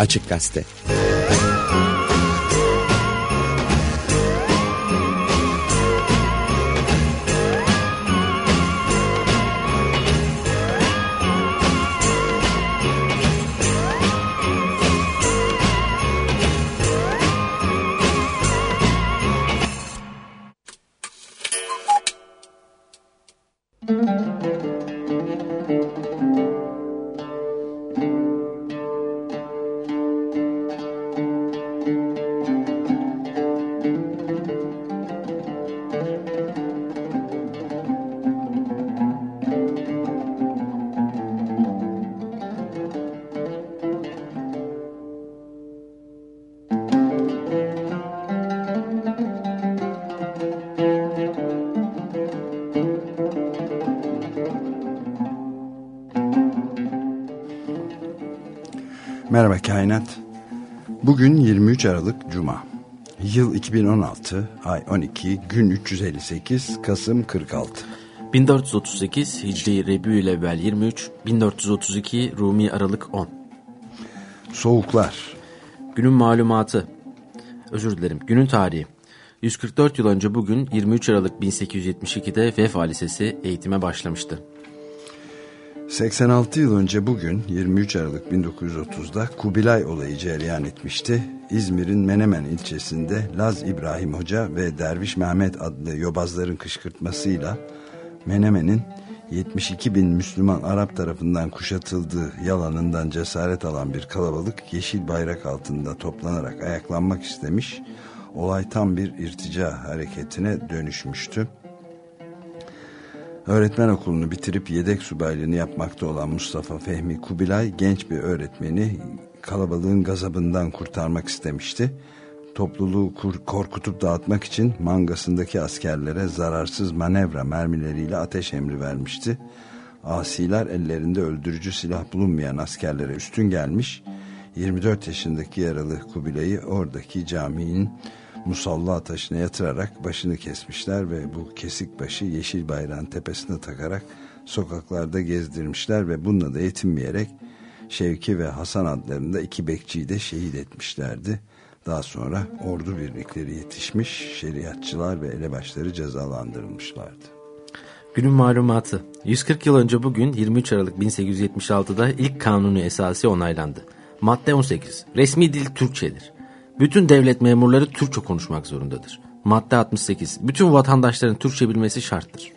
Açık Gazete Merhaba Kainat. Bugün 23 Aralık Cuma. Yıl 2016, ay 12, gün 358, Kasım 46. 1438 Hicri Rebiülevvel 23, 1432 Rumi Aralık 10. Soğuklar. Günün malumatı. Özür dilerim. Günün tarihi. 144 yıl önce bugün 23 Aralık 1872'de Vefa Lisesi eğitime başlamıştı. 86 yıl önce bugün 23 Aralık 1930'da Kubilay olayı cereyan etmişti. İzmir'in Menemen ilçesinde Laz İbrahim Hoca ve Derviş Mehmet adlı yobazların kışkırtmasıyla Menemen'in 72 bin Müslüman Arap tarafından kuşatıldığı yalanından cesaret alan bir kalabalık yeşil bayrak altında toplanarak ayaklanmak istemiş. Olay tam bir irtica hareketine dönüşmüştü. Öğretmen okulunu bitirip yedek subaylığını yapmakta olan Mustafa Fehmi Kubilay genç bir öğretmeni kalabalığın gazabından kurtarmak istemişti. Topluluğu korkutup dağıtmak için mangasındaki askerlere zararsız manevra mermileriyle ateş emri vermişti. Asiler ellerinde öldürücü silah bulunmayan askerlere üstün gelmiş. 24 yaşındaki yaralı Kubilay'ı oradaki caminin musalla taşına yatırarak başını kesmişler ve bu kesik başı yeşil bayrağın tepesine takarak sokaklarda gezdirmişler ve bununla da yetinmeyerek Şevki ve Hasan adlarında iki bekçiyi de şehit etmişlerdi. Daha sonra ordu birlikleri yetişmiş, şeriatçılar ve elebaşları cezalandırılmışlardı. Günün malumatı. 140 yıl önce bugün 23 Aralık 1876'da ilk kanuni esası onaylandı. Madde 18. Resmi dil Türkçedir. Bütün devlet memurları Türkçe konuşmak zorundadır. Madde 68. Bütün vatandaşların Türkçe bilmesi şarttır.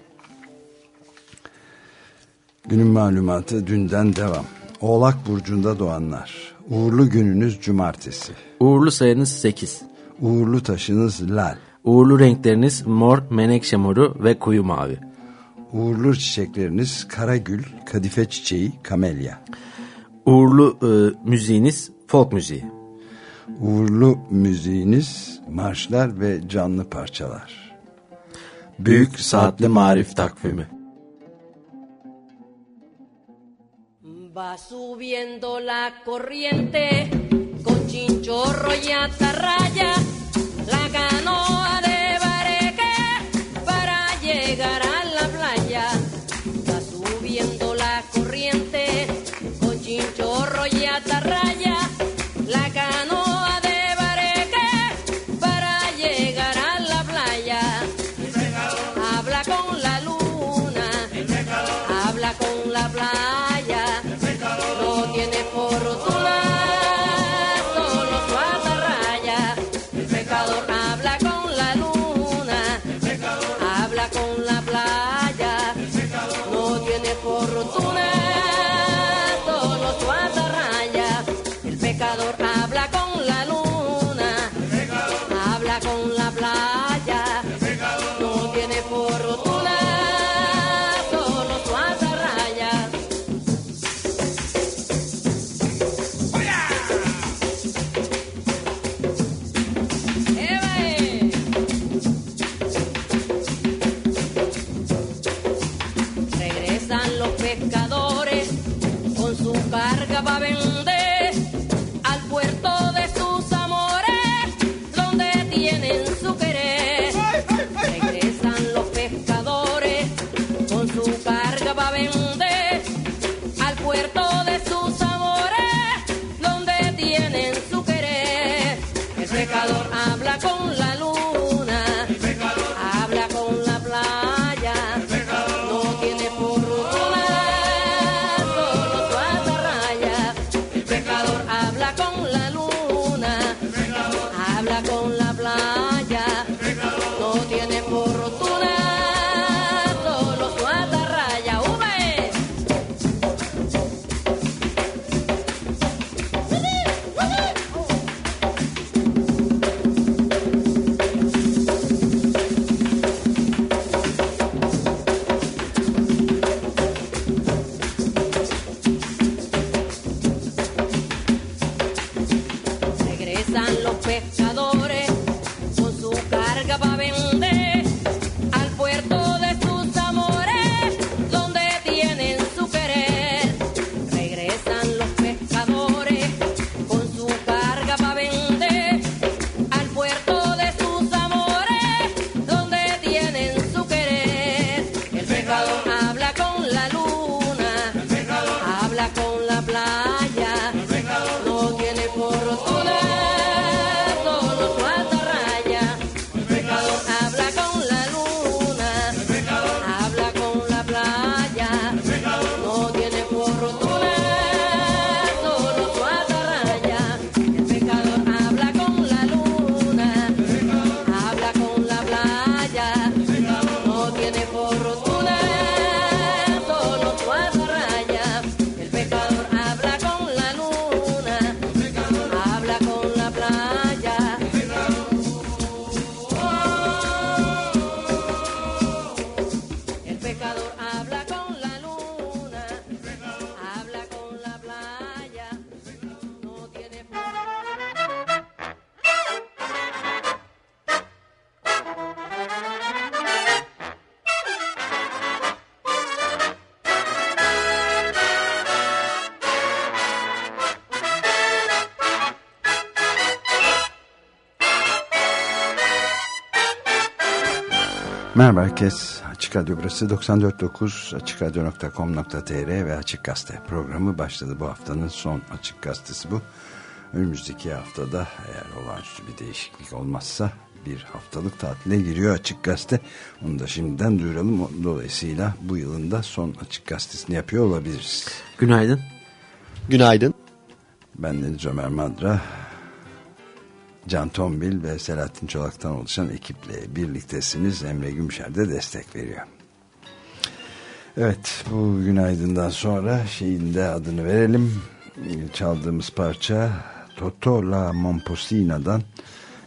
Günün malumatı dünden devam. Oğlak burcunda doğanlar. Uğurlu gününüz cumartesi. Uğurlu sayınız 8. Uğurlu taşınız lal. Uğurlu renkleriniz mor, menekşe moru ve koyu mavi. Uğurlu çiçekleriniz karagül, kadife çiçeği, kamelya. Uğurlu e, müziğiniz folk müziği. Uğurlu müziğiniz marşlar ve canlı parçalar. Büyük Saatli Marif Takvimi Va subiendo la corriente con chinchorro y atarraya la canoa de Merhaba herkes. Açık Radyo burası 94.9 AçıkRadyo.com.tr ve Açık Gazete programı başladı. Bu haftanın son Açık Gazetesi bu. Önümüzdeki haftada eğer olağanüstü bir değişiklik olmazsa bir haftalık tatile giriyor Açık Gazete. Onu da şimdiden duyuralım. Dolayısıyla bu yılın da son Açık Gazetesini yapıyor olabiliriz. Günaydın. Günaydın. Ben Deniz Ömer Madra, Can Tombil ve Selahattin Çolak'tan oluşan ekiple birliktesiniz. Emre Gümüşer de destek veriyor. Evet bu günaydından sonra şeyin de adını verelim. Çaldığımız parça Toto La Momposina'dan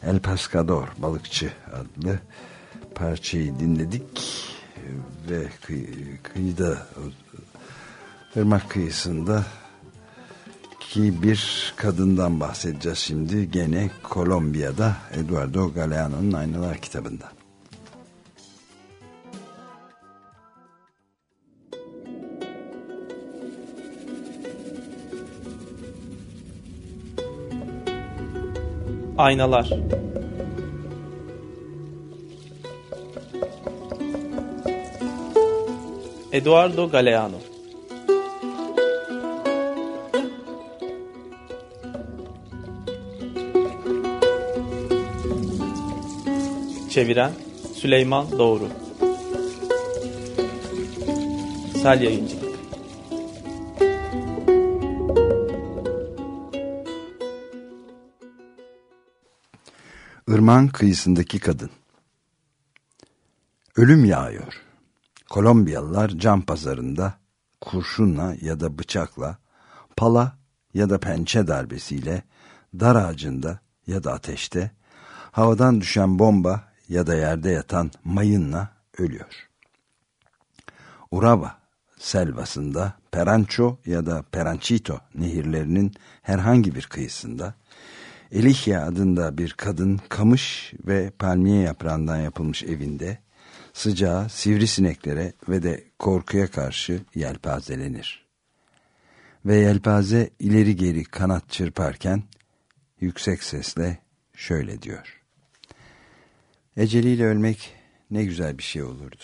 El Pescador balıkçı adlı parçayı dinledik. Ve kıy kıyıda ırmak kıyısında ki bir kadından bahsedeceğiz şimdi. Gene Kolombiya'da Eduardo Galeano'nun Aynalar kitabında. Aynalar. Eduardo Galeano Çeviren Süleyman Doğru Sel Yayıncılık Irmağın kıyısındaki kadın. Ölüm yağıyor. Kolombiyalılar cam pazarında kurşunla ya da bıçakla, pala ya da pençe darbesiyle, dar ağacında ya da ateşte, havadan düşen bomba ya da yerde yatan mayınla ölüyor. Uraba selvasında, Perancho ya da Peranchito nehirlerinin herhangi bir kıyısında, Elihya adında bir kadın kamış ve palmiye yaprağından yapılmış evinde sıcağa, sivrisineklere ve de korkuya karşı yelpazelenir. Ve yelpaze ileri geri kanat çırparken yüksek sesle şöyle diyor. Eceliyle ölmek ne güzel bir şey olurdu.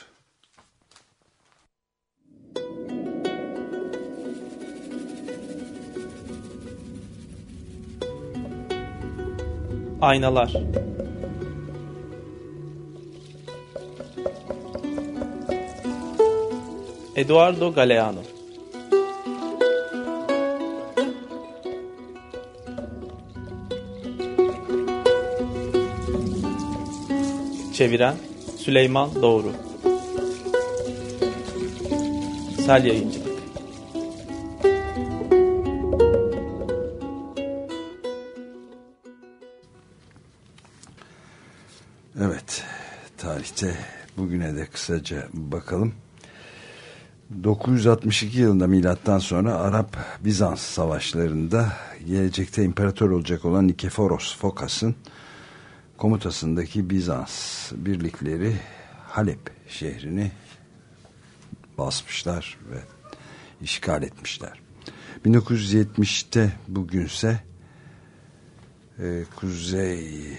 Aynalar Eduardo Galeano Çeviren Süleyman Doğru Sel Yayıncılık Evet, tarihte bugüne de kısaca bakalım. 962 yılında milattan sonra Arap-Bizans savaşlarında gelecekte imparator olacak olan Nikeforos Fokas'ın komutasındaki Bizans birlikleri Halep şehrini basmışlar ve işgal etmişler. 1970'te bugünse e, Kuzey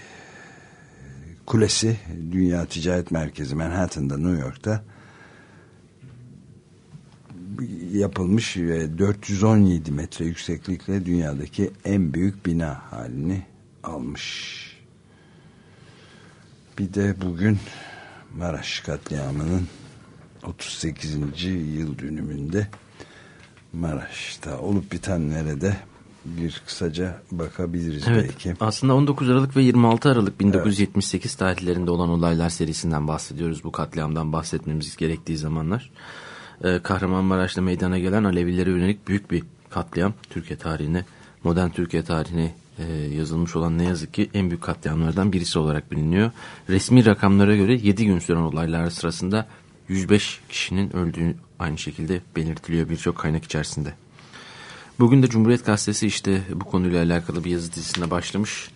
Kulesi Dünya Ticaret Merkezi Manhattan'da New York'ta yapılmış ve 417 metre yükseklikle dünyadaki en büyük bina halini almış. Bir de bugün Maraş katliamının 38. yıl dönümünde Maraş'ta olup bitenlere de bir kısaca bakabiliriz Evet, belki. aslında 19 Aralık ve 26 Aralık 1978 tarihlerinde olan olaylar serisinden bahsediyoruz. Bu katliamdan bahsetmemiz gerektiği zamanlar. Ee, Kahramanmaraş'ta meydana gelen Alevilere yönelik büyük bir katliam. Türkiye tarihine, modern Türkiye tarihine e, yazılmış olan ne yazık ki en büyük katliamlardan birisi olarak biliniyor. Resmi rakamlara göre 7 gün süren olaylar sırasında 105 kişinin öldüğü aynı şekilde belirtiliyor birçok kaynak içerisinde. Bugün de Cumhuriyet Gazetesi işte bu konuyla alakalı bir yazı dizisine başlamış.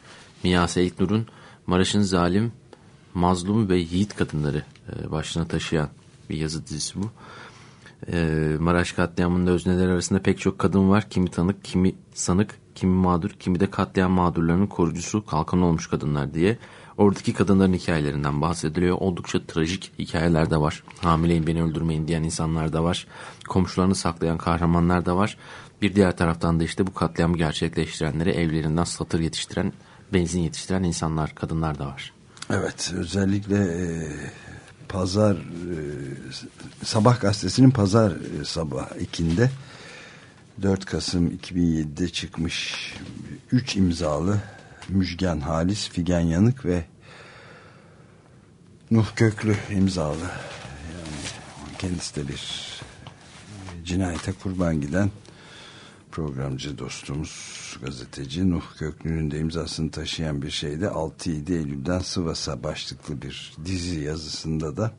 Mia Seyit Nur'un Maraş'ın zalim, mazlum ve yiğit kadınları e, başlığına taşıyan bir yazı dizisi bu. E, Maraş katliamında özneler arasında pek çok kadın var. Kimi tanık, kimi sanık, kimi mağdur, kimi de katliam mağdurlarının korucusu, kalkan olmuş kadınlar diye. Oradaki kadınların hikayelerinden bahsediliyor. Oldukça trajik hikayeler de var. Hamileyim beni öldürmeyin diyen insanlar da var. Komşularını saklayan kahramanlar da var. Bir diğer taraftan da işte bu katliamı gerçekleştirenleri evlerinden satır yetiştiren, benzin yetiştiren insanlar, kadınlar da var. Evet özellikle e, pazar e, sabah gazetesinin pazar e, sabah ikinde 4 Kasım 2007'de çıkmış 3 imzalı Müjgan Halis, Figen Yanık ve Nuh Köklü imzalı yani kendisi de bir cinayete kurban giden programcı dostumuz gazeteci Nuh Köklü'nün de imzasını taşıyan bir şeyde 6-7 Eylül'den Sivas'a başlıklı bir dizi yazısında da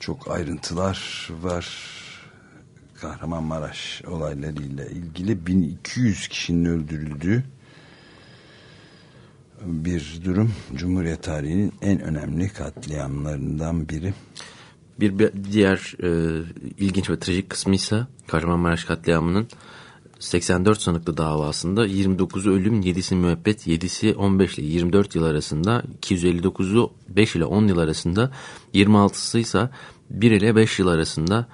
çok ayrıntılar var. Kahramanmaraş olaylarıyla ilgili 1200 kişinin öldürüldüğü bir durum. Cumhuriyet tarihinin en önemli katliamlarından biri. Bir, diğer e, ilginç ve trajik kısmı ise Kahramanmaraş katliamının 84 sanıklı davasında 29'u ölüm, 7'si müebbet, 7'si 15 ile 24 yıl arasında, 259'u 5 ile 10 yıl arasında, 26'sı ise 1 ile 5 yıl arasında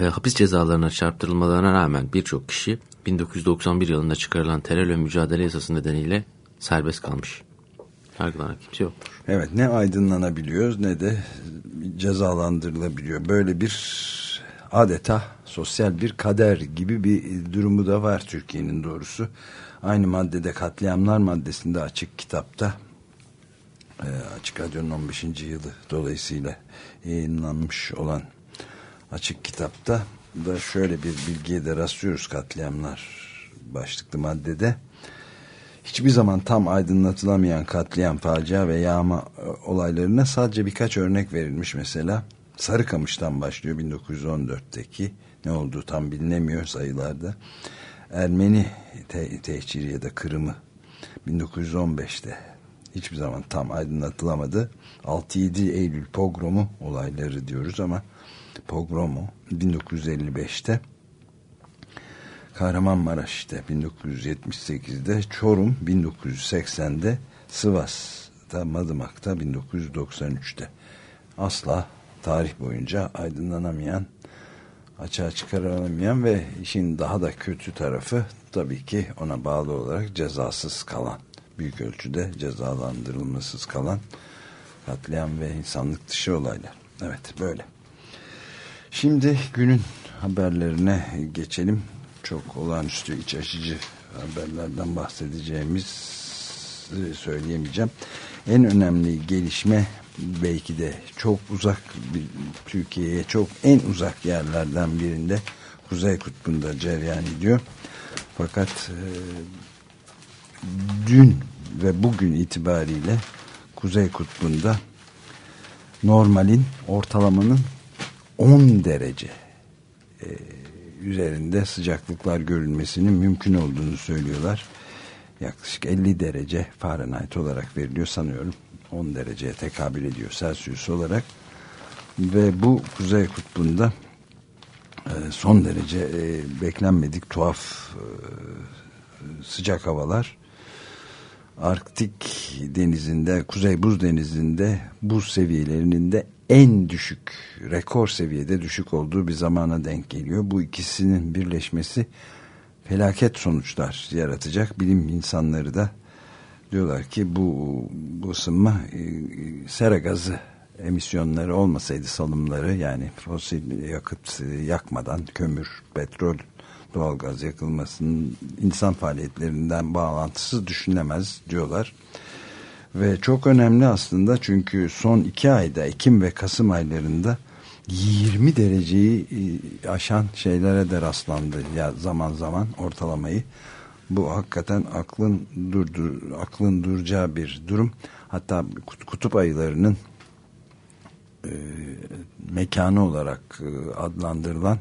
e, hapis cezalarına çarptırılmalarına rağmen birçok kişi 1991 yılında çıkarılan terörle mücadele yasası nedeniyle serbest kalmış. Yargılanan kimse yok. Evet ne aydınlanabiliyoruz ne de cezalandırılabiliyor. Böyle bir adeta sosyal bir kader gibi bir durumu da var Türkiye'nin doğrusu. Aynı maddede katliamlar maddesinde açık kitapta e, Açık Radyo'nun 15. yılı dolayısıyla yayınlanmış olan açık kitapta da şöyle bir bilgiye de rastlıyoruz katliamlar başlıklı maddede hiçbir zaman tam aydınlatılamayan katliam, facia ve yağma e, olaylarına sadece birkaç örnek verilmiş mesela. Sarıkamış'tan başlıyor 1914'teki ne olduğu tam bilinemiyor sayılarda. Ermeni te tehciri ya da kırımı 1915'te hiçbir zaman tam aydınlatılamadı. 6-7 Eylül pogromu olayları diyoruz ama pogromu 1955'te Kahramanmaraş'ta 1978'de Çorum 1980'de Sivas'ta Madımak'ta 1993'te asla tarih boyunca aydınlanamayan açığa çıkarılamayan ve işin daha da kötü tarafı tabii ki ona bağlı olarak cezasız kalan büyük ölçüde cezalandırılmasız kalan katliam ve insanlık dışı olaylar. Evet böyle. Şimdi günün haberlerine geçelim çok olağanüstü iç açıcı haberlerden bahsedeceğimiz söyleyemeyeceğim. en önemli gelişme belki de çok uzak bir Türkiye'ye çok en uzak yerlerden birinde Kuzey Kutbu'nda cereyan ediyor. Fakat e, dün ve bugün itibariyle Kuzey Kutbu'nda normalin ortalamanın 10 derece e, üzerinde sıcaklıklar görülmesinin mümkün olduğunu söylüyorlar. Yaklaşık 50 derece Fahrenheit olarak veriliyor sanıyorum. 10 dereceye tekabül ediyor Celsius olarak. Ve bu Kuzey Kutbu'nda e, son derece e, beklenmedik tuhaf e, sıcak havalar Arktik denizinde, Kuzey Buz Denizi'nde buz seviyelerinin de en düşük, rekor seviyede düşük olduğu bir zamana denk geliyor. Bu ikisinin birleşmesi felaket sonuçlar yaratacak. Bilim insanları da diyorlar ki bu, bu ısınma e, sera gazı emisyonları olmasaydı salımları yani fosil yakıt yakmadan kömür, petrol doğalgaz yakılmasının insan faaliyetlerinden bağlantısı düşünülemez diyorlar. Ve çok önemli aslında çünkü son iki ayda Ekim ve Kasım aylarında 20 dereceyi e, aşan şeylere de rastlandı ya zaman zaman ortalamayı. Bu hakikaten aklın durdur aklın duracağı bir durum. Hatta kutup ayılarının e, mekanı olarak e, adlandırılan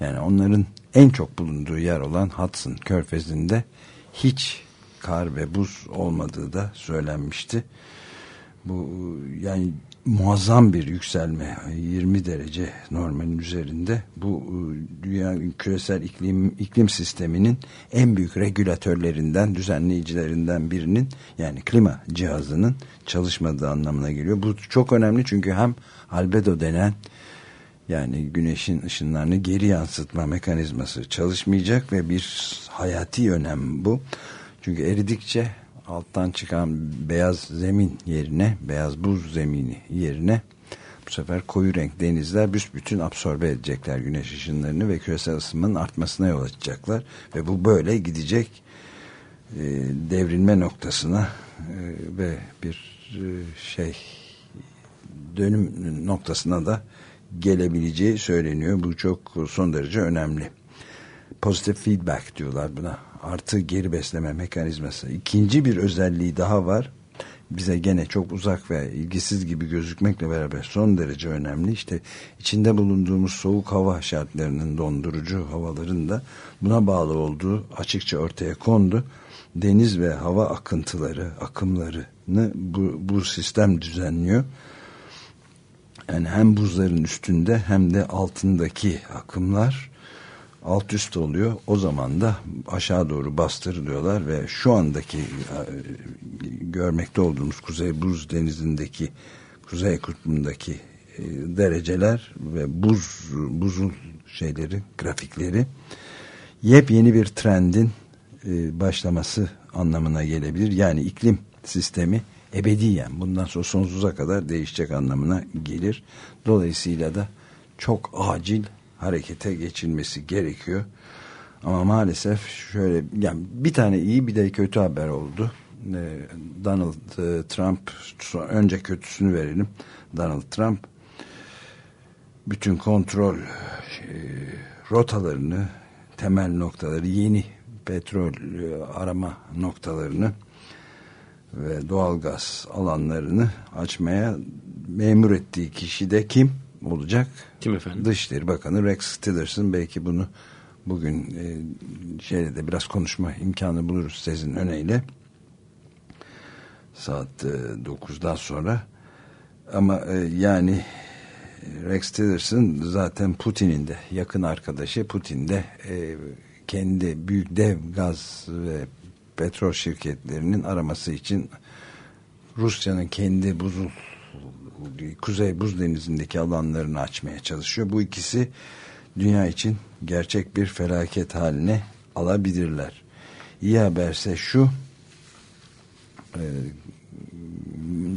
yani onların en çok bulunduğu yer olan Hudson Körfezi'nde hiç kar ve buz olmadığı da söylenmişti. Bu yani muazzam bir yükselme 20 derece normalin üzerinde bu dünya küresel iklim iklim sisteminin en büyük regülatörlerinden düzenleyicilerinden birinin yani klima cihazının çalışmadığı anlamına geliyor. Bu çok önemli çünkü hem albedo denen yani güneşin ışınlarını geri yansıtma mekanizması çalışmayacak ve bir hayati önem bu. Çünkü eridikçe alttan çıkan beyaz zemin yerine, beyaz buz zemini yerine bu sefer koyu renk denizler büsbütün absorbe edecekler güneş ışınlarını ve küresel ısınmanın artmasına yol açacaklar. Ve bu böyle gidecek e, devrilme noktasına e, ve bir e, şey dönüm noktasına da gelebileceği söyleniyor. Bu çok son derece önemli. Pozitif feedback diyorlar buna. Artı geri besleme mekanizması. İkinci bir özelliği daha var. Bize gene çok uzak ve ilgisiz gibi gözükmekle beraber son derece önemli. İşte içinde bulunduğumuz soğuk hava şartlarının dondurucu havaların da buna bağlı olduğu açıkça ortaya kondu. Deniz ve hava akıntıları, akımlarını bu, bu sistem düzenliyor yani hem buzların üstünde hem de altındaki akımlar alt üst oluyor. O zaman da aşağı doğru bastırılıyorlar ve şu andaki e, görmekte olduğumuz Kuzey Buz Denizi'ndeki Kuzey Kutbu'ndaki e, dereceler ve buz buzul şeyleri, grafikleri yepyeni bir trendin e, başlaması anlamına gelebilir. Yani iklim sistemi ebediyen bundan sonra sonsuza kadar değişecek anlamına gelir. Dolayısıyla da çok acil harekete geçilmesi gerekiyor. Ama maalesef şöyle yani bir tane iyi bir de kötü haber oldu. Ee, Donald e, Trump önce kötüsünü verelim. Donald Trump bütün kontrol e, rotalarını temel noktaları yeni petrol e, arama noktalarını ve doğalgaz alanlarını açmaya memur ettiği kişi de kim olacak? Kim efendim? Dışişleri Bakanı Rex Tillerson belki bunu bugün e, şeyde de biraz konuşma imkanı buluruz sizin öneyle saat e, 9'dan sonra ama e, yani Rex Tillerson zaten Putin'in de yakın arkadaşı Putin de e, kendi büyük dev gaz ve petrol şirketlerinin araması için Rusya'nın kendi buzul Kuzey Buz Denizi'ndeki alanlarını açmaya çalışıyor. Bu ikisi dünya için gerçek bir felaket haline alabilirler. İyi haberse şu e,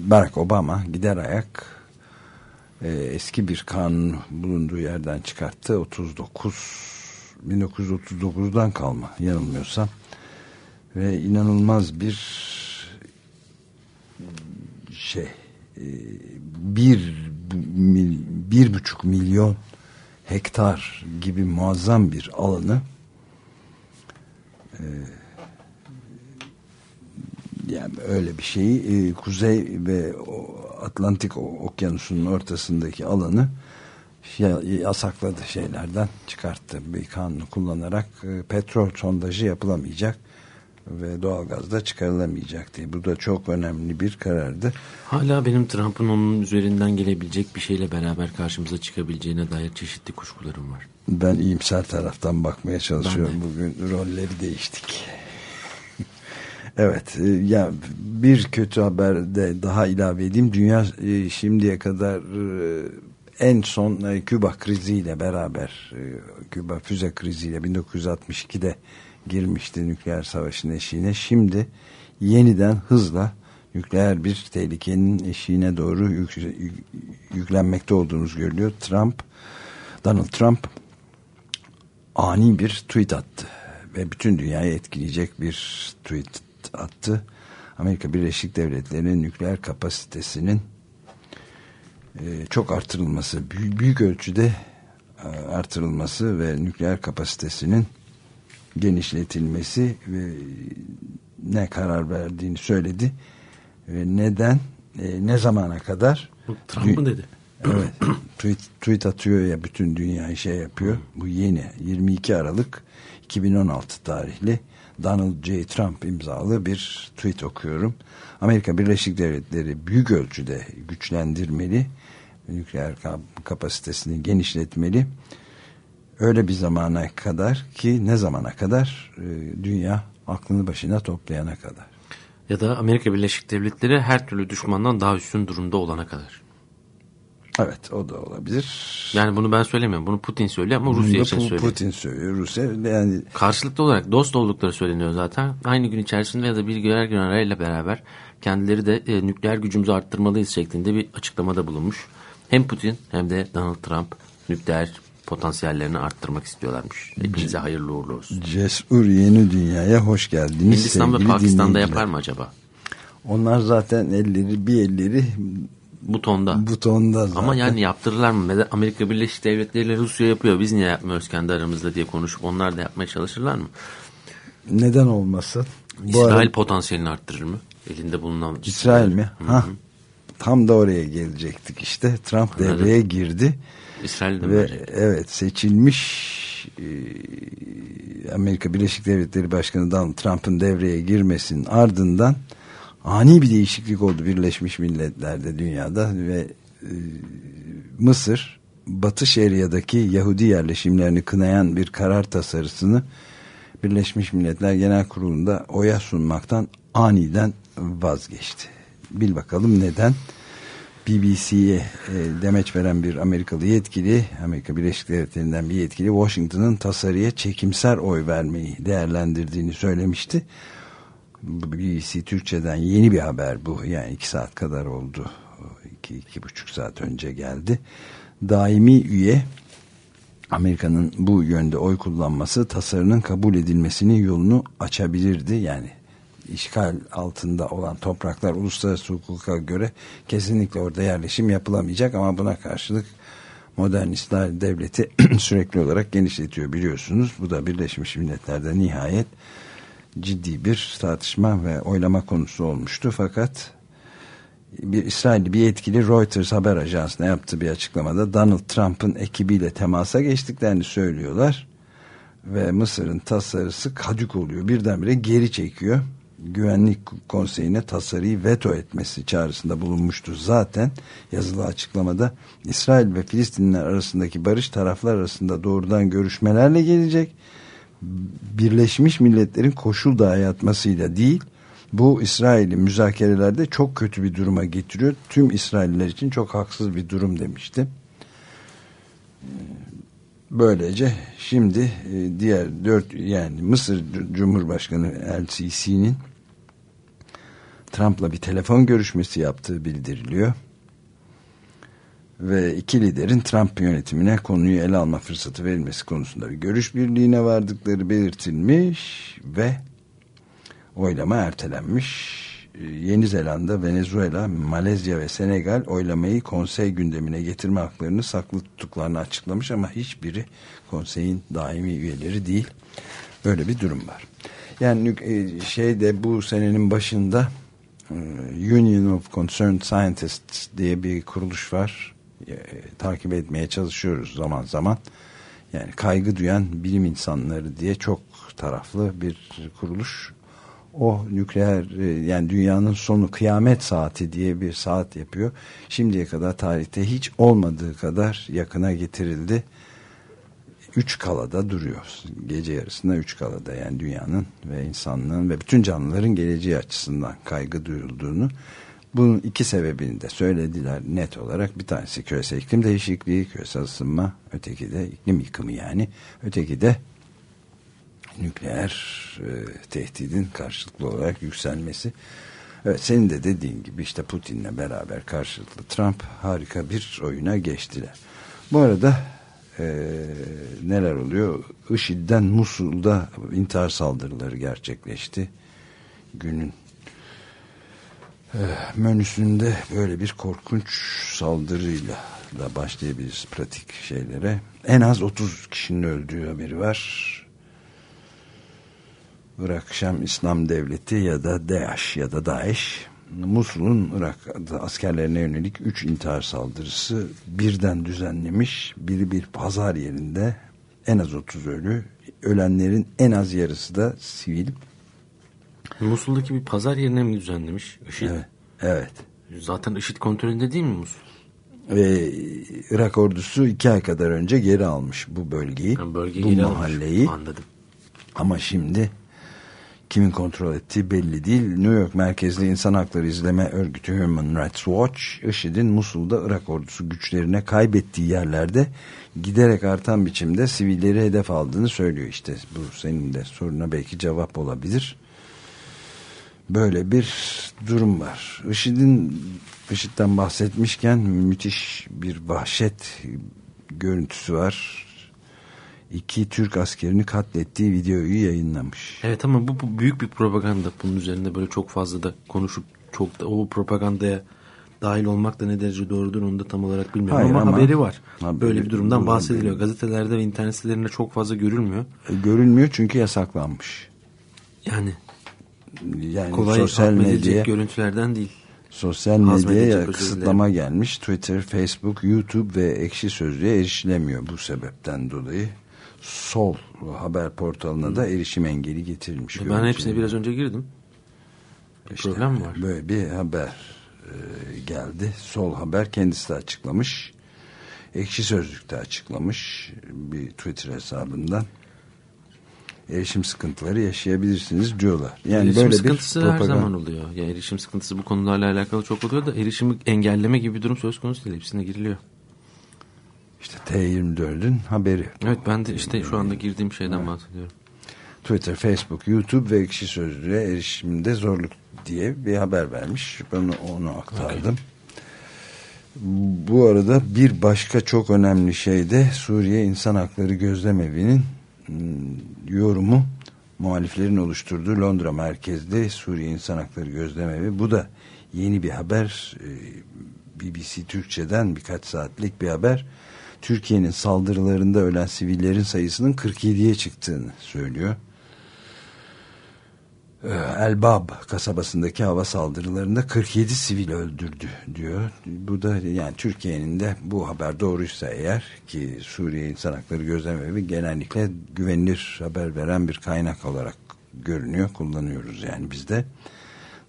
Barack Obama gider ayak e, eski bir kanun bulunduğu yerden çıkarttı. 39 1939'dan kalma yanılmıyorsam ve inanılmaz bir şey bir, bir buçuk milyon hektar gibi muazzam bir alanı e, yani öyle bir şeyi e, kuzey ve Atlantik okyanusunun ortasındaki alanı ya- yasakladı şeylerden çıkarttı. Bir kanunu kullanarak e, petrol sondajı yapılamayacak ve doğalgaz da çıkarılamayacak diye. Bu da çok önemli bir karardı. Hala benim Trump'ın onun üzerinden gelebilecek bir şeyle beraber karşımıza çıkabileceğine dair çeşitli kuşkularım var. Ben iyimser taraftan bakmaya çalışıyorum. Bugün rolleri değiştik. evet, e, ya bir kötü haber de daha ilave edeyim. Dünya e, şimdiye kadar e, en son Küba kriziyle beraber Küba füze kriziyle 1962'de girmişti nükleer savaşın eşiğine. Şimdi yeniden hızla nükleer bir tehlikenin eşiğine doğru yük- yük- yüklenmekte olduğunuz görülüyor. Trump Donald Trump ani bir tweet attı ve bütün dünyayı etkileyecek bir tweet attı. Amerika Birleşik Devletleri'nin nükleer kapasitesinin e, çok artırılması, büyük, büyük ölçüde e, artırılması ve nükleer kapasitesinin genişletilmesi ve ne karar verdiğini söyledi. Ve neden, e, ne zamana kadar? Bu Trump mı dedi? Evet. tweet, tweet atıyor ya bütün dünyayı şey yapıyor. Bu yeni 22 Aralık 2016 tarihli Donald J. Trump imzalı bir tweet okuyorum. Amerika Birleşik Devletleri büyük ölçüde güçlendirmeli. Nükleer kap- kapasitesini genişletmeli. Öyle bir zamana kadar ki ne zamana kadar e, dünya aklını başına toplayana kadar. Ya da Amerika Birleşik Devletleri her türlü düşmandan daha üstün durumda olana kadar. Evet o da olabilir. Yani bunu ben söylemiyorum. Bunu Putin söylüyor ama Rusya için söylüyor. Putin söylüyor. Rusya yani Karşılıklı olarak dost oldukları söyleniyor zaten. Aynı gün içerisinde ya da bir görer gün arayla beraber kendileri de e, nükleer gücümüzü arttırmalıyız şeklinde bir açıklamada bulunmuş. Hem Putin hem de Donald Trump nükleer potansiyellerini arttırmak istiyorlarmış. Hepinize hayırlı uğurlu olsun. Cesur yeni dünyaya hoş geldiniz Hindistan ve Pakistan'da yapar mı acaba? Onlar zaten elleri bir elleri Butonda. butonda zaten. Ama yani yaptırırlar mı? Amerika Birleşik Devletleri ile Rusya yapıyor. Biz niye yapmıyoruz kendi aramızda diye konuşup onlar da yapmaya çalışırlar mı? Neden olmasın? İsrail arada- potansiyelini arttırır mı? Elinde bulunan İsrail mi? Ha. Tam da oraya gelecektik işte. Trump Anladım. devreye girdi İsrail de mi ve evet seçilmiş e, Amerika Birleşik Devletleri Başkanı Donald Trump'ın devreye girmesinin ardından ani bir değişiklik oldu Birleşmiş Milletler'de dünyada ve e, Mısır Batı Şeria'daki Yahudi yerleşimlerini kınayan bir karar tasarısını Birleşmiş Milletler Genel Kurulu'nda oya sunmaktan aniden vazgeçti. Bil bakalım neden? BBC'ye e, demeç veren bir Amerikalı yetkili, Amerika Birleşik Devletleri'nden bir yetkili Washington'ın tasarıya çekimser oy vermeyi değerlendirdiğini söylemişti. BBC Türkçe'den yeni bir haber bu. Yani iki saat kadar oldu. İki, iki buçuk saat önce geldi. Daimi üye Amerika'nın bu yönde oy kullanması tasarının kabul edilmesinin yolunu açabilirdi. Yani işgal altında olan topraklar uluslararası hukuka göre kesinlikle orada yerleşim yapılamayacak ama buna karşılık modernistler devleti sürekli olarak genişletiyor biliyorsunuz. Bu da Birleşmiş Milletler'de nihayet ciddi bir tartışma ve oylama konusu olmuştu fakat bir İsrailli bir yetkili Reuters haber ajansına yaptığı bir açıklamada Donald Trump'ın ekibiyle temasa geçtiklerini söylüyorlar ve Mısır'ın tasarısı kadük oluyor. Birdenbire geri çekiyor. Güvenlik Konseyi'ne tasarıyı veto etmesi çağrısında bulunmuştu. Zaten yazılı açıklamada İsrail ve Filistinler arasındaki barış taraflar arasında doğrudan görüşmelerle gelecek. Birleşmiş Milletler'in koşul dayatmasıyla değil bu İsrail'i müzakerelerde çok kötü bir duruma getiriyor. Tüm İsrailler için çok haksız bir durum demişti. Böylece şimdi e, diğer dört yani Mısır Cumhurbaşkanı El-Sisi'nin Trump'la bir telefon görüşmesi yaptığı bildiriliyor. Ve iki liderin Trump yönetimine konuyu ele alma fırsatı verilmesi konusunda bir görüş birliğine vardıkları belirtilmiş ve oylama ertelenmiş. e, Yeni Zelanda, Venezuela, Malezya ve Senegal oylamayı konsey gündemine getirme haklarını saklı tuttuklarını açıklamış ama hiçbiri konseyin daimi üyeleri değil. Böyle bir durum var. Yani e, şeyde bu senenin başında Union of Concerned Scientists diye bir kuruluş var. E, takip etmeye çalışıyoruz zaman zaman. Yani kaygı duyan bilim insanları diye çok taraflı bir kuruluş. O nükleer e, yani dünyanın sonu kıyamet saati diye bir saat yapıyor. Şimdiye kadar tarihte hiç olmadığı kadar yakına getirildi. Üç kalada duruyor. Gece yarısında üç kalada yani dünyanın ve insanlığın ve bütün canlıların geleceği açısından kaygı duyulduğunu bunun iki sebebini de söylediler net olarak. Bir tanesi küresel iklim değişikliği, küresel ısınma, öteki de iklim yıkımı yani. Öteki de nükleer e, tehdidin karşılıklı olarak yükselmesi. Evet senin de dediğin gibi işte Putin'le beraber karşılıklı Trump harika bir oyuna geçtiler. Bu arada e, neler oluyor? IŞİD'den Musul'da intihar saldırıları gerçekleşti. Günün e, menüsünde böyle bir korkunç saldırıyla da başlayabiliriz pratik şeylere. En az 30 kişinin öldüğü haberi var. Irak Şam İslam Devleti ya da DAEŞ ya da DAEŞ Musul'un Irak askerlerine yönelik 3 intihar saldırısı birden düzenlemiş. Biri bir pazar yerinde en az 30 ölü. Ölenlerin en az yarısı da sivil. Musul'daki bir pazar yerine mi düzenlemiş IŞİD? Evet. evet. Zaten IŞİD kontrolünde değil mi Musul? Ve Irak ordusu iki ay kadar önce geri almış bu bölgeyi. Yani bölgeyi bu geri almış. mahalleyi. Anladım. Ama şimdi kimin kontrol ettiği belli değil. New York merkezli insan hakları izleme örgütü Human Rights Watch, IŞİD'in Musul'da Irak ordusu güçlerine kaybettiği yerlerde giderek artan biçimde sivilleri hedef aldığını söylüyor. İşte bu senin de soruna belki cevap olabilir. Böyle bir durum var. IŞİD'in IŞİD'den bahsetmişken müthiş bir vahşet görüntüsü var. İki Türk askerini katlettiği videoyu yayınlamış. Evet ama bu, bu büyük bir propaganda. Bunun üzerinde böyle çok fazla da konuşup çok da o propagandaya dahil olmak da ne derece doğrudur onu da tam olarak bilmiyorum Hayır ama, ama haberi var. haberi- Böyle bir durumdan bahsediliyor. Gazetelerde ve internet sitelerinde çok fazla görülmüyor. E, Görülmüyor çünkü yasaklanmış. Yani Yani kolay sosyal medya görüntülerden değil. sosyal medyaya kısıtlama gelmiş. Twitter, Facebook, YouTube ve Ekşi Sözlüğe erişilemiyor bu sebepten dolayı. Sol haber portalına da erişim engeli getirilmiş. Ben görüntüleri. hepsine biraz önce girdim. Bir İşte problem var. Böyle bir haber e, geldi. Sol haber kendisi de açıklamış. Ekşi Sözlük'te açıklamış bir Twitter hesabından. Erişim sıkıntıları yaşayabilirsiniz diyorlar. Yani erişim böyle sıkıntısı bir her propaganda. zaman oluyor. Ya erişim sıkıntısı bu konularla alakalı çok oluyor da erişimi engelleme gibi bir durum söz konusu değil. Hepsine giriliyor. İşte T24'ün haberi. Evet ben de işte şu anda girdiğim şeyden bahsediyorum. Twitter, Facebook, YouTube ve Ekşi Sözlüğe erişimde zorluk diye bir haber vermiş. Ben onu aktardım. Bu arada bir başka çok önemli şey de Suriye İnsan Hakları Gözlemevi'nin hmm, yorumu muhaliflerin oluşturduğu Londra merkezli Suriye İnsan Hakları Gözlemevi. Bu da yeni bir haber. BBC Türkçe'den birkaç saatlik bir haber. Türkiye'nin saldırılarında ölen sivillerin sayısının 47'ye çıktığını söylüyor. Ee, Elbab kasabasındaki hava saldırılarında 47 sivil öldürdü diyor. Bu da yani Türkiye'nin de bu haber doğruysa eğer ki Suriye İnsan Hakları Gözlemevi genellikle güvenilir haber veren bir kaynak olarak görünüyor. Kullanıyoruz yani biz de.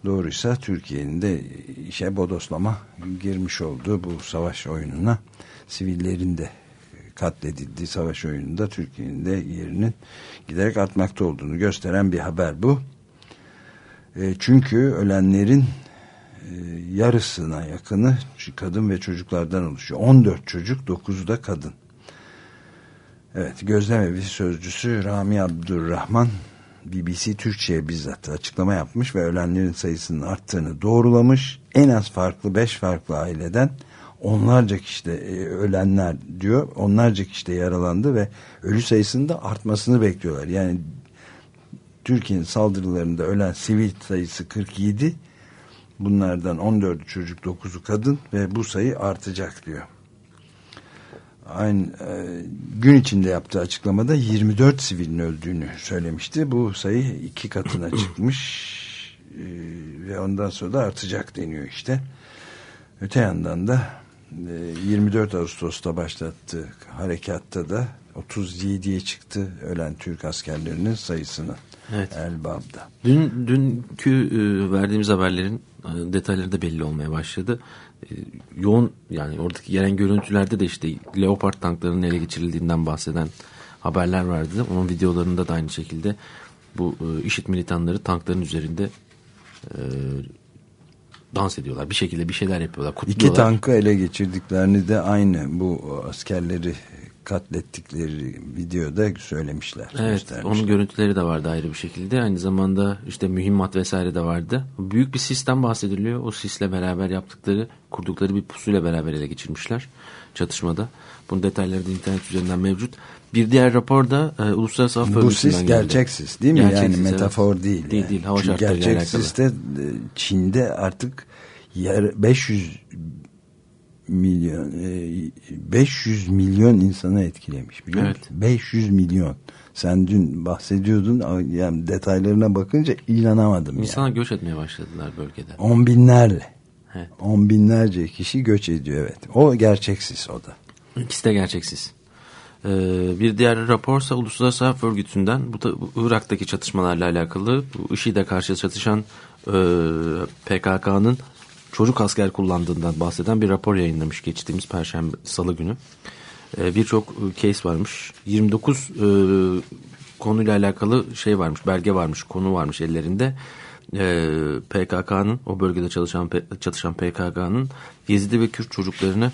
Doğruysa Türkiye'nin de işe bodoslama girmiş olduğu bu savaş oyununa sivillerin de katledildiği savaş oyununda Türkiye'nin de yerinin giderek artmakta olduğunu gösteren bir haber bu. E, çünkü ölenlerin e, yarısına yakını kadın ve çocuklardan oluşuyor. 14 çocuk, 9'u da kadın. Evet, gözlemevi sözcüsü Rami Abdurrahman BBC Türkçe'ye bizzat açıklama yapmış ve ölenlerin sayısının arttığını doğrulamış. En az farklı 5 farklı aileden onlarca kişi de e, ölenler diyor. Onlarca kişi de yaralandı ve ölü sayısının da artmasını bekliyorlar. Yani Türkiye'nin saldırılarında ölen sivil sayısı 47 Bunlardan 14 çocuk 9'u kadın ve bu sayı artacak diyor. Aynı e, gün içinde yaptığı açıklamada 24 sivilin öldüğünü söylemişti. Bu sayı iki katına çıkmış e, ve ondan sonra da artacak deniyor işte. Öte yandan da 24 Ağustos'ta başlattığı harekatta da 37'ye çıktı ölen Türk askerlerinin sayısını Evet. Elbab'da. Dün dünkü e, verdiğimiz haberlerin e, detayları da belli olmaya başladı. E, yoğun yani oradaki gelen görüntülerde de işte Leopard tanklarının ele geçirildiğinden bahseden haberler vardı. Onun videolarında da aynı şekilde bu IŞİD militanları tankların üzerinde dans ediyorlar. Bir şekilde bir şeyler yapıyorlar. Kutluyorlar. İki tankı ele geçirdiklerini de aynı bu askerleri katlettikleri videoda söylemişler. Evet, onun görüntüleri de vardı ayrı bir şekilde. Aynı zamanda işte mühimmat vesaire de vardı. Büyük bir sistem bahsediliyor. O sisle beraber yaptıkları, kurdukları bir pusuyla beraber ele geçirmişler çatışmada. Bunun detayları da internet üzerinden mevcut. Bir diğer rapor da e, Uluslararası Af Bu Örgütü'nden sis gerçek sis değil mi? Gerçek yani sis, evet. metafor değil. Değil yani. değil. Hava Çünkü şartlarıyla gerçek alakalı. sis de e, Çin'de artık yer 500 milyon e, 500 milyon insanı etkilemiş biliyor Evet. musun? 500 milyon. Sen dün bahsediyordun yani detaylarına bakınca inanamadım İnsanlar yani. göç etmeye başladılar bölgede. On binlerle. Evet. On binlerce kişi göç ediyor evet. O gerçeksiz o da. İkisi de gerçeksiz. Ee, bir diğer raporsa Uluslararası Af Örgütü'nden bu da Irak'taki çatışmalarla alakalı bu IŞİD'e karşı çatışan e, PKK'nın çocuk asker kullandığından bahseden bir rapor yayınlamış geçtiğimiz Perşembe Salı günü. Ee, Birçok e, case varmış. 29 e, konuyla alakalı şey varmış, belge varmış, konu varmış ellerinde. Ee, PKK'nın o bölgede çalışan çatışan PKK'nın Yezidi ve Kürt çocuklarını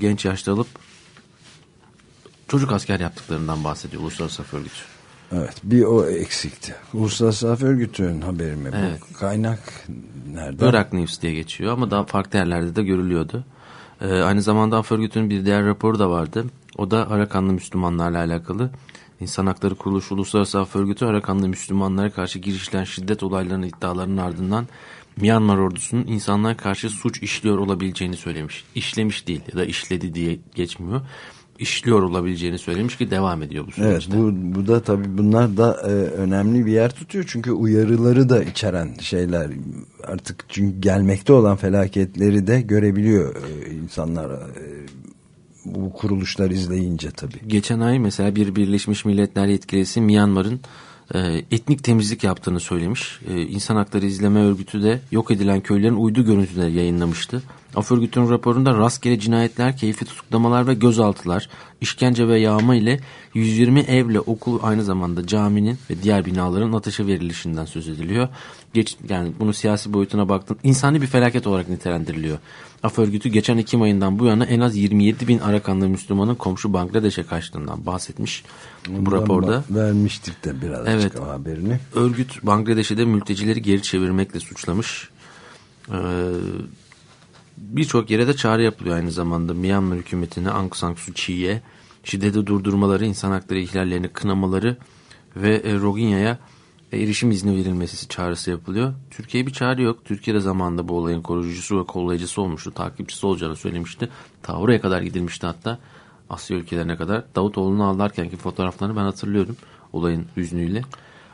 genç yaşta alıp çocuk asker yaptıklarından bahsediyor Uluslararası Af Örgütü. Evet bir o eksikti. Uluslararası Af Örgütü'nün haberi mi? Evet. Bu kaynak nerede? Irak News diye geçiyor ama daha farklı yerlerde de görülüyordu. Ee, aynı zamanda Af Örgütü'nün bir diğer raporu da vardı. O da Arakanlı Müslümanlarla alakalı. İnsan Hakları Kuruluşu Uluslararası Af Örgütü Arakanlı Müslümanlara karşı girişilen şiddet olaylarının iddialarının ardından Myanmar ordusunun insanlara karşı suç işliyor olabileceğini söylemiş. İşlemiş değil ya da işledi diye geçmiyor. İşliyor olabileceğini söylemiş ki devam ediyor bu Evet süreçte. bu, bu da tabii bunlar da e, önemli bir yer tutuyor. Çünkü uyarıları da içeren şeyler artık çünkü gelmekte olan felaketleri de görebiliyor e, insanlar. e, bu kuruluşlar izleyince tabii. Geçen ay mesela bir Birleşmiş Milletler yetkilisi Myanmar'ın e, etnik temizlik yaptığını söylemiş. E, İnsan Hakları İzleme Örgütü de yok edilen köylerin uydu görüntüleri yayınlamıştı. Af örgütünün raporunda rastgele cinayetler, keyfi tutuklamalar ve gözaltılar, işkence ve yağma ile 120 evle okul aynı zamanda caminin ve diğer binaların ateşe verilişinden söz ediliyor. Geç, yani bunu siyasi boyutuna baktın insani bir felaket olarak nitelendiriliyor. Af örgütü geçen Ekim ayından bu yana en az 27 bin Arakanlı Müslümanın komşu Bangladeş'e kaçtığından bahsetmiş bu Bundan raporda. vermiştik de birazcık Evet. haberini. Örgüt Bangladeş'e de mültecileri geri çevirmekle suçlamış. Ee, Birçok yere de çağrı yapılıyor aynı zamanda. Myanmar hükümetine, Aung San Suu Kyi'ye şiddeti durdurmaları, insan hakları ihlallerini kınamaları ve e, Rohingya'ya erişim izni verilmesi çağrısı yapılıyor. Türkiye'ye bir çağrı yok. Türkiye de zamanında bu olayın koruyucusu ve kollayıcısı olmuştu. Takipçisi olacağını söylemişti. Ta kadar gidilmişti hatta. Asya ülkelerine kadar. Davutoğlu'nu ağlarkenki fotoğraflarını ben hatırlıyorum. Olayın hüznüyle.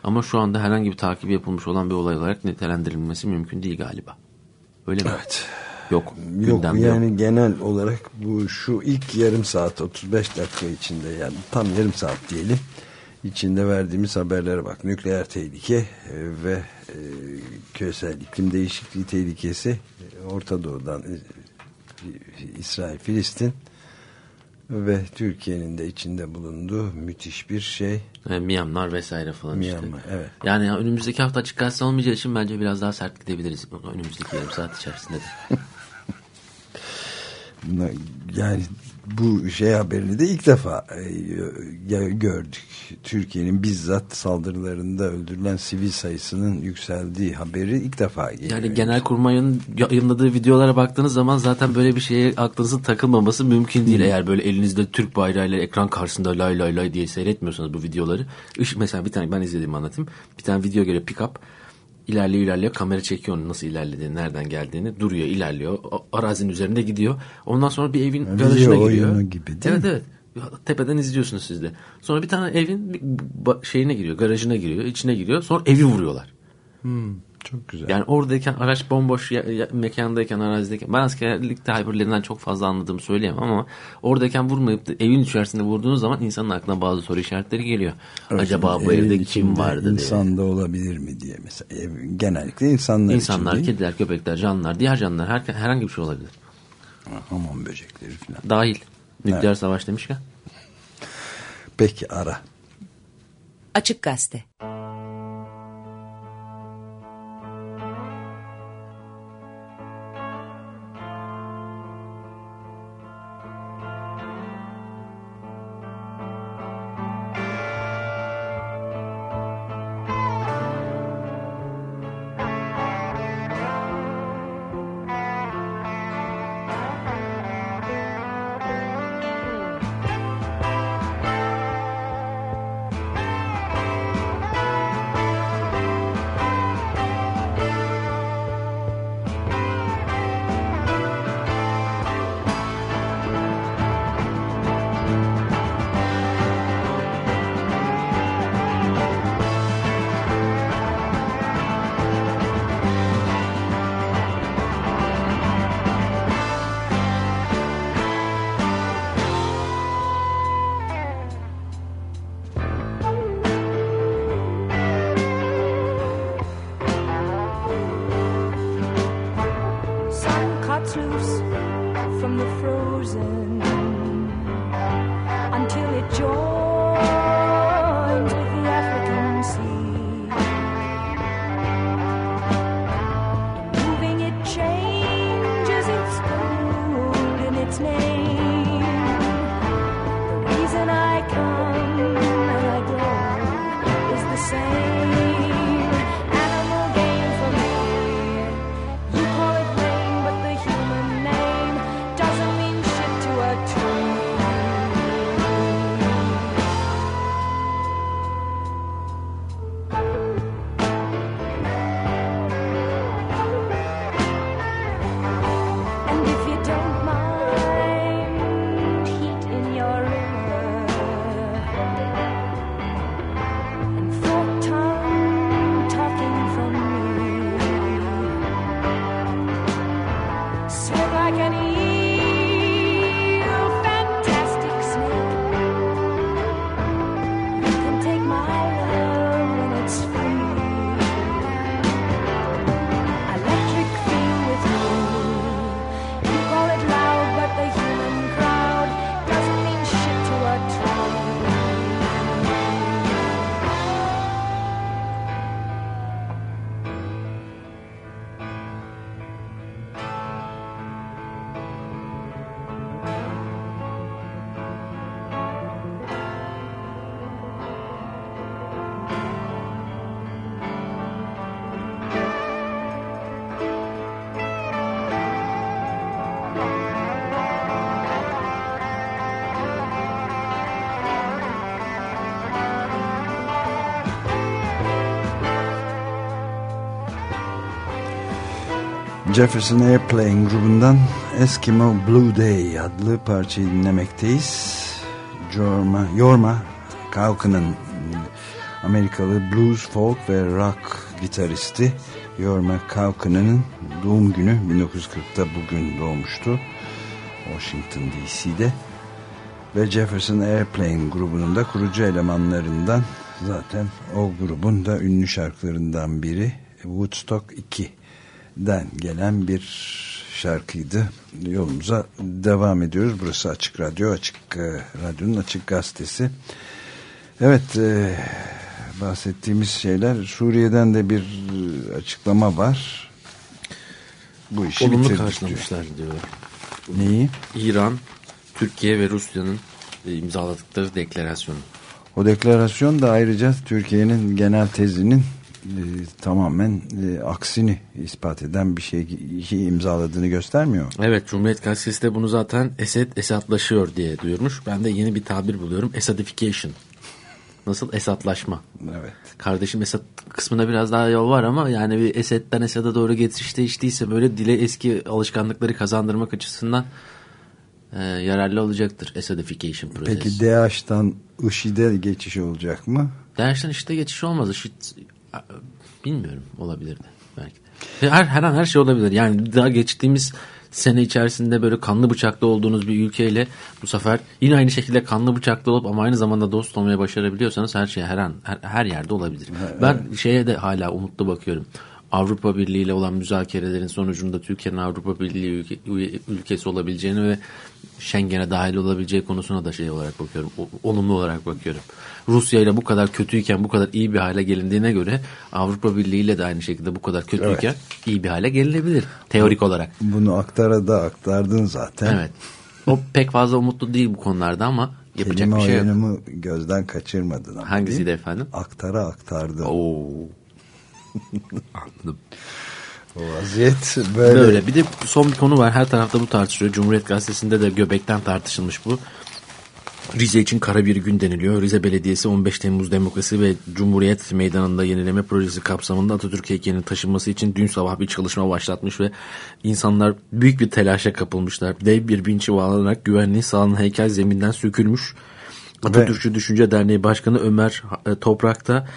Ama şu anda herhangi bir takibi yapılmış olan bir olay olarak nitelendirilmesi mümkün değil galiba. Öyle mi? Evet. Yok. Yok yani yok. genel olarak bu şu ilk yarım saat 35 dakika içinde yani tam yarım saat diyelim içinde verdiğimiz haberlere bak nükleer tehlike e, ve e, küresel iklim değişikliği tehlikesi e, Orta Doğu'dan e, İsrail Filistin ve Türkiye'nin de içinde bulunduğu müthiş bir şey E, Myanmar vesaire falan Myanmar işte. evet Yani önümüzdeki hafta açık olmayacağı için bence biraz daha sert gidebiliriz. Önümüzdeki yarım saat içerisinde de. Yani bu şey haberini de ilk defa e, gö- gördük. Türkiye'nin bizzat saldırılarında öldürülen sivil sayısının yükseldiği haberi ilk defa geliyor. Yani Genelkurmay'ın yayınladığı videolara baktığınız zaman zaten böyle bir şeye aklınızın takılmaması mümkün değil. Eğer böyle elinizde Türk bayrağıyla ekran karşısında lay lay lay diye seyretmiyorsanız bu videoları. Mesela bir tane ben izlediğimi anlatayım. Bir tane video geliyor pick up. İlerliyor ilerliyor kamera çekiyor onu nasıl ilerlediğini nereden geldiğini duruyor ilerliyor o- arazinin üzerinde gidiyor ondan sonra bir evin Video garajına giriyor. gibi değil evet mi? evet tepeden izliyorsunuz siz de. Sonra bir tane evin bir şeyine giriyor garajına giriyor içine giriyor sonra evi vuruyorlar. Çok güzel. Yani oradayken araç bomboş ya, ya- mekandayken arazideyken ben askerlikte hyperlerinden çok fazla anladığımı söyleyemem ama oradayken vurmayıp da evin içerisinde vurduğunuz zaman insanın aklına bazı soru işaretleri geliyor. Acaba bu evde kim vardı diye. İnsan da olabilir mi diye mesela. Ev, genellikle insanlar, İnsanlar, için kediler, köpekler, canlılar, diğer canlılar her, herhangi bir şey olabilir. Hamam böcekleri falan. Dahil. Nükleer Evet. savaş demişken. Peki ara. Açık Gazete. Sun Jefferson Airplane grubundan Eskimo Blue Day adlı parçayı dinlemekteyiz. Jorma, Yorma Kaukan'ın Amerikalı blues, folk ve rock gitaristi Yorma Kaukan'ın doğum günü 1940'ta bugün doğmuştu. Washington DC'de ve Jefferson Airplane grubunun da kurucu elemanlarından zaten o grubun da ünlü şarkılarından biri Woodstock 2'den gelen bir şarkıydı. Yolumuza devam ediyoruz. Burası Açık Radyo, Açık e, Radyo'nun Açık Gazetesi. Evet, e, bahsettiğimiz şeyler Suriye'den de bir e, açıklama var. Bu işi Olumlu bitirdik karşılamışlar diyorlar. diyor. Neyi? İran, Türkiye ve Rusya'nın imzaladıkları deklarasyonu. O deklarasyon da ayrıca Türkiye'nin genel tezinin tamamen e, aksini ispat eden bir şey, şey imzaladığını göstermiyor. Evet Cumhuriyet Gazetesi de bunu zaten Esed Esadlaşıyor diye duyurmuş. Ben de yeni bir tabir buluyorum. Esadification. Nasıl? Esatlaşma. Evet. Kardeşim Esat kısmına biraz daha yol var ama yani bir Esed'den Esad'a doğru geçiş değiştiyse böyle dile eski alışkanlıkları kazandırmak açısından e, yararlı olacaktır Esadification projesi. Peki DH'dan IŞİD'e geçiş olacak mı? Dersten işte geçiş olmaz. IŞİD bilmiyorum olabilirdi belki de. Her, her an her şey olabilir. Yani daha geçtiğimiz sene içerisinde böyle kanlı bıçaklı olduğunuz bir ülkeyle bu sefer yine aynı şekilde kanlı bıçaklı olup ama aynı zamanda dost olmaya başarabiliyorsanız her şey her an her, her yerde olabilir. Ben şeye de hala umutlu bakıyorum. Avrupa Birliği ile olan müzakerelerin sonucunda Türkiye'nin Avrupa Birliği ülkesi olabileceğini ve Schengen'e dahil olabileceği konusuna da şey olarak bakıyorum. Olumlu olarak bakıyorum. Rusya ile bu kadar kötüyken bu kadar iyi bir hale gelindiğine göre Avrupa Birliği ile de aynı şekilde bu kadar kötüyken iyi bir hale gelinebilir teorik olarak. Bunu aktara da aktardın zaten. Evet. O pek fazla umutlu değil bu konularda ama yapacak Kelime bir şey yok. gözden kaçırmadın. Hangisiydi efendim? Aktara aktardın. Oo. Anladım. O vaziyet böyle. Böyle. Bir de son bir konu var. Her tarafta bu tartışılıyor. Cumhuriyet Gazetesi'nde de göbekten tartışılmış bu. Rize için kara bir gün deniliyor. Rize Belediyesi 15 Temmuz Demokrasi ve Cumhuriyet Meydanı'nda yenileme projesi kapsamında Atatürk heykelinin taşınması için dün sabah bir çalışma başlatmış ve insanlar büyük bir telaşa kapılmışlar. Dev bir vinçi bağlanarak güvenliği sağlanan heykel zeminden sökülmüş. Atatürkçü Düşünce Derneği Başkanı Ömer e, Toprak da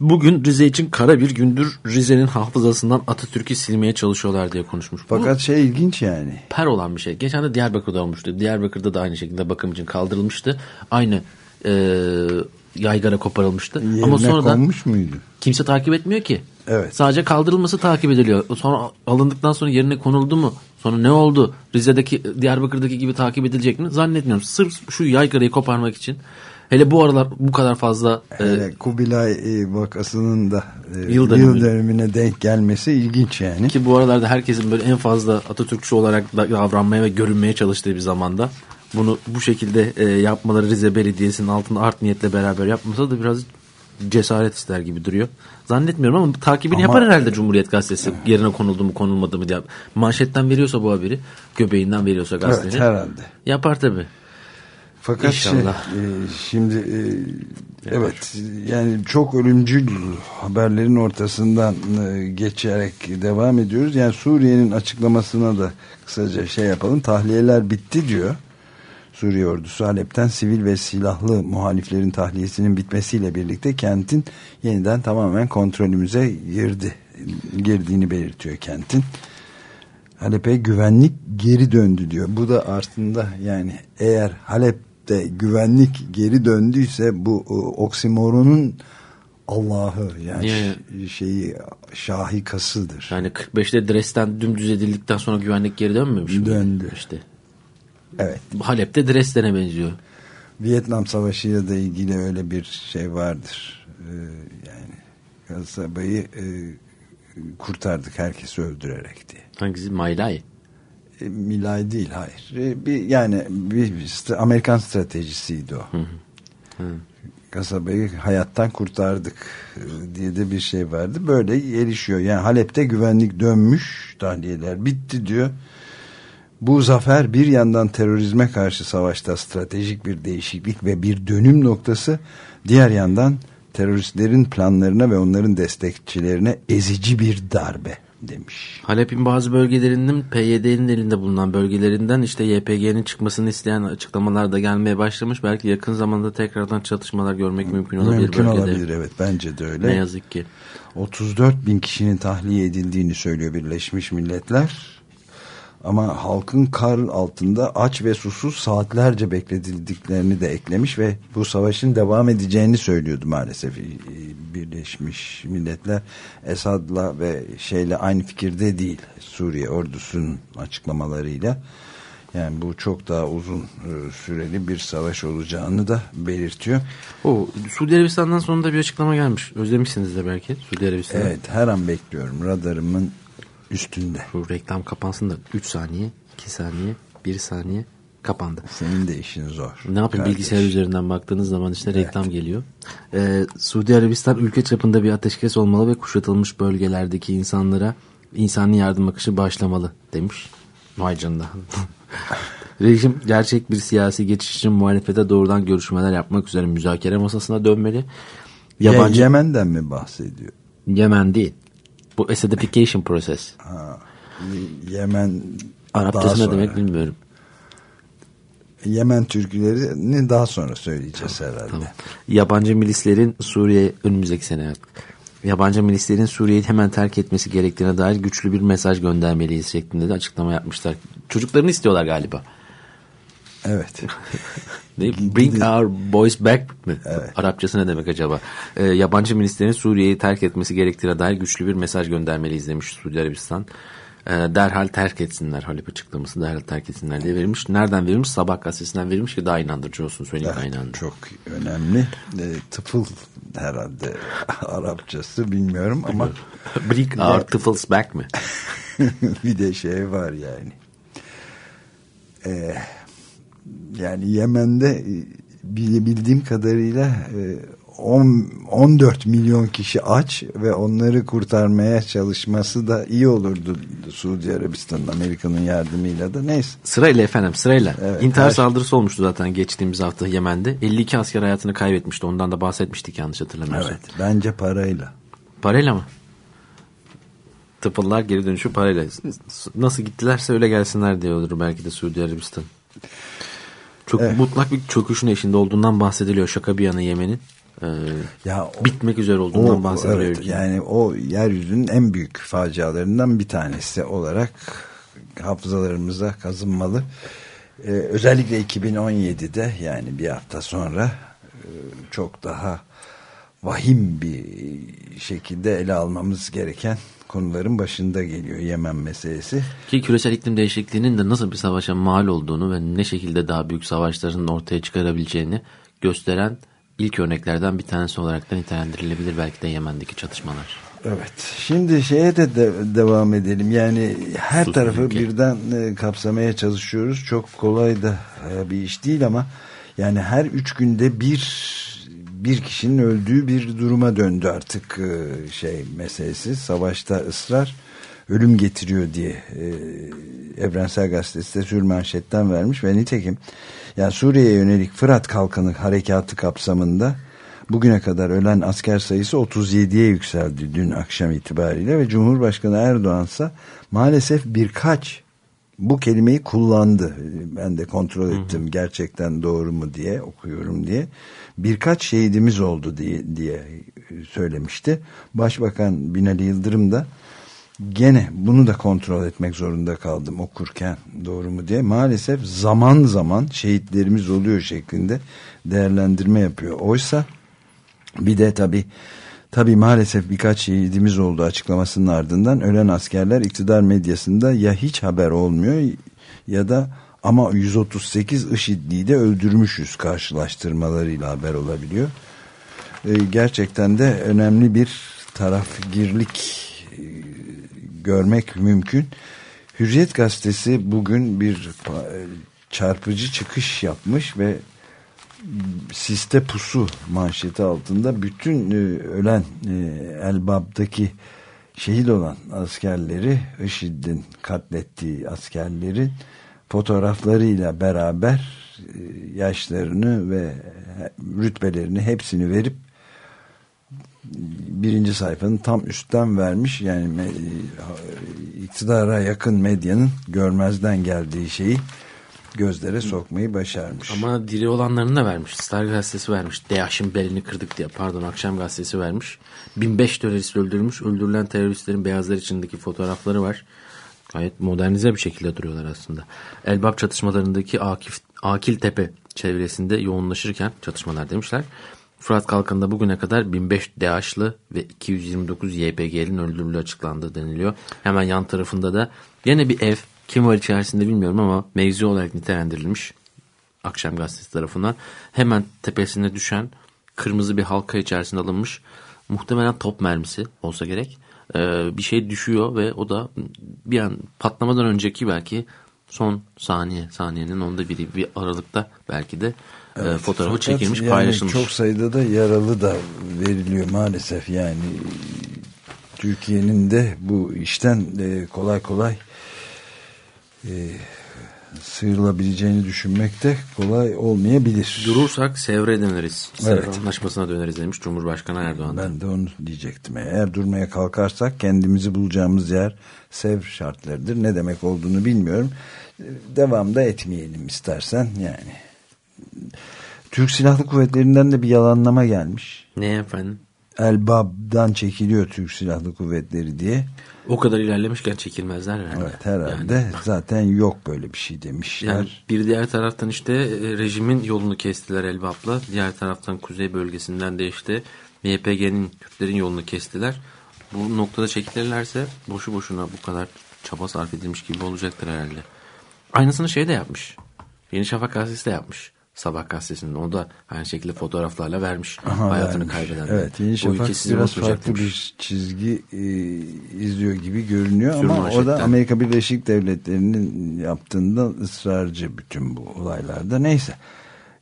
bugün Rize için kara bir gündür Rize'nin hafızasından Atatürk'ü silmeye çalışıyorlar diye konuşmuş. Bu Fakat şey ilginç yani. per olan bir şey. Geçen de Diyarbakır'da olmuştu. Diyarbakır'da da aynı şekilde bakım için kaldırılmıştı. Aynı e, yaygara koparılmıştı. Yerine Ama sonra da konmuş muydu? kimse takip etmiyor ki. Evet. Sadece kaldırılması takip ediliyor. Sonra alındıktan sonra yerine konuldu mu? Sonra ne oldu? Rize'deki, Diyarbakır'daki gibi takip edilecek mi? Zannetmiyorum. Sırf şu yaygarayı koparmak için. Hele bu aralar bu kadar fazla e, Hele Kubilay e, vakasının da e, Yıl yıl, dönümü. dönümüne denk gelmesi ilginç yani. ki bu aralarda herkesin böyle en fazla Atatürkçü olarak da davranmaya ve görünmeye çalıştığı bir zamanda bunu bu şekilde e, yapmaları Rize Belediyesi'nin altında art niyetle beraber yapmasa da biraz cesaret ister gibi duruyor. Zannetmiyorum ama takibini Ama- yapar herhalde Cumhuriyet Gazetesi yerine konuldu mu konulmadı mı diye. Manşetten veriyorsa bu haberi göbeğinden veriyorsa gazetenin. Evet herhalde. Yapar tabii. Fakat şey, İnşallah. e, şimdi e, evet yani çok ölümcül haberlerin ortasından e, geçerek devam ediyoruz. Yani Suriye'nin açıklamasına da kısaca şey yapalım. Tahliyeler bitti diyor. Suriye ordusu Halep'ten sivil ve silahlı muhaliflerin tahliyesinin bitmesiyle birlikte kentin yeniden tamamen kontrolümüze girdi. Girdiğini belirtiyor kentin. Halep'e güvenlik geri döndü diyor. Bu da aslında yani eğer Halep'te güvenlik geri döndüyse bu e, oksimoronun Allah'ı yani ş- şeyi şahikasıdır. Yani 45'te Dresden dümdüz edildikten sonra güvenlik geri dönmemiş mi? Döndü. İşte. Evet. Halep'te Dresden'e benziyor. Vietnam Savaşı ile da ilgili öyle bir şey vardır. Ee, yani kasabayı e, kurtardık herkesi öldürerek diye. Hangisi? Maylay. E, Milay değil hayır. E, bir yani bir, bir Amerikan stratejisiydi o. Kasabayı hayattan kurtardık e, diye de bir şey vardı. Böyle gelişiyor. Yani Halep'te güvenlik dönmüş, tahliyeler bitti diyor. Bu zafer bir yandan terörizme karşı savaşta stratejik bir değişiklik ve bir dönüm noktası, diğer yandan teröristlerin planlarına ve onların destekçilerine ezici bir darbe demiş. Halep'in bazı bölgelerinin PYD'nin elinde bulunan bölgelerinden işte YPG'nin çıkmasını isteyen açıklamalar da gelmeye başlamış. Belki yakın zamanda tekrardan çatışmalar görmek mümkün olabilir Mümkün bölgede. olabilir evet bence de öyle. Ne yazık ki. 34 bin kişinin tahliye edildiğini söylüyor Birleşmiş Milletler. Ama halkın kar altında aç ve susuz saatlerce bekletildiklerini de eklemiş ve bu savaşın devam edeceğini söylüyordu maalesef Birleşmiş Milletler. Esad'la ve şeyle aynı fikirde değil Suriye ordusunun açıklamalarıyla. Yani bu çok daha uzun e, süreli bir savaş olacağını da belirtiyor. O Suudi Arabistan'dan sonunda bir açıklama gelmiş. Özlemişsiniz de belki Suudi Arabistan'ı. Evet her an bekliyorum radarımın üstünde. Bu reklam kapansın da 3 saniye, 2 saniye, 1 saniye kapandı. Senin de işin zor. Ne yapayım kardeş. bilgisayar üzerinden baktığınız zaman işte reklam geliyor. Ee, Suudi Arabistan ülke çapında bir ateşkes olmalı ve kuşatılmış bölgelerdeki insanlara insani yardım akışı başlamalı demiş. Vay canına. Rejim gerçek bir siyasi geçiş için muhalefete doğrudan görüşmeler yapmak üzere müzakere masasına dönmeli. Yabancı Ye- Yemen'den mi bahsediyor? Yemen değil. Bu acidification process. Y- Yemen Arapçası ne demek bilmiyorum. Yemen türkülerini daha sonra söyleyeceğiz herhalde. Tamam. Yabancı milislerin Suriye önümüzdeki sene. Yabancı milislerin Suriye'yi hemen terk etmesi gerektiğine dair güçlü bir mesaj göndermeliyiz şeklinde de açıklama yapmışlar. Çocuklarını istiyorlar galiba. Evet. Ne? Bring our boys back mi? Arapçası ne demek acaba? Ee, yabancı milislerin Suriye'yi terk etmesi gerektiğine dair güçlü bir mesaj göndermeliyiz demiş Suudi Arabistan. Ee, derhal terk etsinler Halep açıklaması derhal terk etsinler diye verilmiş. Nereden verilmiş? Sabah gazetesinden verilmiş ki daha inandırıcı olsun söyleyeyim kaynağında. Çok önemli. E, tıfıl herhalde Arapçası bilmiyorum ama Bring our tıfıls back mi? bir de şey var yani. Ee, yani Yemen'de e, bile- bildiğim kadarıyla e, on- 14 milyon kişi aç ve onları kurtarmaya çalışması da iyi olurdu Suudi Arabistan'ın Amerika'nın yardımıyla da neyse. Sırayla efendim sırayla. Evet, İntihar her- saldırısı olmuştu zaten geçtiğimiz hafta Yemen'de. 52 asker hayatını kaybetmişti. Ondan da bahsetmiştik yanlış hatırlamıyorsam. Evet bence parayla. Parayla mı? Tıpıllar geri dönüşü parayla. Nasıl gittilerse öyle gelsinler diye olur belki de Suudi Arabistan. Çok Evet. mutlak bir çöküşün eşinde olduğundan bahsediliyor şaka bir yana Yemen'in. Ee, Ya o- bitmek üzere olduğundan O, bahsediliyor. evet, ülkenin. yani o yeryüzünün en büyük facialarından bir tanesi olarak hafızalarımıza kazınmalı. Ee, özellikle 2017'de yani bir hafta sonra e, çok daha vahim bir şekilde ele almamız gereken konuların başında geliyor Yemen meselesi. Ki küresel iklim değişikliğinin de nasıl bir savaşa mal olduğunu ve ne şekilde daha büyük savaşların ortaya çıkarabileceğini gösteren ilk örneklerden bir tanesi olarak da nitelendirilebilir belki de Yemen'deki çatışmalar. Evet. Şimdi şeye de, de devam edelim. Yani her Sus tarafı ülke. birden e, kapsamaya çalışıyoruz. Çok kolay da e, bir iş değil ama yani her üç günde bir bir kişinin öldüğü bir duruma döndü artık e, şey meselesi. Savaşta ısrar ölüm getiriyor diye e, Evrensel Gazetesi de sürmanşetten vermiş ve nitekim yani Suriye'ye yönelik Fırat Kalkanı harekatı kapsamında Bugüne kadar ölen asker sayısı 37'ye yükseldi dün akşam itibariyle ve Cumhurbaşkanı Erdoğan ise maalesef birkaç bu kelimeyi kullandı. Ben de kontrol ettim gerçekten doğru mu diye okuyorum diye. Birkaç şehidimiz oldu diye, diye söylemişti. Başbakan Binali Yıldırım da gene bunu da kontrol etmek zorunda kaldım okurken doğru mu diye. Maalesef zaman zaman şehitlerimiz oluyor şeklinde değerlendirme yapıyor. Oysa bir de tabi tabi maalesef birkaç şehidimiz oldu açıklamasının ardından ölen askerler iktidar medyasında ya hiç haber olmuyor ya da ama 138 IŞİD'liyi de öldürmüşüz karşılaştırmalarıyla haber olabiliyor. Ee, gerçekten de önemli bir tarafgirlik e, görmek mümkün. Hürriyet gazetesi bugün bir pa- çarpıcı çıkış yapmış ve siste pusu manşeti altında bütün e, ölen e, Elbab'daki şehit olan askerleri IŞİD'in katlettiği askerlerin fotoğraflarıyla beraber e, yaşlarını ve rütbelerini hepsini verip birinci sayfanın tam üstten vermiş yani me- iktidara yakın medyanın görmezden geldiği şeyi gözlere sokmayı başarmış. Ama diri olanlarını da vermiş. Star gazetesi vermiş. DAEŞ'in belini kırdık diye. Pardon akşam gazetesi vermiş. 1005 terörist öldürülmüş. Öldürülen teröristlerin beyazlar içindeki fotoğrafları var. Gayet modernize bir şekilde duruyorlar aslında. Elbap çatışmalarındaki Akif, Akil Tepe çevresinde yoğunlaşırken çatışmalar demişler. Fırat Kalkanı'nda bugüne kadar 1005 DAEŞ'lı ve 229 YPG'nin öldürüldüğü açıklandı deniliyor. Hemen yan tarafında da yine bir ev kim var içerisinde bilmiyorum ama mevzi olarak nitelendirilmiş. Akşam gazetesi tarafından hemen tepesine düşen kırmızı bir halka içerisinde alınmış muhtemelen top mermisi olsa gerek bir şey düşüyor ve o da bir an patlamadan önceki belki son saniye saniyenin onda biri bir aralıkta belki de e, fotoğrafı Fakat çekilmiş yani paylaşılmış. Çok sayıda da yaralı da veriliyor maalesef yani Türkiye'nin de bu işten e, kolay kolay e, sıyrılabileceğini düşünmek de kolay olmayabilir. Durursak Sevre döneriz. Sevre Evet. Anlaşması'na döneriz demiş Cumhurbaşkanı Erdoğan. Ben de onu diyecektim. Eğer durmaya kalkarsak kendimizi bulacağımız yer sev şartlarıdır. Ne demek olduğunu bilmiyorum. Devam da etmeyelim istersen yani. Türk Silahlı Kuvvetleri'nden de bir yalanlama gelmiş. Ne efendim? Elbab'dan çekiliyor Türk Silahlı Kuvvetleri diye. O kadar ilerlemişken çekilmezler herhalde. Evet herhalde Yani, zaten yok böyle bir şey demişler. yani bir diğer taraftan işte e, rejimin yolunu kestiler Elbap'la. Diğer taraftan kuzey bölgesinden de işte MYPG'nin Kürtlerin yolunu kestiler. Bu noktada çekilirlerse boşu boşuna bu kadar çaba sarf edilmiş gibi olacaktır herhalde. Aynısını şey de yapmış. Yeni Şafak gazetesi de yapmış. Sabah gazetesinin. O da aynı şekilde fotoğraflarla vermiş. Aha, hayatını vermiş. kaybeden. Evet Yeni Şafak biraz farklı bir çizgi e, izliyor gibi görünüyor Sürme ama o da. Amerika Birleşik Devletleri'nin yaptığında ısrarcı bütün bu olaylarda. Neyse.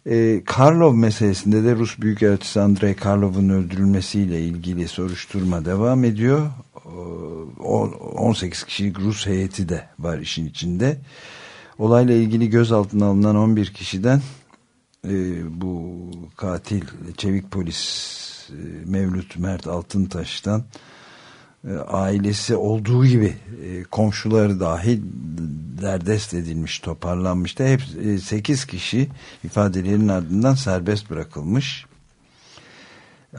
E, Karlov meselesinde de Rus Büyükelçisi Andrei Karlov'un öldürülmesiyle ilgili soruşturma devam ediyor. O, 18 kişilik Rus heyeti de var işin içinde. Olayla ilgili gözaltına alınan 11 kişiden e, bu katil çevik polis e, Mevlüt Mert Altıntaş'tan e, ailesi olduğu gibi e, komşuları dahil derdest edilmiş, toparlanmıştı. Hep 8 kişi ifadelerin ardından serbest bırakılmış.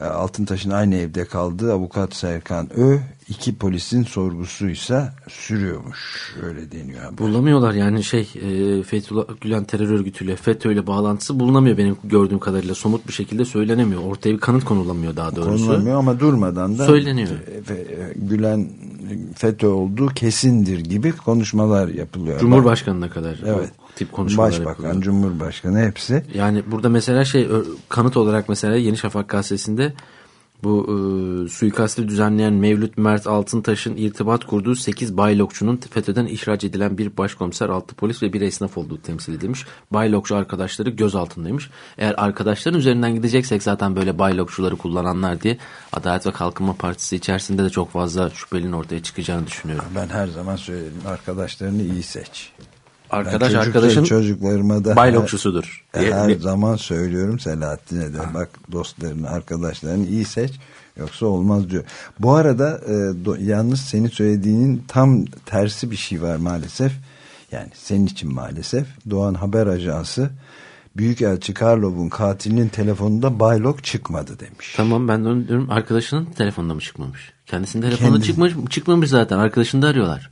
E, Altıntaş'ın aynı evde kaldığı avukat Serkan Ö iki polisin sorgusuysa sürüyormuş. Öyle deniyor. haber. Bulamıyorlar yani şey e, Fethullah Gülen terör örgütüyle FETÖ ile bağlantısı bulunamıyor benim gördüğüm kadarıyla. Somut bir şekilde söylenemiyor. Ortaya bir kanıt konulamıyor daha doğrusu. Konulamıyor ama durmadan da Söyleniyor. e, e, Gülen FETÖ olduğu kesindir gibi konuşmalar yapılıyor. Cumhurbaşkanına kadar Evet. Tip konuşmalar Başbakan, yapılıyor. Cumhurbaşkanı hepsi. Yani burada mesela şey kanıt olarak mesela Yeni Şafak gazetesinde bu e, suikastı düzenleyen Mevlüt Mert Altıntaş'ın irtibat kurduğu 8 baylokçunun FETÖ'den ihraç edilen bir başkomiser, 6 polis ve bir esnaf olduğu temsil edilmiş. Baylokçu arkadaşları gözaltındaymış. Eğer arkadaşların üzerinden gideceksek zaten böyle baylokçuları kullananlar diye Adalet ve Kalkınma Partisi içerisinde de çok fazla şüphelinin ortaya çıkacağını düşünüyorum. Ben her zaman söyledim arkadaşlarını iyi seç. Arkadaş çocuklar- arkadaşın çocuklarıma da baylokçusudur. her, diye- her zaman söylüyorum Selahattin'e de bak dostlarını arkadaşlarını iyi seç yoksa olmaz diyor. Bu arada e, do- yalnız senin söylediğinin tam tersi bir şey var maalesef. Yani senin için maalesef Doğan Haber Ajansı Büyükelçi Karlov'un katilinin telefonunda baylok çıkmadı demiş. Tamam ben de onu diyorum. Arkadaşının telefonda mı çıkmamış? Kendisinin telefonda Kendi- çıkmış, çıkmamış zaten. Arkadaşını da arıyorlar.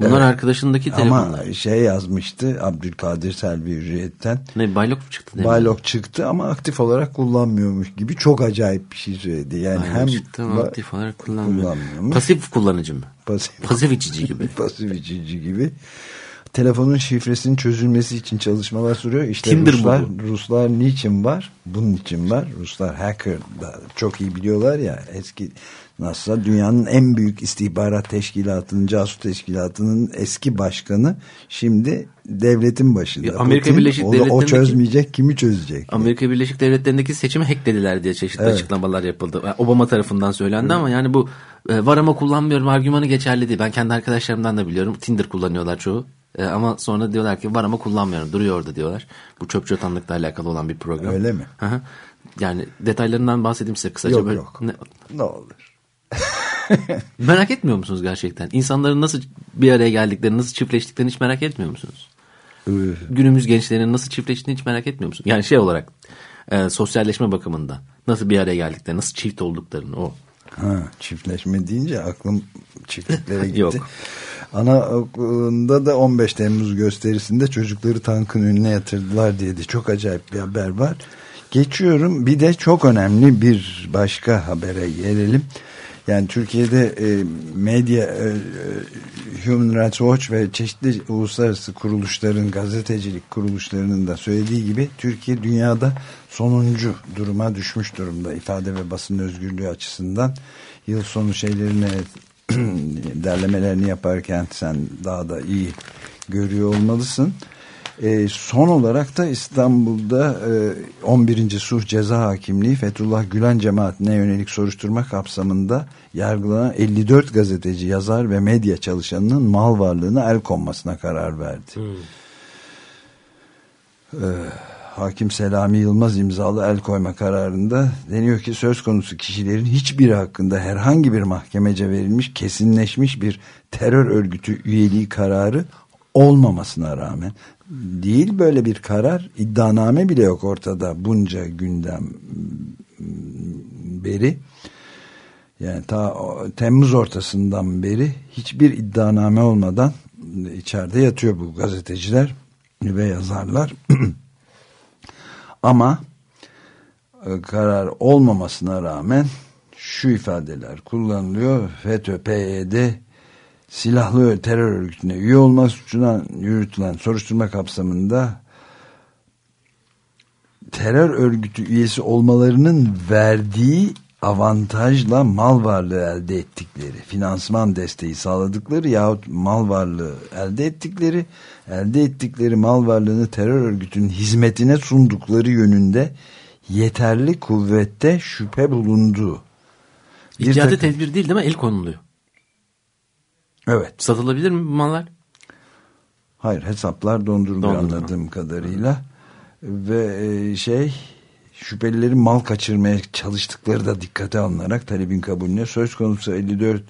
Bunlar arkadaşındaki telefonlar. Ama şey yazmıştı Abdülkadir Selvi Hürriyet'ten. Ne baylok çıktı? değil mi? Baylok çıktı ama aktif olarak kullanmıyormuş gibi çok acayip bir şey söyledi. Yani Baylok hem çıktı ama aktif olarak kullanmıyor. kullanmıyormuş. Pasif kullanıcı mı? pasif, Pasif içici gibi. pasif içici gibi. Telefonun şifresinin çözülmesi için çalışmalar sürüyor. İşte Kimdir bu? Ruslar, Ruslar niçin var? Bunun için var. Ruslar hacker da çok iyi biliyorlar ya eski NASA dünyanın en büyük istihbarat teşkilatının, casus teşkilatının eski başkanı şimdi devletin başında. Ya Amerika Putin, Birleşik o, da- o Devletleri'ndeki- çözmeyecek kimi çözecek? Amerika Birleşik Devletleri'ndeki seçimi hacklediler diye çeşitli Evet. açıklamalar yapıldı. Yani Obama tarafından söylendi ama yani bu e, var ama kullanmıyorum argümanı geçerli değil. Ben kendi arkadaşlarımdan da biliyorum. Tinder kullanıyorlar çoğu. E, ama sonra diyorlar ki var ama kullanmıyorum duruyor orada diyorlar. Bu çöp çatanlıkla alakalı olan bir program. Öyle mi? Hı hı. yani detaylarından bahsedeyim size kısaca. Yok Böyle- yok. Ne- Ne olur. merak etmiyor musunuz gerçekten? İnsanların nasıl bir araya geldiklerini, nasıl çiftleştiklerini hiç merak etmiyor musunuz? Günümüz gençlerinin nasıl çiftleştiğini hiç merak etmiyor musun? Yani şey olarak e, sosyalleşme bakımında nasıl bir araya geldiklerini, nasıl çift olduklarını o. Ha, çiftleşme deyince aklım çiftliklere gitti. Yok. Anaokulunda da 15 Temmuz gösterisinde çocukları tankın önüne yatırdılar diye de çok acayip bir haber var. Geçiyorum bir de çok önemli bir başka habere gelelim. Yani Türkiye'de e, medya e, e, Human Rights Watch ve çeşitli uluslararası kuruluşların gazetecilik kuruluşlarının da söylediği gibi Türkiye dünyada sonuncu duruma düşmüş durumda ifade ve basın özgürlüğü açısından yıl sonu şeylerini derlemelerini yaparken sen daha da iyi görüyor olmalısın. E, son olarak da İstanbul'da e, 11. Suh Ceza Hakimliği Fethullah Gülen cemaatine yönelik soruşturma kapsamında yargılanan 54 gazeteci, yazar ve medya çalışanının mal varlığına el konmasına karar verdi. Hakim Selami Yılmaz imzalı el koyma kararında deniyor ki söz konusu kişilerin hiçbiri hakkında herhangi bir mahkemece verilmiş kesinleşmiş bir terör örgütü üyeliği kararı olmamasına rağmen değil böyle bir karar iddianame bile yok ortada bunca gündem beri yani ta Temmuz ortasından beri hiçbir iddianame olmadan içeride yatıyor bu gazeteciler ve yazarlar. Ama e, karar olmamasına rağmen şu ifadeler kullanılıyor. FETÖ, PYD silahlı terör örgütüne üye olma suçundan yürütülen soruşturma kapsamında terör örgütü üyesi olmalarının verdiği avantajla mal varlığı elde ettikleri, finansman desteği sağladıkları yahut mal varlığı elde ettikleri, elde ettikleri mal varlığını terör örgütünün hizmetine sundukları yönünde yeterli kuvvette şüphe bulunduğu. Takım- tedbir değil değil mi? El konuluyor. Evet. Satılabilir mi bu mallar? Hayır hesaplar donduruluyor Dondurma. anladığım kadarıyla. Ve e, şey şüphelilerin mal kaçırmaya çalıştıkları da dikkate alınarak talebin kabulüne söz konusu 54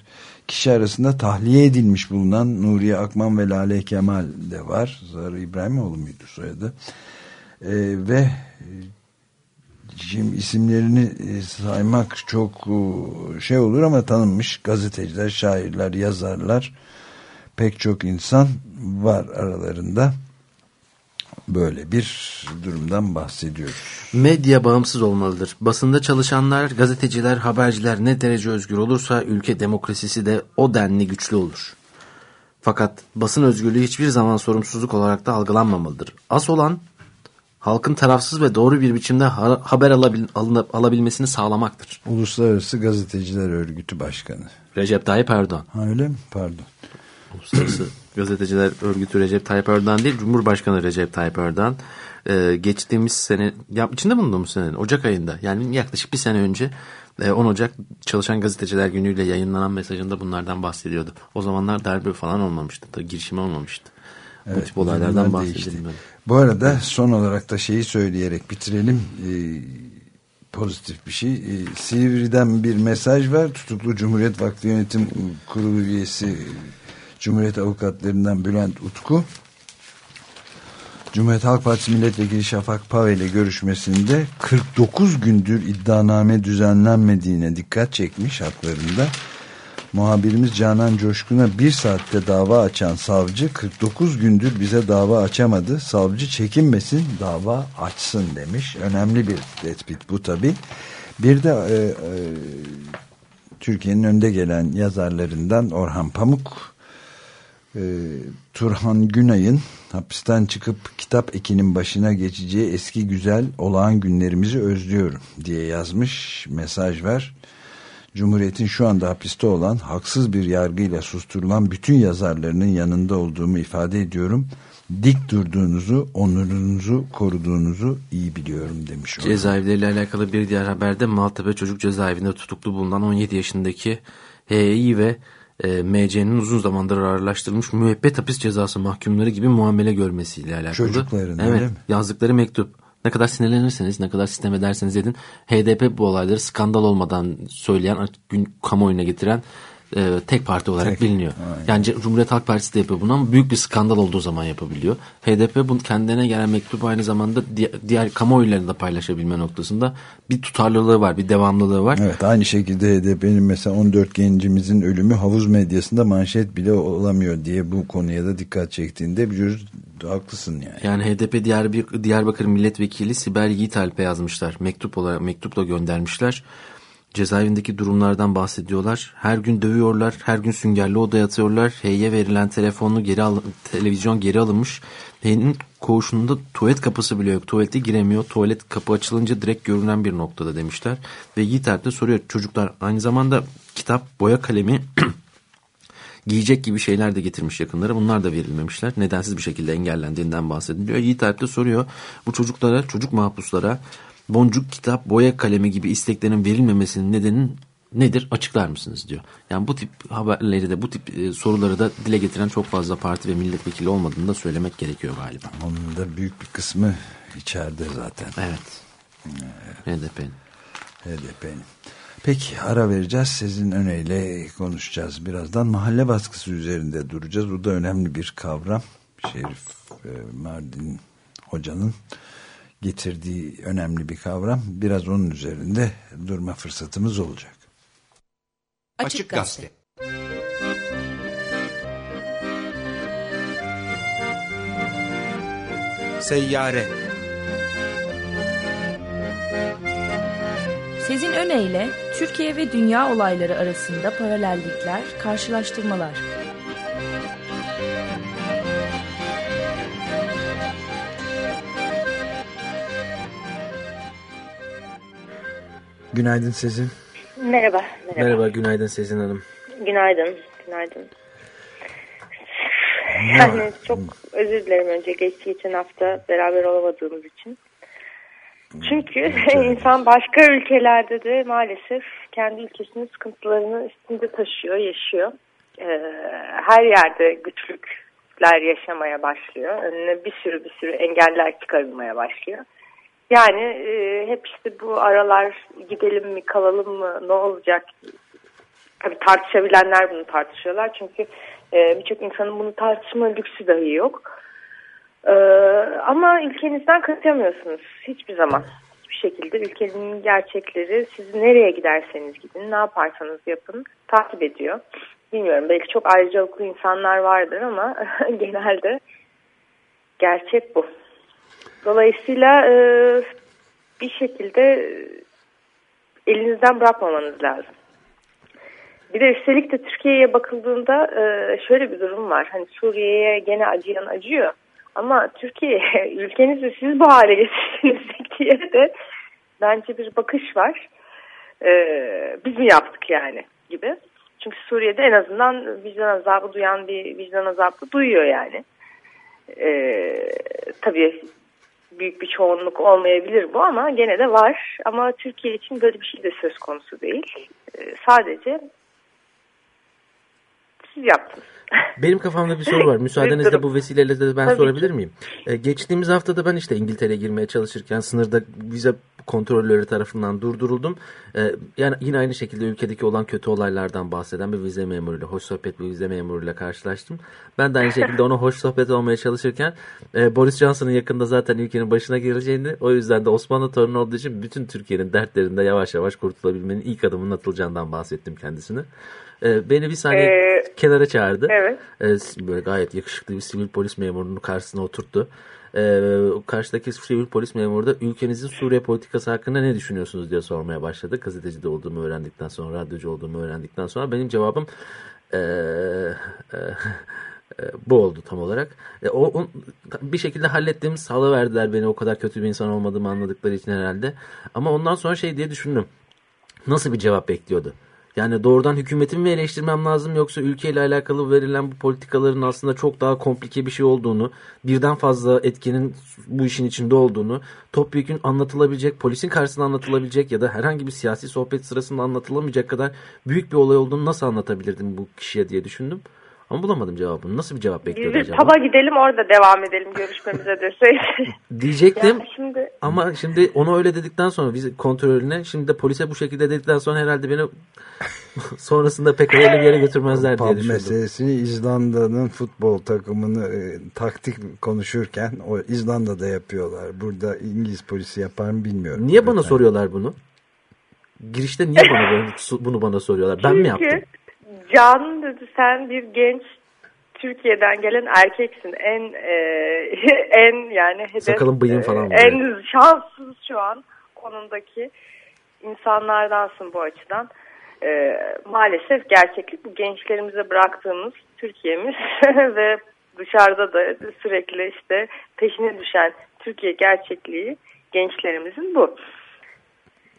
kişi arasında tahliye edilmiş bulunan Nuriye Akman ve Lale Kemal de var. Zarı İbrahimoğlu muydu soyadı? E, ve şimdi isimlerini e, saymak çok e, şey olur ama tanınmış gazeteciler, şairler, yazarlar pek çok insan var aralarında. Böyle bir durumdan bahsediyoruz. Medya bağımsız olmalıdır. Basında çalışanlar, gazeteciler, haberciler ne derece özgür olursa ülke demokrasisi de o denli güçlü olur. Fakat basın özgürlüğü hiçbir zaman sorumsuzluk olarak da algılanmamalıdır. As olan halkın tarafsız ve doğru bir biçimde ha- haber alabil, alına- alabilmesini sağlamaktır. Uluslararası Gazeteciler Örgütü Başkanı. Recep Tayyip Erdoğan. Ha öyle mi? Pardon. Uluslararası Gazeteciler Örgütü Recep Tayyip Erdoğan değil, Cumhurbaşkanı Recep Tayyip Erdoğan. Ee, geçtiğimiz sene, ya içinde bulunduğumuz senenin Ocak ayında yani yaklaşık bir sene önce e, 10 Ocak Çalışan Gazeteciler Günü'yle yayınlanan mesajında bunlardan bahsediyordu. O zamanlar darbe falan olmamıştı, da girişimi olmamıştı. Bu tip olaylardan bahsedelim. Bu arada son olarak da şeyi söyleyerek bitirelim. Ee, pozitif bir şey. Ee, Silivri'den bir mesaj var. Tutuklu Cumhuriyet Vakfı Yönetim Kurulu üyesi Cumhuriyet Avukatlarından Bülent Utku. Cumhuriyet Halk Partisi Milletvekili Şafak Pave ile görüşmesinde 49 gündür iddianame düzenlenmediğine dikkat çekmiş haklarında. Muhabirimiz Canan Coşkun'a bir saatte dava açan savcı 49 gündür bize dava açamadı. Savcı çekinmesin dava açsın demiş. Önemli bir tespit bu tabi. Bir de e, e, Türkiye'nin önde gelen yazarlarından Orhan Pamuk e, Turhan Günay'ın hapisten çıkıp kitap ekinin başına geçeceği eski güzel olağan günlerimizi özlüyorum diye yazmış mesaj ver. Cumhuriyet'in şu anda hapiste olan haksız bir yargıyla susturulan bütün yazarlarının yanında olduğumu ifade ediyorum. Dik durduğunuzu, onurunuzu koruduğunuzu iyi biliyorum demiş. Cezaevleriyle alakalı bir diğer haberde Maltepe Çocuk Cezaevinde tutuklu bulunan 17 yaşındaki HEİ ve e, MC'nin uzun zamandır ağırlaştırılmış müebbet hapis cezası mahkumları gibi muamele görmesiyle alakalı. Çocukların, evet, öyle mi? Yazdıkları mektup. Ne kadar sinirlenirseniz, ne kadar sistem ederseniz edin. HDP bu olayları skandal olmadan söyleyen, gün kamuoyuna getiren e, tek parti olarak Tek, biliniyor. Yani Ce- Cumhuriyet Halk Partisi de yapıyor bunu ama büyük bir skandal olduğu zaman yapabiliyor. HDP bunu kendine gelen mektup aynı zamanda di- diğer kamuoylarını da paylaşabilme noktasında bir tutarlılığı var, bir devamlılığı var. Evet aynı şekilde HDP'nin mesela 14 gencimizin ölümü havuz medyasında manşet bile olamıyor diye bu konuya da dikkat çektiğinde biliyoruz haklısın yani. Yani HDP Diyarbakır, Diyarbakır Milletvekili Sibel Yiğitalp'e yazmışlar. Mektup olarak mektupla göndermişler. Cezaevindeki durumlardan bahsediyorlar. Her gün dövüyorlar, her gün süngerli odaya atıyorlar. Hey'e verilen telefonu geri al televizyon geri alınmış. Hey'in koğuşunda tuvalet kapısı bile yok. Tuvalete giremiyor. Tuvalet kapı açılınca direkt görünen bir noktada demişler. Ve Yiğitalp de soruyor çocuklar aynı zamanda kitap, boya kalemi giyecek gibi şeyler de getirmiş yakınlara. Bunlar da verilmemişler. Nedensiz bir şekilde engellendiğinden bahsediliyor. Yiğit de soruyor bu çocuklara, çocuk mahpuslara boncuk, kitap, boya kalemi gibi isteklerin verilmemesinin nedeninin nedir açıklar mısınız diyor. Yani bu tip haberleri de bu tip e, soruları da dile getiren çok fazla parti ve milletvekili olmadığını da söylemek gerekiyor galiba. Onun da büyük bir kısmı içeride zaten. Evet. HDP'nin. HDP'nin. Peki ara vereceğiz. Sizin öneyle konuşacağız. Birazdan mahalle baskısı üzerinde duracağız. Bu da önemli bir kavram. Şerif e, Mardin hocanın getirdiği önemli bir kavram. Biraz onun üzerinde durma fırsatımız olacak. Açık Gazete. Seyyare Sezin öneyle Türkiye ve dünya olayları arasında paralellikler, karşılaştırmalar. Günaydın Sezin. Merhaba, merhaba. Merhaba günaydın Sezin Hanım. Günaydın, günaydın. Yani çok özür dilerim önce geçti geçen hafta beraber olamadığımız için. Çünkü insan başka ülkelerde de maalesef kendi ülkesinin sıkıntılarını üstünde taşıyor, yaşıyor. Ee, her yerde güçlükler yaşamaya başlıyor. Önüne bir sürü bir sürü engeller çıkarılmaya başlıyor. Yani e, hep işte bu aralar gidelim mi kalalım mı ne olacak Tabii tartışabilenler bunu tartışıyorlar çünkü e, birçok insanın bunu tartışma lüksü dahi yok. E, ama ülkenizden kaçamıyorsunuz hiçbir zaman. Hiçbir şekilde ülkenin gerçekleri siz nereye giderseniz gidin, ne yaparsanız yapın takip ediyor. Bilmiyorum belki çok ayrıcalıklı insanlar vardır ama genelde gerçek bu. Dolayısıyla e, bir şekilde e, elinizden bırakmamanız lazım. Bir de üstelik de Türkiye'ye bakıldığında e, şöyle bir durum var. Hani Suriye'ye gene acıyan acıyor. Ama Türkiye ülkenizi siz bu hale getirdiniz diye de bence bir bakış var. E, biz mi yaptık yani gibi. Çünkü Suriye'de en azından vicdan azabı duyan bir vicdan azabı duyuyor yani. E, tabii büyük bir çoğunluk olmayabilir bu ama gene de var. Ama Türkiye için böyle bir şey de söz konusu değil. E, sadece siz yaptınız. Benim kafamda bir soru var. Müsaadenizle bu vesileyle de ben Tabii sorabilir ki. miyim? Ee, geçtiğimiz haftada ben işte İngiltere'ye girmeye çalışırken sınırda vize kontrolörü tarafından durduruldum. Ee, yani yine aynı şekilde ülkedeki olan kötü olaylardan bahseden bir vize memuruyla, hoş sohbet bir vize memuruyla karşılaştım. Ben de aynı şekilde ona hoş sohbet olmaya çalışırken e, Boris Johnson'ın yakında zaten ülkenin başına geleceğini, o yüzden de Osmanlı torunu olduğu için bütün Türkiye'nin dertlerinden yavaş yavaş kurtulabilmenin ilk adımının atılacağından bahsettim kendisine. Ee, beni bir saniye Ee, kenara çağırdı. Evet. Ee, böyle gayet yakışıklı bir sivil polis memurunun karşısına oturttu. Ee, karşıdaki sivil polis memuru da ülkenizin Suriye politikası hakkında ne düşünüyorsunuz diye sormaya başladı. Gazeteci de olduğumu öğrendikten sonra, radyocu olduğumu öğrendikten sonra benim cevabım ee, e, bu oldu tam olarak. E, o, o- bir şekilde hallettim. Salıverdiler beni o kadar kötü bir insan olmadığımı anladıkları için herhalde. Ama ondan sonra şey diye düşündüm. Nasıl bir cevap bekliyordu? Yani doğrudan hükümetimi mi eleştirmem lazım yoksa ülkeyle alakalı verilen bu politikaların aslında çok daha komplike bir şey olduğunu, birden fazla etkinin bu işin içinde olduğunu, topyekun anlatılabilecek, polisin karşısında anlatılabilecek ya da herhangi bir siyasi sohbet sırasında anlatılamayacak kadar büyük bir olay olduğunu nasıl anlatabilirdim bu kişiye diye düşündüm. Ama bulamadım cevabını. Nasıl bir cevap bekliyordu de acaba? taba gidelim orada devam edelim görüşmemize deseydi. Diyecektim. yani şimdi Ama şimdi onu öyle dedikten sonra vize kontrolüne şimdi de polise bu şekilde dedikten sonra herhalde beni sonrasında pek öyle bir yere götürmezler diye Pub düşündüm. meselesini İzlanda'nın futbol takımını e, taktik konuşurken o İzlanda'da yapıyorlar. Burada İngiliz polisi yapar mı bilmiyorum. Niye bana soruyorlar bunu? Girişte niye bana bunu, bunu bana soruyorlar? Ben mi yaptım? Can dedi sen bir genç Türkiye'den gelen erkeksin. En e, en yani hedef Sakalın bıyığın falan e, var. en şanssız şu an konumdaki insanlardansın bu açıdan. E, maalesef gerçeklik bu gençlerimize bıraktığımız Türkiye'miz ve dışarıda da sürekli işte peşine düşen Türkiye gerçekliği gençlerimizin bu.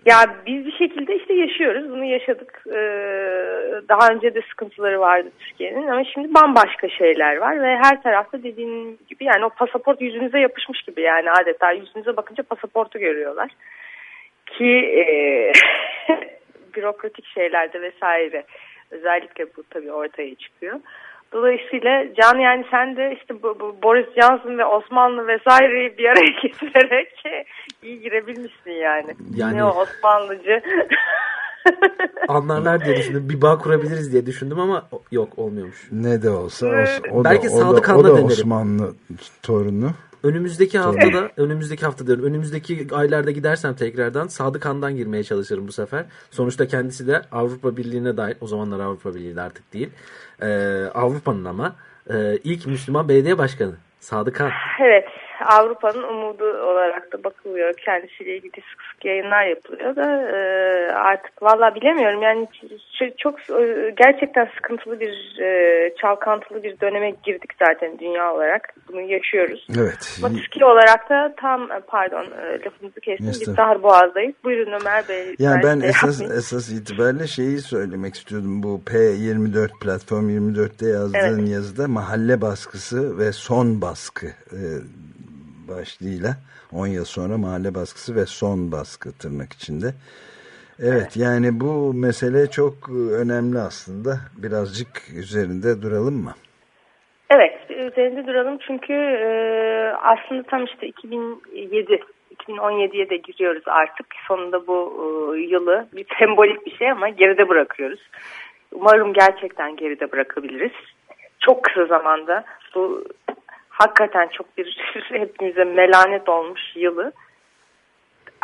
Ya biz bir şekilde işte yaşıyoruz. Bunu yaşadık. Ee, daha önce de sıkıntıları vardı Türkiye'nin ama şimdi bambaşka şeyler var ve her tarafta dediğin gibi yani o pasaport yüzünüze yapışmış gibi yani adeta yüzünüze bakınca pasaportu görüyorlar. Ki e, bürokratik şeylerde vesaire özellikle bu tabii ortaya çıkıyor. Dolayısıyla Can yani sen de işte bu, bu Boris Johnson ve Osmanlı vesaireyi bir araya getirerek iyi girebilmişsin yani. Yani- Ne o Osmanlıcı. Anlarlar diye düşündüm. Bir bağ kurabiliriz diye düşündüm ama yok olmuyormuş. Ne de olsa o, o Belki da, o da, Sadık o da denerim. Osmanlı torunu. Önümüzdeki haftada, önümüzdeki hafta diyorum, önümüzdeki aylarda gidersem tekrardan Sadık Han'dan girmeye çalışırım bu sefer. Sonuçta kendisi de Avrupa Birliği'ne dahil, o zamanlar Avrupa Birliği'de artık değil. Ee, Avrupa'nın ama e, ilk Müslüman belediye başkanı Sadık Han. Evet, Avrupa'nın umudu olarak da bakılıyor. Kendisiyle ilgili sık sık yayınlar yapılıyor da e, artık valla bilemiyorum. Yani çok e, gerçekten sıkıntılı bir, e, çalkantılı bir döneme girdik zaten dünya olarak. Bunu yaşıyoruz. Evet. Türkiye olarak da tam e, pardon e, lafınızı kestim. Estağfurullah. dar boğazdayız. Buyurun Ömer Bey. Yani ben esas esas itibariyle şeyi söylemek istiyordum. Bu P24 platform 24'te yazdığın Evet. yazıda mahalle baskısı ve son baskı e, başlığıyla 10 yıl sonra mahalle baskısı ve son baskı tırnak içinde. Evet, yani bu mesele çok e, önemli aslında. Birazcık üzerinde duralım mı? Evet, üzerinde duralım çünkü e, aslında tam işte 2007, 2017'ye de giriyoruz artık. Sonunda bu e, yılı bir sembolik bir şey ama geride bırakıyoruz. Umarım gerçekten geride bırakabiliriz. Çok kısa zamanda bu hakikaten çok bir hepimize melanet olmuş yılı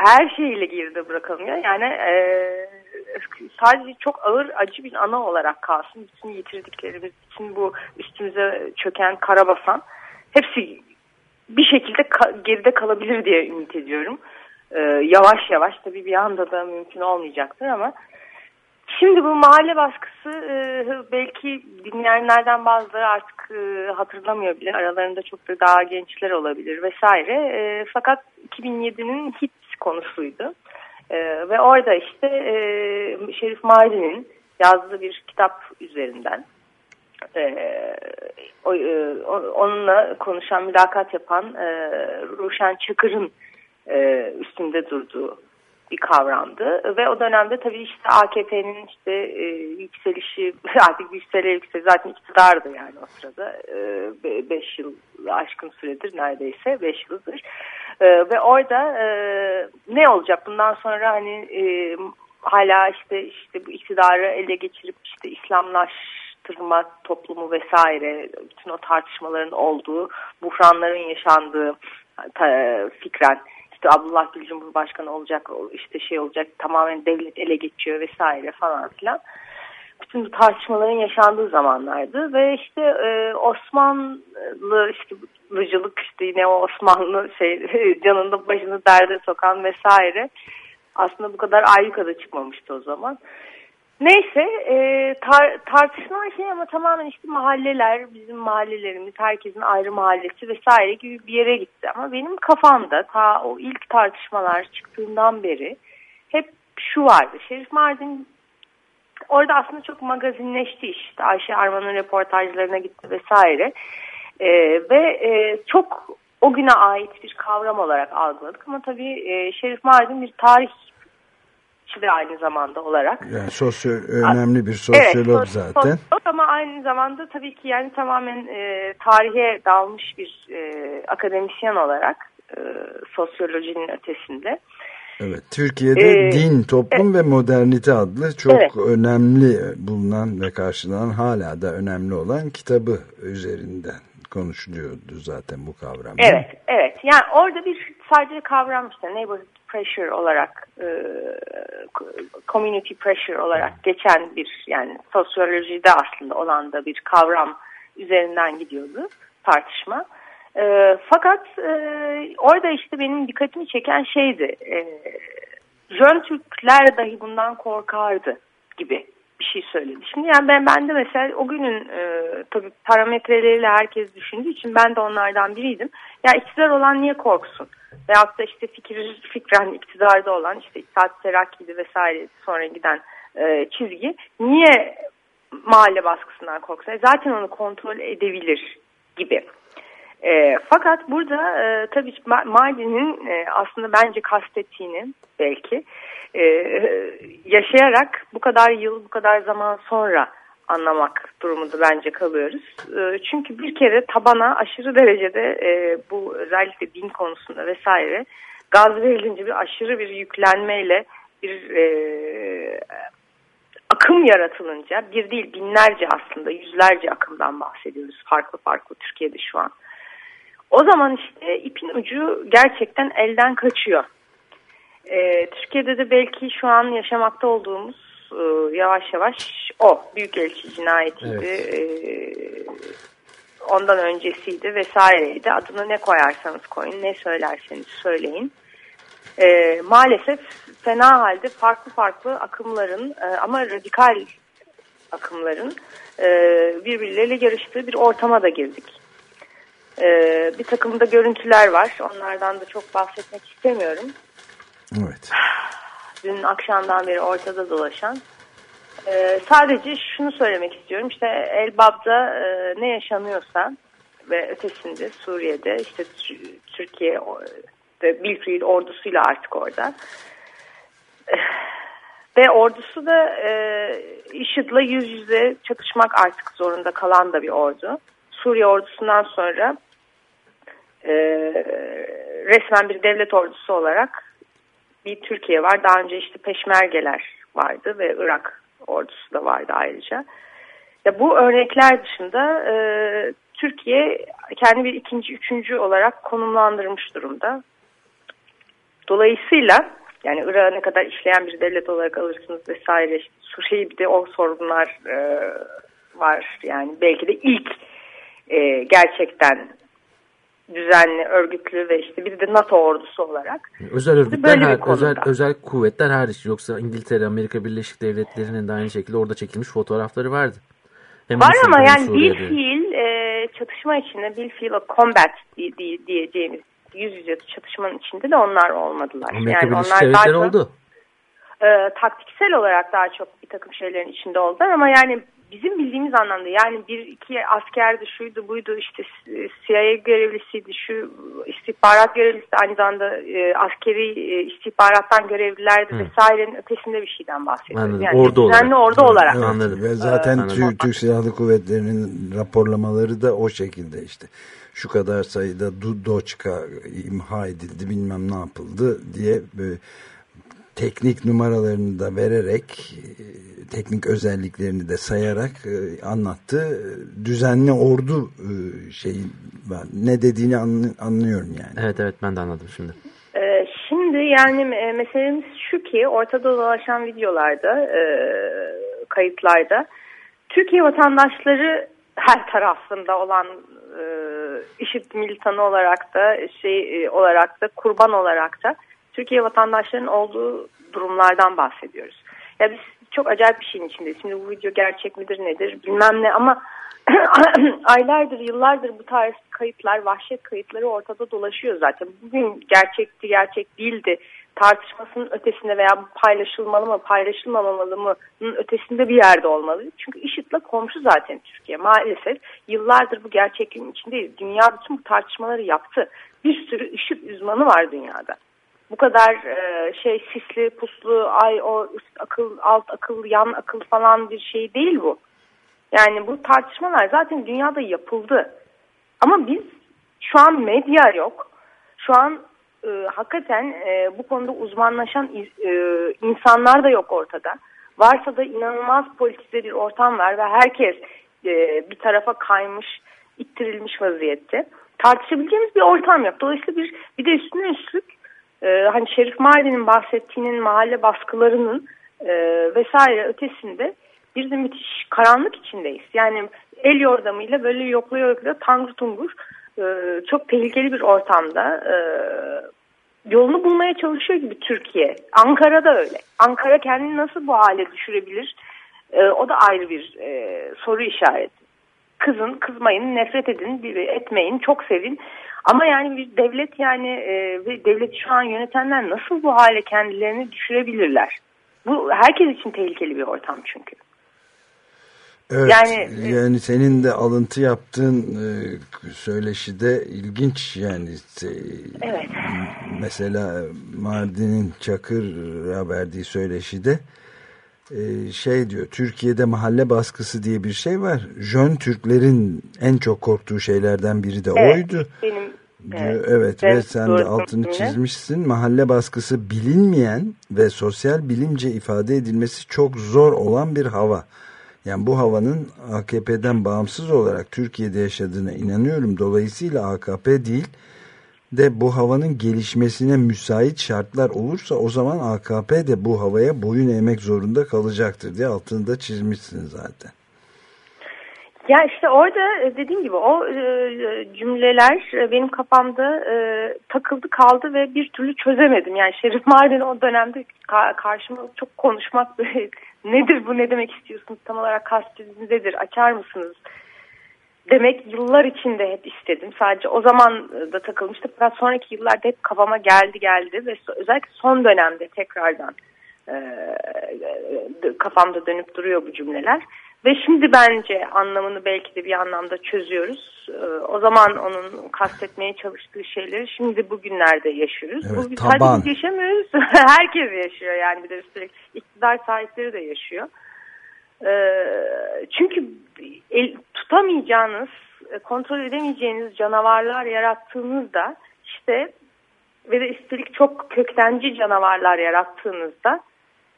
her şeyiyle geride bırakalım ya. Yani e, sadece çok ağır acı bir ana olarak kalsın. Bütün yitirdiklerimiz, bütün bu üstümüze çöken, karabasan hepsi bir şekilde ka- geride kalabilir diye ümit ediyorum. E, yavaş yavaş tabii bir anda da mümkün olmayacaktır ama Şimdi bu mahalle baskısı e, belki dinleyenlerden bazıları artık e, hatırlamıyor bile. Aralarında çok da daha gençler olabilir vesaire. E, fakat 2007'nin hit konusuydu. Ve orada işte Şerif Mardin'in yazdığı bir kitap üzerinden onunla konuşan, mülakat yapan e, Ruşen Çakır'ın e, üstünde durduğu bir kavramdı. Ve o dönemde tabii işte AKP'nin işte e, yükselişi artık yüksele yüksele zaten iktidardı yani o sırada. 5 yıl aşkın süredir neredeyse 5 yıldır. E, ve orada e, ne olacak? Bundan sonra hani e, hala işte işte bu iktidarı ele geçirip işte İslamlaştırma toplumu vesaire bütün o tartışmaların olduğu buhranların yaşandığı ta- fikren işte Abdullah Gül Cumhurbaşkanı olacak işte şey olacak tamamen devlet ele geçiyor vesaire falan filan. Bütün bu tartışmaların yaşandığı zamanlardı ve işte e, Osmanlı işte Lucılık işte yine o Osmanlı şey canında başını derde sokan vesaire aslında bu kadar ayyukada çıkmamıştı o zaman. Neyse e, tar tartışılan şey ama tamamen işte mahalleler, bizim mahallelerimiz, herkesin ayrı mahallesi vesaire gibi bir yere gitti. Ama benim kafamda ta o ilk tartışmalar çıktığından beri hep şu vardı. Şerif Mardin orada aslında çok magazinleşti işte. Ayşe Arman'ın reportajlarına gitti vesaire. E, ve e, çok o güne ait bir kavram olarak algıladık. Ama tabii e, Şerif Mardin bir tarih ve aynı zamanda olarak. Yani sosyo önemli bir sosyolog evet, zaten. Sosyolog ama aynı zamanda tabii ki yani tamamen e, tarihe dalmış bir e, akademisyen olarak e, sosyolojinin ötesinde. Evet, Türkiye'de Ee, Din, Toplum ve Modernite adlı çok Evet. önemli bulunan ve karşılanan hala da önemli olan kitabı üzerinden konuşuluyordu zaten bu kavram. Evet, evet. Yani orada bir sadece kavram işte neighborhood pressure olarak, e, community pressure olarak geçen bir yani sosyolojide aslında olan da bir kavram üzerinden gidiyordu tartışma. E, fakat e, orada işte benim dikkatimi çeken şeydi. E, Jön Türkler dahi bundan korkardı gibi bir şey söyledi. Şimdi yani ben, ben de mesela o günün e, tabii parametreleriyle herkes düşündüğü için ben de onlardan biriydim. Ya iktidar olan niye korksun? Veyahut da işte fikir, fikren iktidarda olan işte İttihat Terakki'de vesaire sonra giden e, çizgi niye mahalle baskısından korksun? E, zaten onu kontrol edebilir gibi. E, fakat burada e, tabii Ma- Mardin'in e, aslında bence kastettiğini belki e, yaşayarak bu kadar yıl bu kadar zaman sonra anlamak durumunda bence kalıyoruz. E, çünkü bir kere tabana aşırı derecede e, bu özellikle din konusunda vesaire gaz verilince bir aşırı bir yüklenmeyle bir e, akım yaratılınca bir değil binlerce aslında yüzlerce akımdan bahsediyoruz farklı farklı Türkiye'de şu an. O zaman işte ipin ucu gerçekten elden kaçıyor. Ee, Türkiye'de de belki şu an yaşamakta olduğumuz e, yavaş yavaş o büyükelçi cinayetiydi. Ee, ondan öncesiydi vesaireydi. Adını ne koyarsanız koyun, ne söylerseniz söyleyin. Ee, maalesef fena halde farklı farklı akımların e, ama radikal akımların e, birbirleriyle yarıştığı bir ortama da girdik. Ee, bir takım da görüntüler var. Onlardan da çok bahsetmek istemiyorum. Evet. Dün akşamdan beri ortada dolaşan. Ee, sadece şunu söylemek istiyorum. İşte Elbap'ta e, ne yaşanıyorsa ve ötesinde Suriye'de işte Tür- Türkiye ve Bilfiil ordusuyla artık orada. Ve ordusu da e, IŞİD'le yüz yüze çatışmak artık zorunda kalan da bir ordu. Suriye ordusundan sonra e, resmen bir devlet ordusu olarak bir Türkiye var. Daha önce işte peşmergeler vardı ve Irak ordusu da vardı ayrıca. Ya bu örnekler dışında e, Türkiye kendi bir ikinci, üçüncü olarak konumlandırmış durumda. Dolayısıyla yani Irak'a ne kadar işleyen bir devlet olarak alırsınız vesaire. İşte Suriye'yi bir de o sorunlar e, var. Yani belki de ilk e, gerçekten düzenli, örgütlü ve işte bir de NATO ordusu olarak. Özel örgütler, konuda. özel, özel kuvvetler hariç yoksa İngiltere, Amerika Birleşik Devletleri'nin de aynı şekilde orada çekilmiş fotoğrafları vardı. Hem Var ama yani bir fiil e, çatışma içinde bir fiil o combat diye, diye- diyeceğimiz yüz yüze çatışmanın içinde de onlar olmadılar. Amerika yani Birleşik onlar daha Devletleri çok, oldu. e, taktiksel olarak daha çok bir takım şeylerin içinde oldular ama yani bizim bildiğimiz anlamda yani bir iki askerdi şuydu buydu işte CIA görevlisiydi şu istihbarat görevlisi aynı zamanda e, askeri e, istihbarattan görevlilerdi Hı. vesairenin ötesinde bir şeyden bahsediyoruz. Anladım. Yani Ordu düzenli olarak. ordu olarak. Evet, Anladım. Ve zaten Anladım. Türk, Türk Silahlı Kuvvetleri'nin raporlamaları da o şekilde işte. Şu kadar sayıda Du- Doçka imha edildi bilmem ne yapıldı diye böyle teknik numaralarını da vererek e, teknik özelliklerini de sayarak e, anlattı. Düzenli ordu e, şeyi var. Ne dediğini anlı- anlıyorum yani. Evet evet ben de anladım şimdi. Ee, şimdi yani meselemiz şu ki ortada dolaşan videolarda, kayıtlarda Türkiye vatandaşları her tarafında olan IŞİD militanı olarak da şey olarak da kurban olarak da Türkiye vatandaşlarının olduğu durumlardan bahsediyoruz. Ya biz çok acayip bir şeyin içindeyiz. Şimdi bu video gerçek midir nedir bilmem ne ama aylardır yıllardır bu tarz kayıtlar vahşet kayıtları ortada dolaşıyor zaten. Bugün gerçekti gerçek değildi tartışmasının ötesinde veya paylaşılmalı mı paylaşılmamalı mı'nın ötesinde bir yerde olmalı. Çünkü IŞİD'le komşu zaten Türkiye maalesef yıllardır bu gerçekliğin içindeyiz. Dünya bütün bu tartışmaları yaptı. Bir sürü IŞİD uzmanı var dünyada bu kadar e, şey sisli puslu ay o üst akıl alt akıl yan akıl falan bir şey değil bu. Yani bu tartışmalar zaten dünyada yapıldı. Ama biz şu an medya yok. Şu an e, hakikaten e, bu konuda uzmanlaşan e, insanlar da yok ortada. Varsa da inanılmaz politize bir ortam var ve herkes e, bir tarafa kaymış, ittirilmiş vaziyette. Tartışabileceğimiz bir ortam yok. Dolayısıyla bir, bir de üstüne üstlük e, hani Şerif Mardin'in bahsettiğinin mahalle baskılarının e, vesaire ötesinde bir de müthiş karanlık içindeyiz. Yani el yordamıyla böyle yokluyor yokluyor tangır tungur e, çok tehlikeli bir ortamda e, yolunu bulmaya çalışıyor gibi Türkiye. Ankara'da öyle. Ankara kendini nasıl bu hale düşürebilir? E, o da ayrı bir e, soru işareti. Kızın, kızmayın, nefret edin, etmeyin, çok sevin. Ama yani bir devlet yani e, devleti şu an yönetenler nasıl bu hale kendilerini düşürebilirler? Bu herkes için tehlikeli bir ortam çünkü. Evet, Yani- yani, senin de alıntı yaptığın e, söyleşide ilginç yani e, Evet. mesela Mardin'in Çakır'a verdiği söyleşide e, şey diyor Türkiye'de mahalle baskısı diye bir şey var. Jön Türklerin en çok korktuğu şeylerden biri de Evet, oydu. Benim Diyor, evet Ben ve sen de altını cümle. çizmişsin. Mahalle baskısı bilinmeyen ve sosyal bilimce ifade edilmesi çok zor olan bir hava. Yani bu havanın AKP'den bağımsız olarak Türkiye'de yaşadığına inanıyorum. Dolayısıyla AKP değil de bu havanın gelişmesine müsait şartlar olursa o zaman AKP de bu havaya boyun eğmek zorunda kalacaktır diye altını da çizmişsin zaten. Ya işte orada e, dediğim gibi o e, cümleler e, benim kafamda takıldı kaldı ve bir türlü çözemedim. Yani Şerif Mardin o dönemde ka- karşıma çok konuşmak nedir bu ne demek istiyorsunuz tam olarak kastınız nedir açar mısınız demek yıllar içinde hep istedim. Sadece o zaman da takılmıştı fakat sonraki yıllarda hep kafama geldi geldi ve özellikle son dönemde tekrardan e, e, kafamda dönüp duruyor bu cümleler. Ve şimdi bence anlamını belki de bir anlamda çözüyoruz. Ee, O zaman onun kastetmeye çalıştığı şeyleri şimdi bugünlerde yaşıyoruz. Evet, Bu biz taban. sadece biz yaşamıyoruz. Herkes yaşıyor yani bir de üstelik iktidar sahipleri de yaşıyor. Ee, Çünkü el, tutamayacağınız, e, kontrol edemeyeceğiniz canavarlar yarattığınızda işte ve de üstelik çok köktenci canavarlar yarattığınızda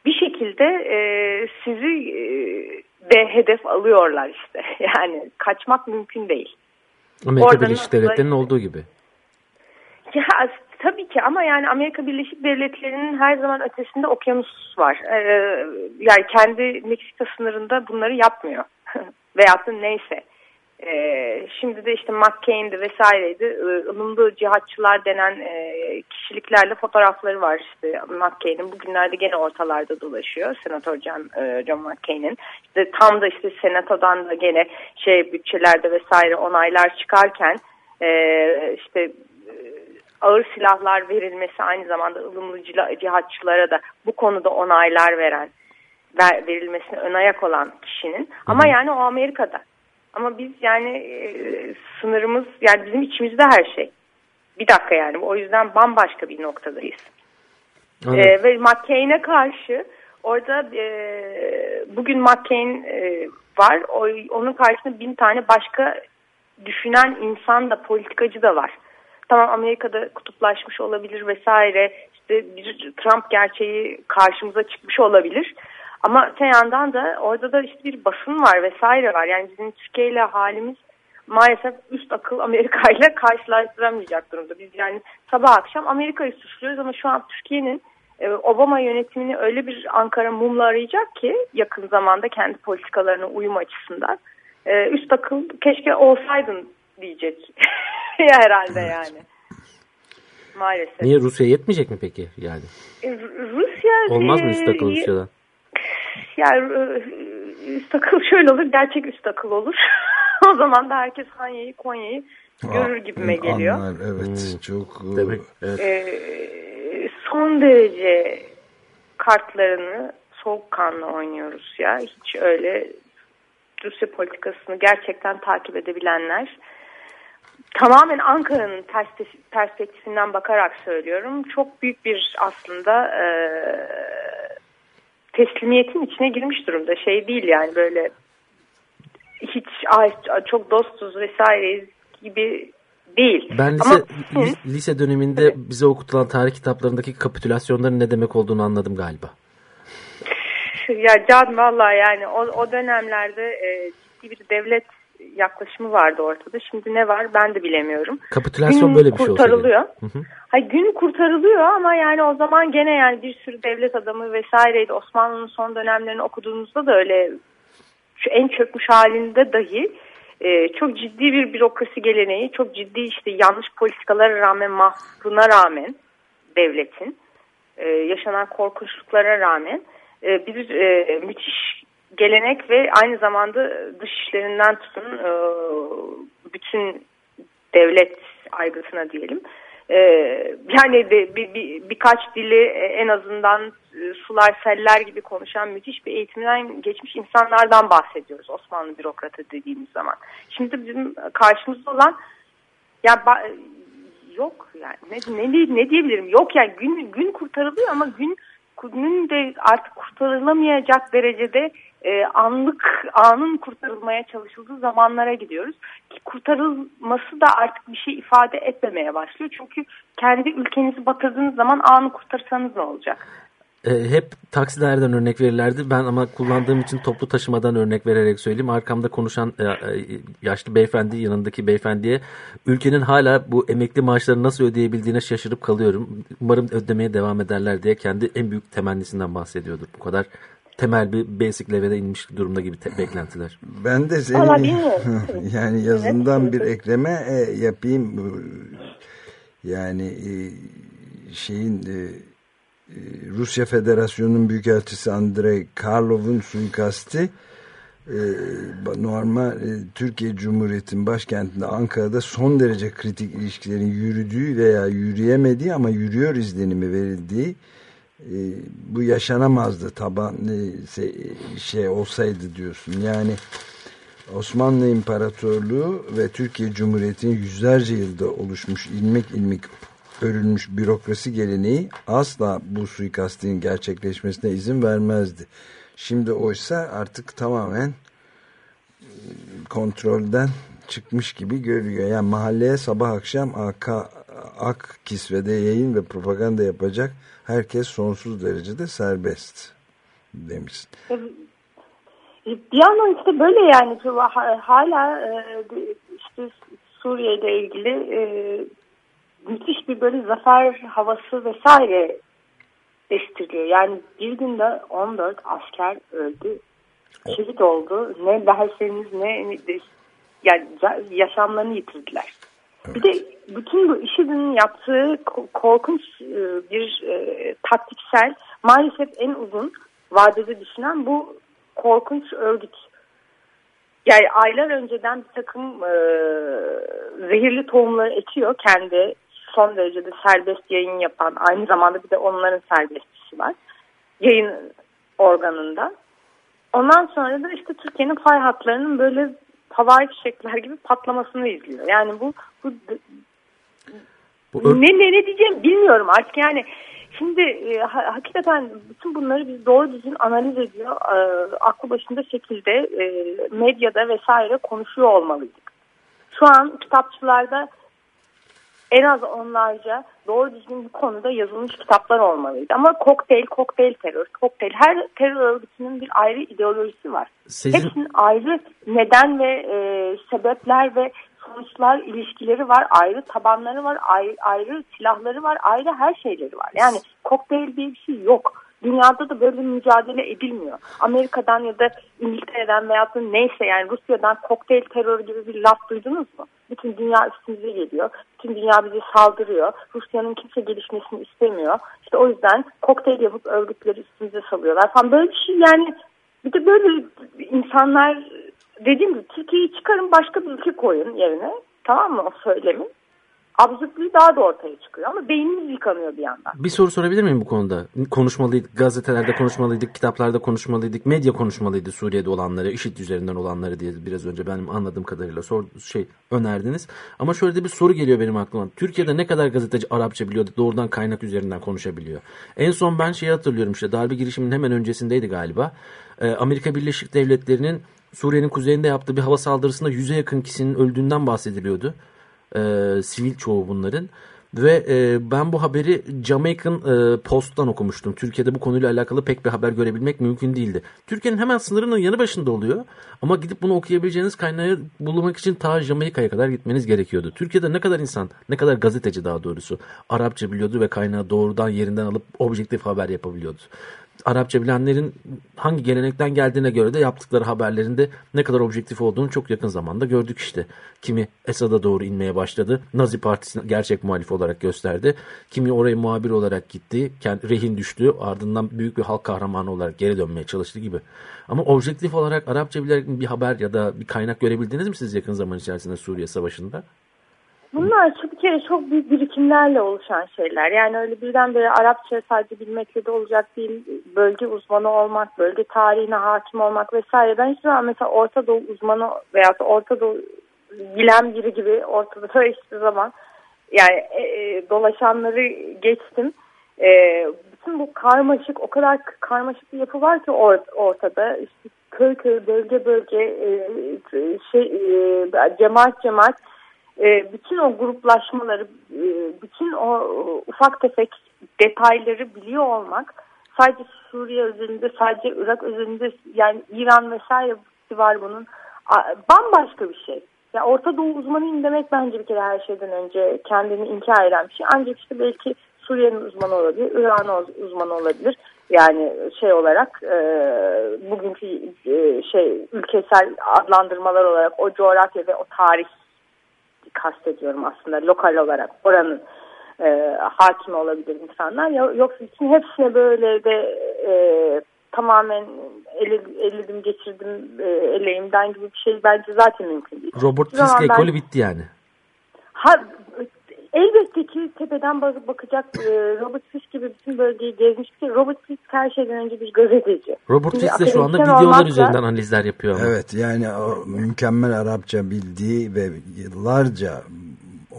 bir şekilde e, sizi e, de hedef alıyorlar işte. Yani kaçmak mümkün değil. Amerika Orada Birleşik Devletleri'nin olduğu gibi. Ya tabii ki ama yani Amerika Birleşik Devletleri'nin her zaman ötesinde okyanus var. Ee, yani kendi Meksika sınırında bunları yapmıyor. Veyahut da neyse. Ee, şimdi de işte McCain'di vesaireydi. Ee, ılımlı cihatçılar denen e, kişiliklerle fotoğrafları var işte McCain'in. Bugünlerde gene ortalarda dolaşıyor. Senatör John, e, John McCain'in. İşte tam da işte senatodan da gene şey bütçelerde vesaire onaylar çıkarken e, işte ağır silahlar verilmesi aynı zamanda ılımlı cihatçılara da bu konuda onaylar veren ver, verilmesine ön ayak olan kişinin. Ama yani o Amerika'da. Ama biz yani e, sınırımız yani bizim içimizde her şey. Bir dakika yani o yüzden bambaşka bir noktadayız. Ee, ve McCain'e karşı orada e, bugün McCain e, var. O, onun karşısında bin tane başka düşünen insan da politikacı da var. Tamam Amerika'da kutuplaşmış olabilir vesaire. İşte bir Trump gerçeği karşımıza çıkmış olabilir. Ama öte yandan da orada da işte bir basın var vesaire var. Yani bizim Türkiye ile halimiz maalesef üst akıl Amerika ile karşılaştıramayacak durumda. Biz yani sabah akşam Amerika'yı suçluyoruz ama şu an Türkiye'nin e, Obama yönetimini öyle bir Ankara mumla arayacak ki yakın zamanda kendi politikalarına uyum açısından. E, üst akıl keşke olsaydın diyecek ya herhalde yani. Maalesef. Niye Rusya yetmeyecek mi peki yani? E, Rusya Olmaz mı e, üst akıl Rusya'dan? Yani e, üst akıl şöyle olur, gerçek üst akıl olur. o zaman da herkes Hanya'yı, Konya'yı görür gibime geliyor. Anlar, evet Hmm. çok e, Demek. Evet. Ee, son derece kartlarını soğukkanlı oynuyoruz ya. Hiç öyle Rusya politikasını gerçekten takip edebilenler tamamen Ankara'nın pers- perspektifinden bakarak söylüyorum. Çok büyük bir aslında e, teslimiyetin içine girmiş durumda. Şey değil yani böyle hiç ay, çok dostuz vesaire gibi değil. Ben lise, Ama li- lise döneminde bize okutulan tarih kitaplarındaki kapitülasyonların ne demek olduğunu anladım galiba. Ya Can valla yani o, o dönemlerde e, ciddi bir devlet yaklaşımı vardı ortada. Şimdi ne var ben de bilemiyorum. Kapitülasyon Gün böyle bir şey kurtarılıyor. Hı hı. Hayır, gün kurtarılıyor ama yani o zaman gene yani bir sürü devlet adamı vesaireydi. Osmanlı'nın son dönemlerini okuduğunuzda da öyle şu en çökmüş halinde dahi e, çok ciddi bir bürokrasi geleneği, çok ciddi işte yanlış politikalara rağmen, mahzuna rağmen devletin e, yaşanan korkunçluklara rağmen e, bir e, müthiş gelenek ve aynı zamanda dış işlerinden tutun e, bütün devlet aygıtına diyelim. E, yani de, bir, bir, birkaç dili en azından e, e, sular seller gibi konuşan müthiş bir eğitimden geçmiş insanlardan bahsediyoruz Osmanlı bürokratı dediğimiz zaman. Şimdi bizim karşımızda olan ya yok yani ne, ne, ne diyebilirim yok yani gün gün kurtarılıyor ama gün günün de artık kurtarılamayacak derecede e, anlık anın kurtarılmaya çalışıldığı zamanlara gidiyoruz. Ki kurtarılması da artık bir şey ifade etmemeye başlıyor. Çünkü kendi ülkenizi batırdığınız zaman anı kurtarsanız ne olacak? E, hep taksilerden örnek verirlerdi. Ben ama kullandığım için toplu taşımadan örnek vererek söyleyeyim. Arkamda konuşan e, e, yaşlı beyefendi yanındaki beyefendiye ülkenin hala bu emekli maaşları nasıl ödeyebildiğine şaşırıp kalıyorum. Umarım ödemeye devam ederler diye kendi en büyük temennisinden bahsediyordur. Bu kadar temel bir basic level'e inmiş durumda gibi beklentiler. Ben de senin bilmiyorum. yani yazından bir ekleme e, yapayım. Yani e, şeyin e, e, Rusya Federasyonu'nun Büyükelçisi Andrei Karlov'un suikasti e, normal e, Türkiye Cumhuriyeti'nin başkentinde Ankara'da son derece kritik ilişkilerin yürüdüğü veya yürüyemediği ama yürüyor izlenimi verildiği e, bu yaşanamazdı taban e, şey olsaydı diyorsun. Yani Osmanlı İmparatorluğu ve Türkiye Cumhuriyeti'nin yüzlerce yılda oluşmuş ilmek ilmek örülmüş bürokrasi geleneği asla bu suikastin gerçekleşmesine izin vermezdi. Şimdi oysa artık tamamen e, kontrolden çıkmış gibi görüyor. Yani mahalleye sabah akşam AK, ak kisvede yayın ve propaganda yapacak herkes sonsuz derecede serbest demişsin. Bir yandan işte böyle yani Ha- hala e, işte Suriye ile ilgili e, müthiş bir böyle zafer havası vesaire estiriliyor. Yani bir günde 14 asker öldü. Şehit oldu. Ne derseniz ne yani yaşamlarını yitirdiler. Bir de bütün bu IŞİD'in yaptığı ko- korkunç e, bir e, taktiksel maalesef en uzun vadede düşünen bu korkunç örgüt. Yani aylar önceden bir takım e, zehirli tohumları ekiyor kendi son derecede serbest yayın yapan aynı zamanda bir de onların serbestisi var yayın organında. Ondan sonra da işte Türkiye'nin fay hatlarının böyle havai fişekler gibi patlamasını izliyor. Yani bu, bu Bu ne, ne ne diyeceğim bilmiyorum artık yani şimdi e, ha- hakikaten bütün bunları biz doğru düzgün analiz ediyor e, aklı başında şekilde e, medyada vesaire konuşuyor olmalıydık. Şu an kitapçılarda en az onlarca doğru düzgün bu konuda yazılmış kitaplar olmalıydı. Ama kokteyl, kokteyl terör, kokteyl her terör örgütünün bir ayrı ideolojisi var. Sizin Hepsinin ayrı neden ve e, sebepler ve sonuçlar ilişkileri var. Ayrı tabanları var, ayrı, ayrı silahları var, ayrı her şeyleri var. Yani kokteyl diye bir şey yok. Dünyada da böyle bir mücadele edilmiyor. Amerika'dan ya da İngiltere'den veya da neyse yani Rusya'dan kokteyl terörü gibi bir laf duydunuz mu? Bütün dünya üstümüze geliyor. Bütün dünya bize saldırıyor. Rusya'nın kimse gelişmesini istemiyor. İşte o yüzden kokteyl yapıp örgütleri üstümüze salıyorlar falan. Böyle bir şey yani bir de böyle insanlar dediğim gibi Türkiye'yi çıkarın başka bir ülke koyun yerine. Tamam mı o söylemi? Absürtlüğü daha da ortaya çıkıyor ama beynimiz yıkanıyor bir yandan. bir soru sorabilir miyim bu konuda? Konuşmalıydık, gazetelerde konuşmalıydık, kitaplarda konuşmalıydık, medya konuşmalıydı Suriye'de olanları, IŞİD üzerinden olanları diye biraz önce benim anladığım kadarıyla sor, şey önerdiniz. Ama şöyle de bir soru geliyor benim aklıma. Türkiye'de ne kadar gazeteci Arapça biliyor, doğrudan kaynak üzerinden konuşabiliyor? En son ben şeyi hatırlıyorum işte darbe girişiminin hemen öncesindeydi galiba. Ee, Amerika Birleşik Devletleri'nin Suriye'nin kuzeyinde yaptığı bir hava saldırısında yüze yakın kişinin öldüğünden bahsediliyordu. Ee, sivil çoğu bunların. Ve e, ben bu haberi Jamaican e, Post'tan okumuştum. Türkiye'de bu konuyla alakalı pek bir haber görebilmek mümkün değildi. Türkiye'nin hemen sınırının yanı başında oluyor. Ama gidip bunu okuyabileceğiniz kaynağı bulmak için ta Jamaika'ya kadar gitmeniz gerekiyordu. Türkiye'de ne kadar insan, ne kadar gazeteci daha doğrusu Arapça biliyordu ve kaynağı doğrudan yerinden alıp objektif haber yapabiliyordu. Arapça bilenlerin hangi gelenekten geldiğine göre de yaptıkları haberlerinde ne kadar objektif olduğunu çok yakın zamanda gördük işte. Kimi Esad'a doğru inmeye başladı. Nazi Partisi'ne gerçek muhalif olarak gösterdi. Kimi oraya muhabir olarak gitti. Rehin düştü. Ardından büyük bir halk kahramanı olarak geri dönmeye çalıştı gibi. Ama objektif olarak Arapça bilen bir haber ya da bir kaynak görebildiniz mi siz yakın zaman içerisinde Suriye Savaşı'nda? Bunlar bir kere çok büyük birikimlerle oluşan şeyler. Yani öyle birdenbire Arapça sadece bilmekle de olacak değil. Bölge uzmanı olmak, bölge tarihine hakim olmak vesaire. Ben hiçbir zaman mesela Orta Doğu uzmanı veya Orta Doğu bilen biri gibi ortada da hiçbir zaman yani e, e, dolaşanları geçtim. E, bütün bu karmaşık o kadar karmaşık bir yapı var ki or, ortada. İşte köy köy, bölge bölge, e, şey, e, cemaat cemaat e, bütün o gruplaşmaları, e, bütün o ufak tefek detayları biliyor olmak sadece Suriye özelinde, sadece Irak özelinde yani İran vesaire var bunun bambaşka bir şey. Ya Orta Doğu uzmanıyım demek bence bir kere her şeyden önce kendini inkar eden bir şey. Ancak işte belki Suriye'nin uzmanı olabilir, İran'ın uzmanı olabilir. Yani şey olarak e, bugünkü e, şey ülkesel adlandırmalar olarak o coğrafya ve o tarih kastediyorum aslında lokal olarak oranın e, hakim olabilir insanlar. Ya- Yoksa bütün hepsine böyle de e, tamamen ele, eledim geçirdim e, eleğimden gibi bir şey bence zaten mümkün değil. Robert Fisk ekolü bitti yani. Ha, elbette ki tepeden bak- bakacak e, Robert Fisk gibi bütün bölgeyi gezmiş şey. Robert Fisk her şeyden önce bir gazeteci. Robert Şimdi Fisk de şu anda videolar olmakla- üzerinden analizler yapıyor ama. Evet yani o mükemmel Arapça bildiği ve yıllarca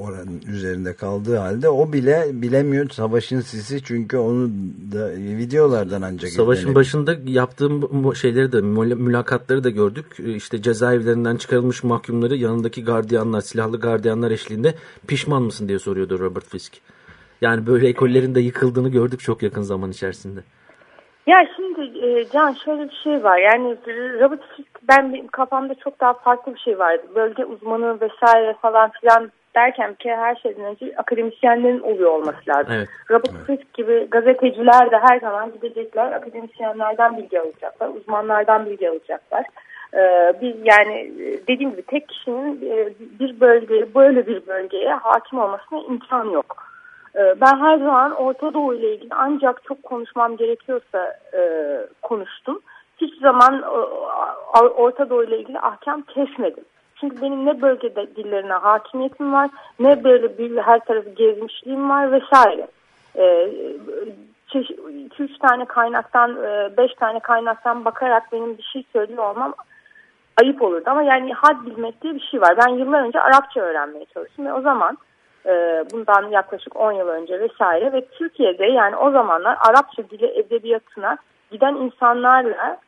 oranın üzerinde kaldığı halde o bile bilemiyor savaşın sisi çünkü onu da videolardan ancak Savaşın başında yaptığım bu şeyleri de mül- mülakatları da gördük. Ee, İşte cezaevlerinden çıkarılmış mahkumları yanındaki gardiyanlar, silahlı gardiyanlar eşliğinde pişman mısın diye soruyordu Robert Fisk. Yani böyle ekollerin de yıkıldığını gördük çok yakın zaman içerisinde. Ya şimdi e, Can şöyle bir şey var yani Robert Fisk ben benim kafamda çok daha farklı bir şey vardı. Bölge uzmanı vesaire falan filan derken kere her şeyden önce akademisyenlerin oluyor olması lazım. Evet. Robert Fisk gibi gazeteciler de her zaman gidecekler akademisyenlerden bilgi alacaklar, uzmanlardan bilgi alacaklar. Ee, biz yani e, dediğim gibi tek kişinin e, bir bölgeye böyle bir bölgeye hakim olmasına imkan yok. Ee, Ben her zaman Orta Doğu ile ilgili ancak çok konuşmam gerekiyorsa e, konuştum. Hiç zaman e, Orta Doğu ile ilgili ahkam kesmedim. Çünkü benim ne bölgede dillerine hakimiyetim var, ne böyle bir her tarafı gezmişliğim var vesaire. Ee, 2-3 tane kaynaktan, 5 tane kaynaktan bakarak benim bir şey söylüyor olmam ayıp olurdu. Ama yani had bilmek diye bir şey var. Ben yıllar önce Arapça öğrenmeye çalıştım ve o zaman e, bundan yaklaşık 10 yıl önce vesaire ve Türkiye'de yani o zamanlar Arapça dili edebiyatına giden insanlarla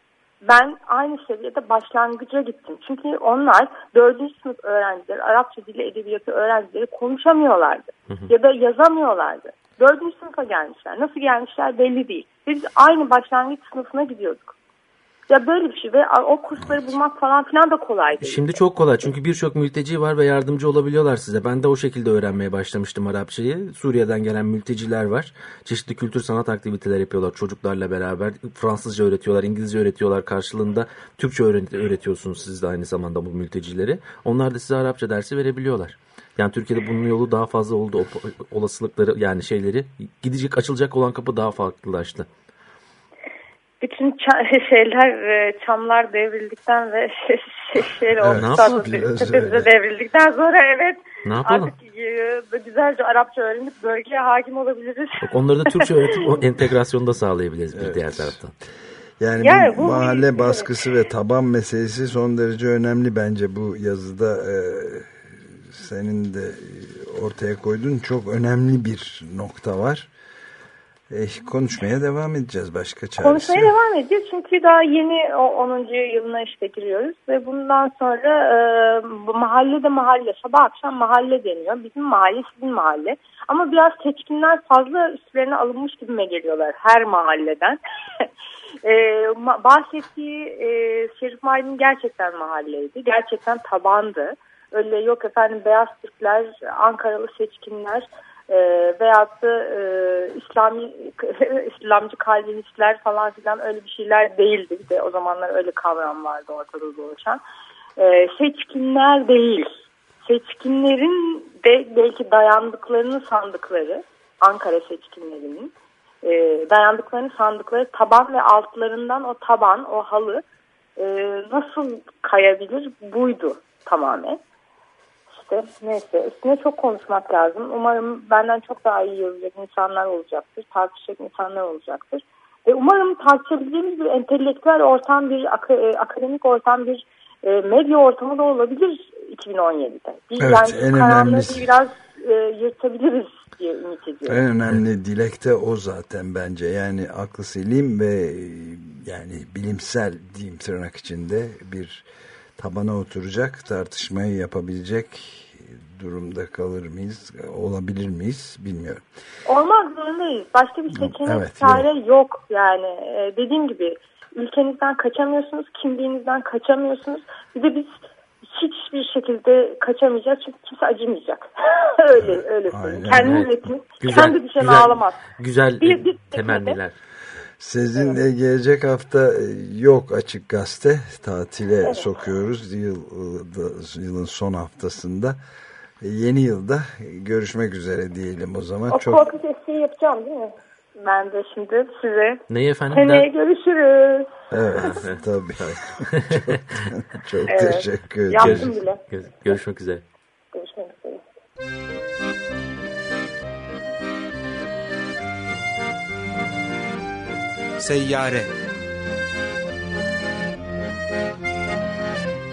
ben aynı seviyede başlangıca gittim. Çünkü onlar 4. sınıf öğrencileri, Arapça dili edebiyatı öğrencileri konuşamıyorlardı. Ya da yazamıyorlardı. 4. sınıfa gelmişler. Nasıl gelmişler belli değil. Biz aynı başlangıç sınıfına gidiyorduk. Ya böyle bir şey ve o kursları bulmak falan filan da kolay değil. Şimdi çok kolay çünkü birçok mülteci var ve yardımcı olabiliyorlar size. Ben de o şekilde öğrenmeye başlamıştım Arapçayı. Suriye'den gelen mülteciler var. Çeşitli kültür sanat aktiviteler yapıyorlar çocuklarla beraber. Fransızca öğretiyorlar, İngilizce öğretiyorlar karşılığında. Türkçe öğret- öğretiyorsunuz siz de aynı zamanda bu mültecileri. Onlar da size Arapça dersi verebiliyorlar. Yani Türkiye'de bunun yolu daha fazla oldu. O- olasılıkları yani şeyleri gidecek açılacak olan kapı daha farklılaştı. Bütün şeyler e, çamlar devrildikten ve şey, şey, şey Evet, tepemize devrildikten sonra evet Ne yapalım? artık e, güzelce Arapça öğrenip bölgeye hakim olabiliriz. Onları da Türkçe öğretip o entegrasyonu da sağlayabiliriz bir diğer taraftan. Yani, Yani bu bu- mahalle evet. baskısı ve taban meselesi son derece önemli bence bu yazıda e, senin de ortaya koyduğun çok önemli bir nokta var. E, konuşmaya devam edeceğiz başka çaresi. Konuşmaya devam edeceğiz çünkü daha yeni o 10. yılına işte giriyoruz ve bundan sonra e, bu mahalle de mahalle sabah akşam mahalle deniyor. Bizim mahalle sizin mahalle ama biraz seçkinler fazla üstlerine alınmış gibime geliyorlar her mahalleden. e, bahsettiği e, Şerif Mardin gerçekten mahalleydi. Gerçekten tabandı. Öyle yok efendim beyaz Türkler, Ankaralı seçkinler e, veyahut da e, İslami İslamcı kalvinistler falan filan öyle bir şeyler değildi. Bir de o zamanlar öyle kavram vardı ortada dolaşan. E, seçkinler değil. Seçkinlerin de belki dayandıklarını sandıkları Ankara seçkinlerinin e, dayandıklarını sandıkları taban ve altlarından o taban, o halı e, nasıl kayabilir buydu tamamen. İşte neyse üstüne çok konuşmak lazım. Umarım benden çok daha iyi yazacak insanlar olacaktır. Tartışacak insanlar olacaktır. Ve umarım tartışabileceğimiz bir entelektüel ortam, bir ak- e, akademik ortam, bir e, medya ortamı da olabilir 2017'de. Bir, Evet, yani en önemlisi. biraz e, yırtabiliriz diye ümit ediyorum. En önemli dilek de o zaten bence. Yani aklı selim ve e, yani bilimsel diyeyim tırnak içinde bir tabana oturacak tartışmayı yapabilecek durumda kalır mıyız, olabilir miyiz bilmiyorum. Olmaz zorundayız. Başka bir seçenek Evet, çare yok. Yani e, dediğim gibi ülkenizden kaçamıyorsunuz, kimliğinizden kaçamıyorsunuz. Bir de biz hiçbir şekilde kaçamayacağız çünkü kimse acımayacak. öyle öyle söyleyeyim. Aynen, Kendiniz evet. Güzel, Kendi düşen güzel, ağlamaz. Güzel Bir- bir- temenniler. Sizin de gelecek hafta e, yok açık gazete tatile sokuyoruz yıl, yılın son haftasında. Yeni yılda görüşmek üzere diyelim o zaman. O Çok korkunç espriyi yapacağım değil mi? Ben de şimdi size Neyi efendim? seneye daha- görüşürüz. evet tabii. çok çok Evet. teşekkür ederim. Yaptım bile. Gö- Görüşmek üzere. Görüşmek üzere. Seyyare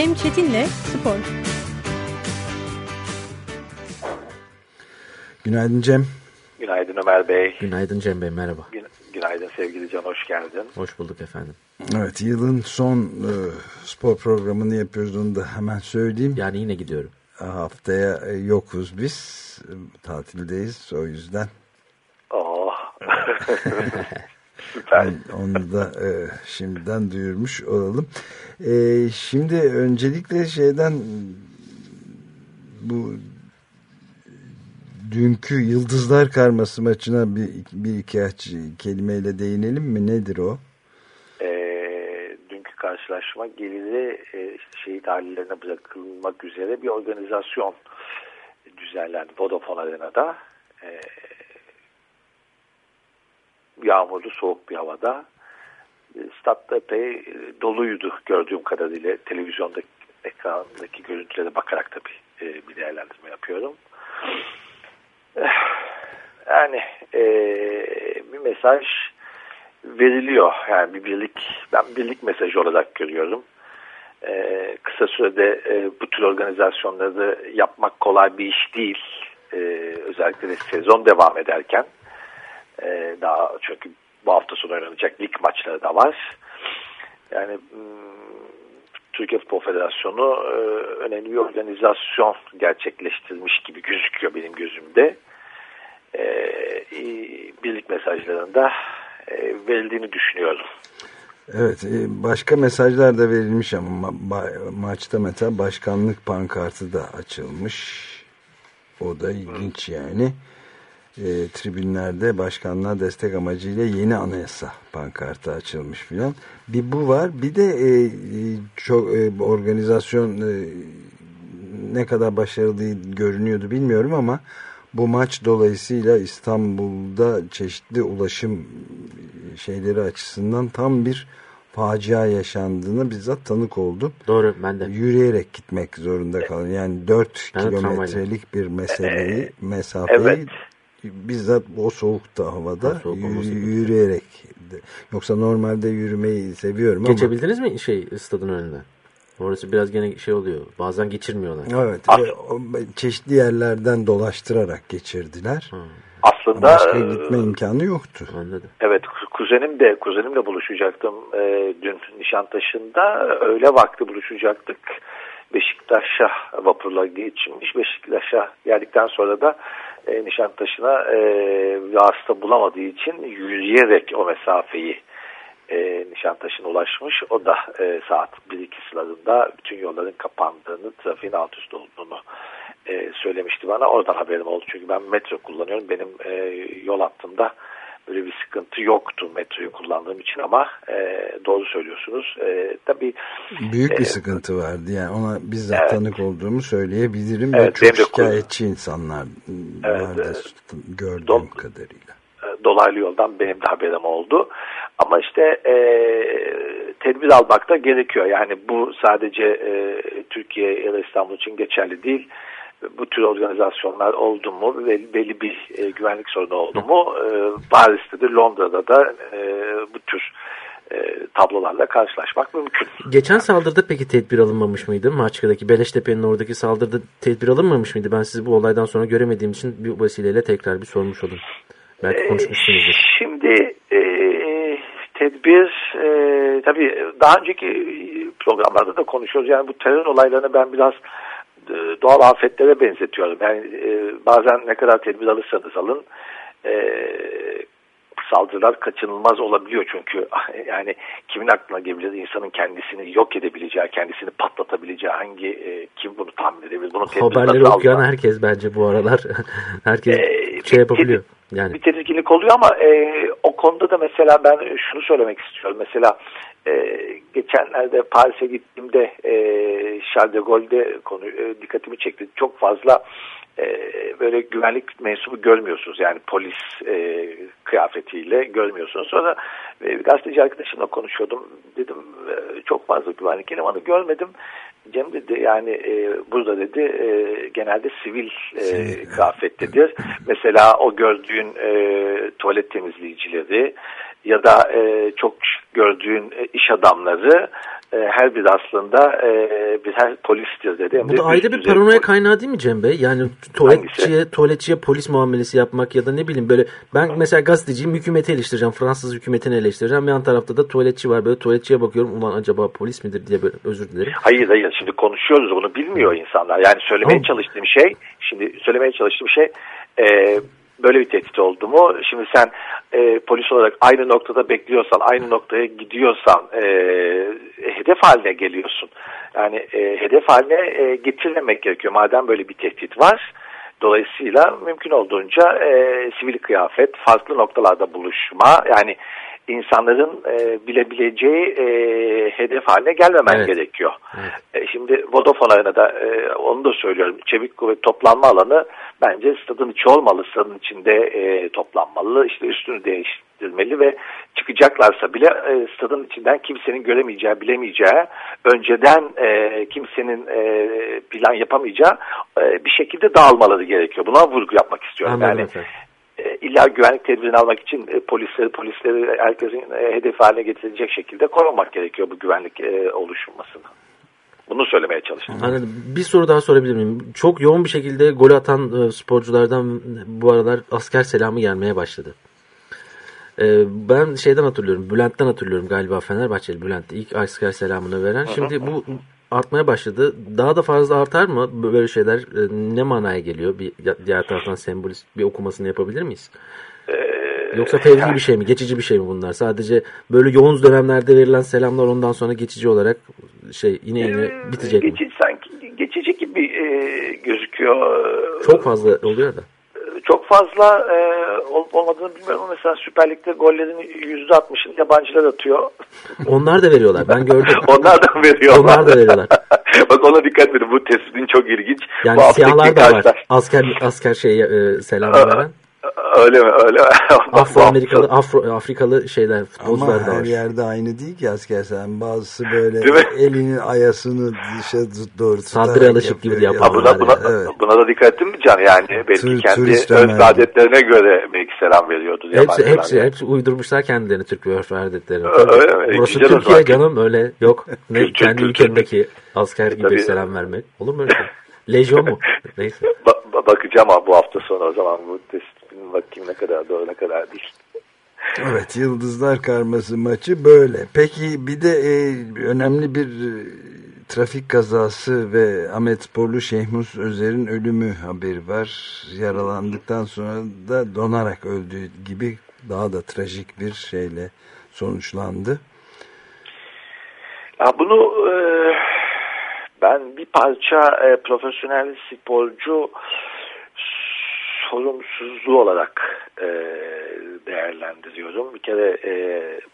Cem Çetin'le Spor. Günaydın Cem. Günaydın Ömer Bey. Günaydın Cem Bey merhaba. Gün- Günaydın sevgili Can, hoş geldin. Hoş bulduk efendim. Evet yılın son e, spor programını yapıyoruz onu da hemen söyleyeyim. Yani yine gidiyorum. Haftaya e, yokuz biz. E, Tatildeyiz o yüzden. Oh. Süper. Onu da e, şimdiden duyurmuş olalım. E, şimdi öncelikle şeyden bu dünkü Yıldızlar Karması maçına bir, bir iki kelimeyle değinelim mi? Nedir o? Ee, dünkü karşılaşma geliri e, şehit ailelerine bırakılmak üzere bir organizasyon düzenlendi Vodafone Arena'da. Ee, yağmurlu soğuk bir havada. E, Statta epey e, doluydu gördüğüm kadarıyla televizyonda ekrandaki görüntülere bakarak tabii e, bir değerlendirme yapıyorum. Eh, Yani e, bir mesaj veriliyor. Yani bir birlik, ben birlik mesajı olarak görüyorum. E, kısa sürede e, bu tür organizasyonları yapmak kolay bir iş değil. E, özellikle de sezon devam ederken. E, daha çünkü bu hafta sonu oynanacak lig maçları da var. Yani hmm, Türkiye Futbol Federasyonu e, önemli bir organizasyon gerçekleştirmiş gibi gözüküyor benim gözümde. E, birlik mesajlarında e, verildiğini düşünüyorum. Evet e, başka mesajlar da verilmiş ama ma- ba- maçta mesela başkanlık pankartı da açılmış. O da ilginç yani. E, tribünlerde başkanlığa destek amacıyla yeni anayasa pankartı açılmış filan. Bir bu var. Bir de e, e, çok e, organizasyon e, ne kadar başarılı görünüyordu bilmiyorum ama bu maç dolayısıyla İstanbul'da çeşitli ulaşım şeyleri açısından tam bir facia yaşandığını bizzat tanık oldum. Doğru ben de. Yürüyerek gitmek zorunda kalın. Yani 4 Evet, kilometrelik bir meseleyi, mesafeyi evet. Bizzat o soğukta havada Ha, soğuk yürüyerek. Yoksa normalde yürümeyi seviyorum ama. Geçebildiniz mi şey stadın önünden? Orası biraz gene şey oluyor. Bazen geçirmiyorlar. Evet. e, o çeşitli yerlerden dolaştırarak geçirdiler. Aslında Başka e, gitme imkanı yoktu. Anladım. Evet kuzenim de kuzenimle buluşacaktım e, dün Nişantaşı'nda öğle vakti buluşacaktık. Beşiktaş'a vapurla geçmiş. Beşiktaş'a geldikten sonra da e, Nişantaşı'na e, bulamadığı için yürüyerek o mesafeyi e, Nişantaşı'na ulaşmış. O da e, saat 1-2 sıralarında bütün yolların kapandığını, trafiğin alt üst olduğunu e, söylemişti bana. Oradan haberim oldu çünkü ben metro kullanıyorum. Benim e, yol hattımda böyle bir sıkıntı yoktu metroyu kullandığım için ama e, doğru söylüyorsunuz. E, tabii Büyük bir e, sıkıntı vardı yani ona bizzat Evet. tanık olduğumu söyleyebilirim ve Evet, çok şikayetçi insanlar Evet, vardı e, gördüğüm dol- kadarıyla. e, dolaylı yoldan benim de haberim oldu. Ama işte e, tedbir almak da gerekiyor. Yani bu sadece e, Türkiye ya da İstanbul için geçerli değil. Bu tür organizasyonlar oldu mu belli, belli bir e, güvenlik sorunu oldu mu e, Paris'te de Londra'da da e, bu tür e, tablolarla karşılaşmak mümkün. Geçen saldırıda peki tedbir alınmamış mıydı? Maçka'daki Beleştepe'nin oradaki saldırıda tedbir alınmamış mıydı? Ben sizi bu olaydan sonra göremediğim için bir vesileyle tekrar bir sormuş oldum. Belki konuşmuşsunuzdur. Şimdi e, tedbir e, tabii daha önceki programlarda da konuşuyoruz. Yani bu terör olaylarını ben biraz e, doğal afetlere benzetiyorum. Yani e, bazen ne kadar tedbir alırsanız alın e, saldırılar kaçınılmaz olabiliyor çünkü yani kimin aklına gelebilir insanın kendisini yok edebileceği, kendisini patlatabileceği hangi e, kim bunu tahmin edebilir? Bunu Haberleri okuyan herkes bence bu aralar herkes Ee, şey yapabiliyor. Yani bir tedirginlik oluyor ama e, o konuda da mesela ben şunu söylemek istiyorum. Mesela e, geçenlerde Paris'e gittiğimde e, Charles de Gaulle'de konu e, dikkatimi çekti. Çok fazla e, böyle güvenlik mensubu görmüyorsunuz. Yani polis e, kıyafetiyle görmüyorsunuz. Sonra e, bir gazeteci arkadaşımla konuşuyordum. Dedim e, çok fazla güvenlik elemanı görmedim. Cem dedi yani e, burada dedi e, genelde sivil e, kıyafettedir. Mesela o gördüğün e, tuvalet temizleyicileri ya da e, çok gördüğün e, iş adamları e, her bir aslında e, birer polistir dedi. Hem bu de da ayrı bir paranoya kaynağı değil mi Cem Bey? Yani tuvaletçiye, tuvaletçiye polis muamelesi yapmak ya da ne bileyim böyle ben mesela gazeteciyim hükümeti eleştireceğim. Fransız hükümetini eleştireceğim. Bir yan tarafta da tuvaletçi var. Böyle tuvaletçiye bakıyorum. Ulan acaba polis midir diye böyle özür dilerim. Hayır hayır şimdi konuşuyoruz bunu bilmiyor insanlar. Yani söylemeye Tamam. çalıştığım şey şimdi söylemeye çalıştığım şey e, böyle bir tehdit oldu mu? Şimdi sen e, polis olarak aynı noktada bekliyorsan, aynı noktaya gidiyorsan e, hedef haline geliyorsun. Yani e, hedef haline e, getirmemek gerekiyor. Madem böyle bir tehdit var. Dolayısıyla mümkün olduğunca e, sivil kıyafet, farklı noktalarda buluşma yani insanların e, bilebileceği e, hedef haline gelmemen Evet. gerekiyor. E, şimdi Vodafone arena da e, onu da söylüyorum. Çevik kuvvet toplanma alanı bence stadın içi olmalı. Stadın içinde e, toplanmalı. İşte üstünü değiştirmeli ve çıkacaklarsa bile e, stadın içinden kimsenin göremeyeceği, bilemeyeceği, önceden e, kimsenin e, plan yapamayacağı e, bir şekilde dağılmaları gerekiyor. Buna vurgu yapmak istiyorum. Anladım yani efendim. E, illa güvenlik tedbirini almak için e, polisleri polisleri herkesin e, hedef haline getirecek şekilde korumak gerekiyor bu güvenlik e, oluşmasını. Bunu söylemeye çalıştım. Anladım. Bir soru daha sorabilir miyim? Çok yoğun bir şekilde gol atan e, sporculardan bu aralar asker selamı gelmeye başladı. E, ben şeyden hatırlıyorum. Bülent'ten hatırlıyorum galiba Fenerbahçeli Bülent ilk asker selamını veren. Şimdi bu artmaya başladı. Daha da fazla artar mı böyle şeyler? E, ne manaya geliyor? Bir diğer taraftan sembolist bir okumasını yapabilir miyiz? Yoksa fevri bir şey mi? Geçici bir şey mi bunlar? Sadece böyle yoğun dönemlerde verilen selamlar ondan sonra geçici olarak şey yine yine bitecek mi? Geçici sanki geçici gibi e, gözüküyor. Çok fazla oluyor da. Çok fazla e, olup olmadığını bilmiyorum ama mesela Süper Lig'de gollerin %60'ını yabancılar atıyor. Onlar da veriyorlar. Ben gördüm. Onlar da veriyorlar. Onlar da veriyorlar. Bak ona dikkat edin. Bu tespitin çok ilginç. Yani Bu siyahlar da var. Asker asker şeye e, selam veren. Öyle mi? Öyle mi? Afro Amerikalı, Afro Afrikalı şeyler futbolcular Ama da her var. yerde aynı değil ki asker sen. Bazısı böyle elinin ayasını dışa doğru tutarak Saldırıya alışık gibi yapıyor. Ha, buna, buna, Evet. buna da dikkat ettin mi Can? Yani belki Tur- kendi öz adetlerine göre belki selam veriyordu. Hepsi, hepsi, hepsi uydurmuşlar kendilerini Türk ve örf adetlerini. Öyle mi? Burası Güzel Türkiye canım öyle yok. Ne, Kültür, kendi kültür. ülkendeki asker gibi Tabii. selam vermek. Olur mu öyle şey? Lejyon mu? Neyse. Ba- ba- bakacağım ama bu hafta sonu o zaman bu tespitin bakayım ne kadar doğru ne kadar değil. Evet Yıldızlar Karması maçı böyle. Peki bir de e, önemli bir e, trafik kazası ve Ahmet Sporlu Şehmus Özer'in ölümü haberi var. Yaralandıktan sonra da donarak öldüğü gibi daha da trajik bir şeyle sonuçlandı. Ya bunu e, Ben bir parça e, profesyonel sporcu sorumsuzluğu olarak e, değerlendiriyorum. Bir kere e,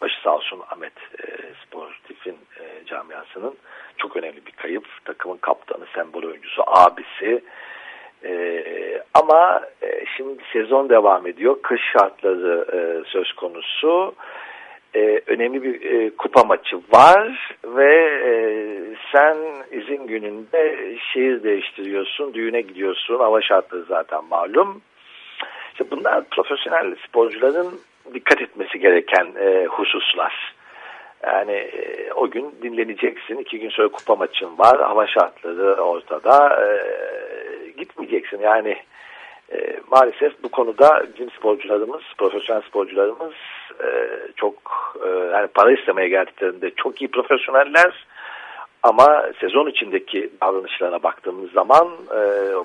başı sağ olsun Ahmet e, Sportif'in e, camiasının çok önemli bir kayıp. Takımın kaptanı, sembol oyuncusu, abisi. E, ama e, şimdi sezon devam ediyor. Kış şartları e, söz konusu. E, önemli bir e, kupa maçı var ve e, sen izin gününde şehir değiştiriyorsun, düğüne gidiyorsun. Hava şartları zaten malum. İşte bunlar profesyonel sporcuların dikkat etmesi gereken e, hususlar. Yani e, o gün dinleneceksin. iki gün sonra kupa maçın var. Hava şartları ortada. E, gitmeyeceksin. Yani e, maalesef bu konuda bizim sporcularımız, profesyonel sporcularımız e, çok e, yani para istemeye geldiklerinde çok iyi profesyoneller ama sezon içindeki davranışlarına baktığımız zaman e,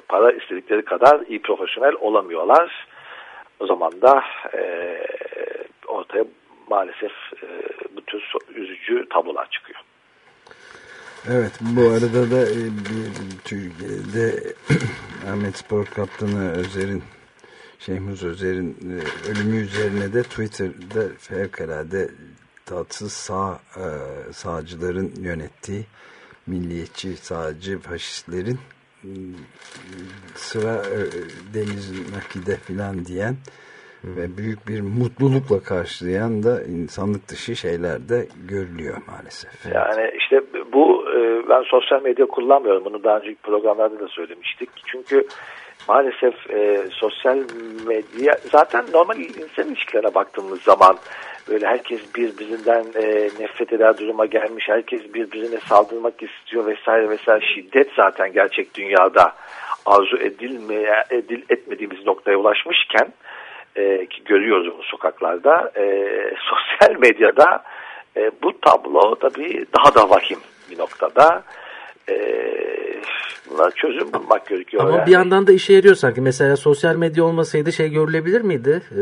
para istedikleri kadar iyi profesyonel olamıyorlar. O zaman da ortaya maalesef e, bu tür üzücü tablolar çıkıyor. Evet bu arada da Türkiye'de Ahmet Spor Kaptanı Özer'in Şehmuz Özer'in e, ölümü üzerine de Twitter'da fevkalade tatsız sağ e, sağcıların yönettiği milliyetçi sağcı faşistlerin e, sıra e, Deniz Nakide filan diyen ve büyük bir mutlulukla karşılayan da insanlık dışı şeyler de görülüyor maalesef. Yani işte bu ben sosyal medya kullanmıyorum. Bunu daha önceki programlarda da söylemiştik. Çünkü maalesef e, sosyal medya zaten normal insan ilişkilerine baktığımız zaman böyle herkes birbirinden e, nefret eder duruma gelmiş. Herkes birbirine saldırmak istiyor vesaire vesaire. Şiddet zaten gerçek dünyada arzu edilmeye edil etmediğimiz noktaya ulaşmışken e, ki görüyoruz bunu sokaklarda e, sosyal medyada e, bu tablo tabii daha da vahim bir noktada buna çözüm bulmak gerekiyor. Ama yani. bir yandan da işe yarıyor sanki. Mesela sosyal medya olmasaydı şey görülebilir miydi? Ee,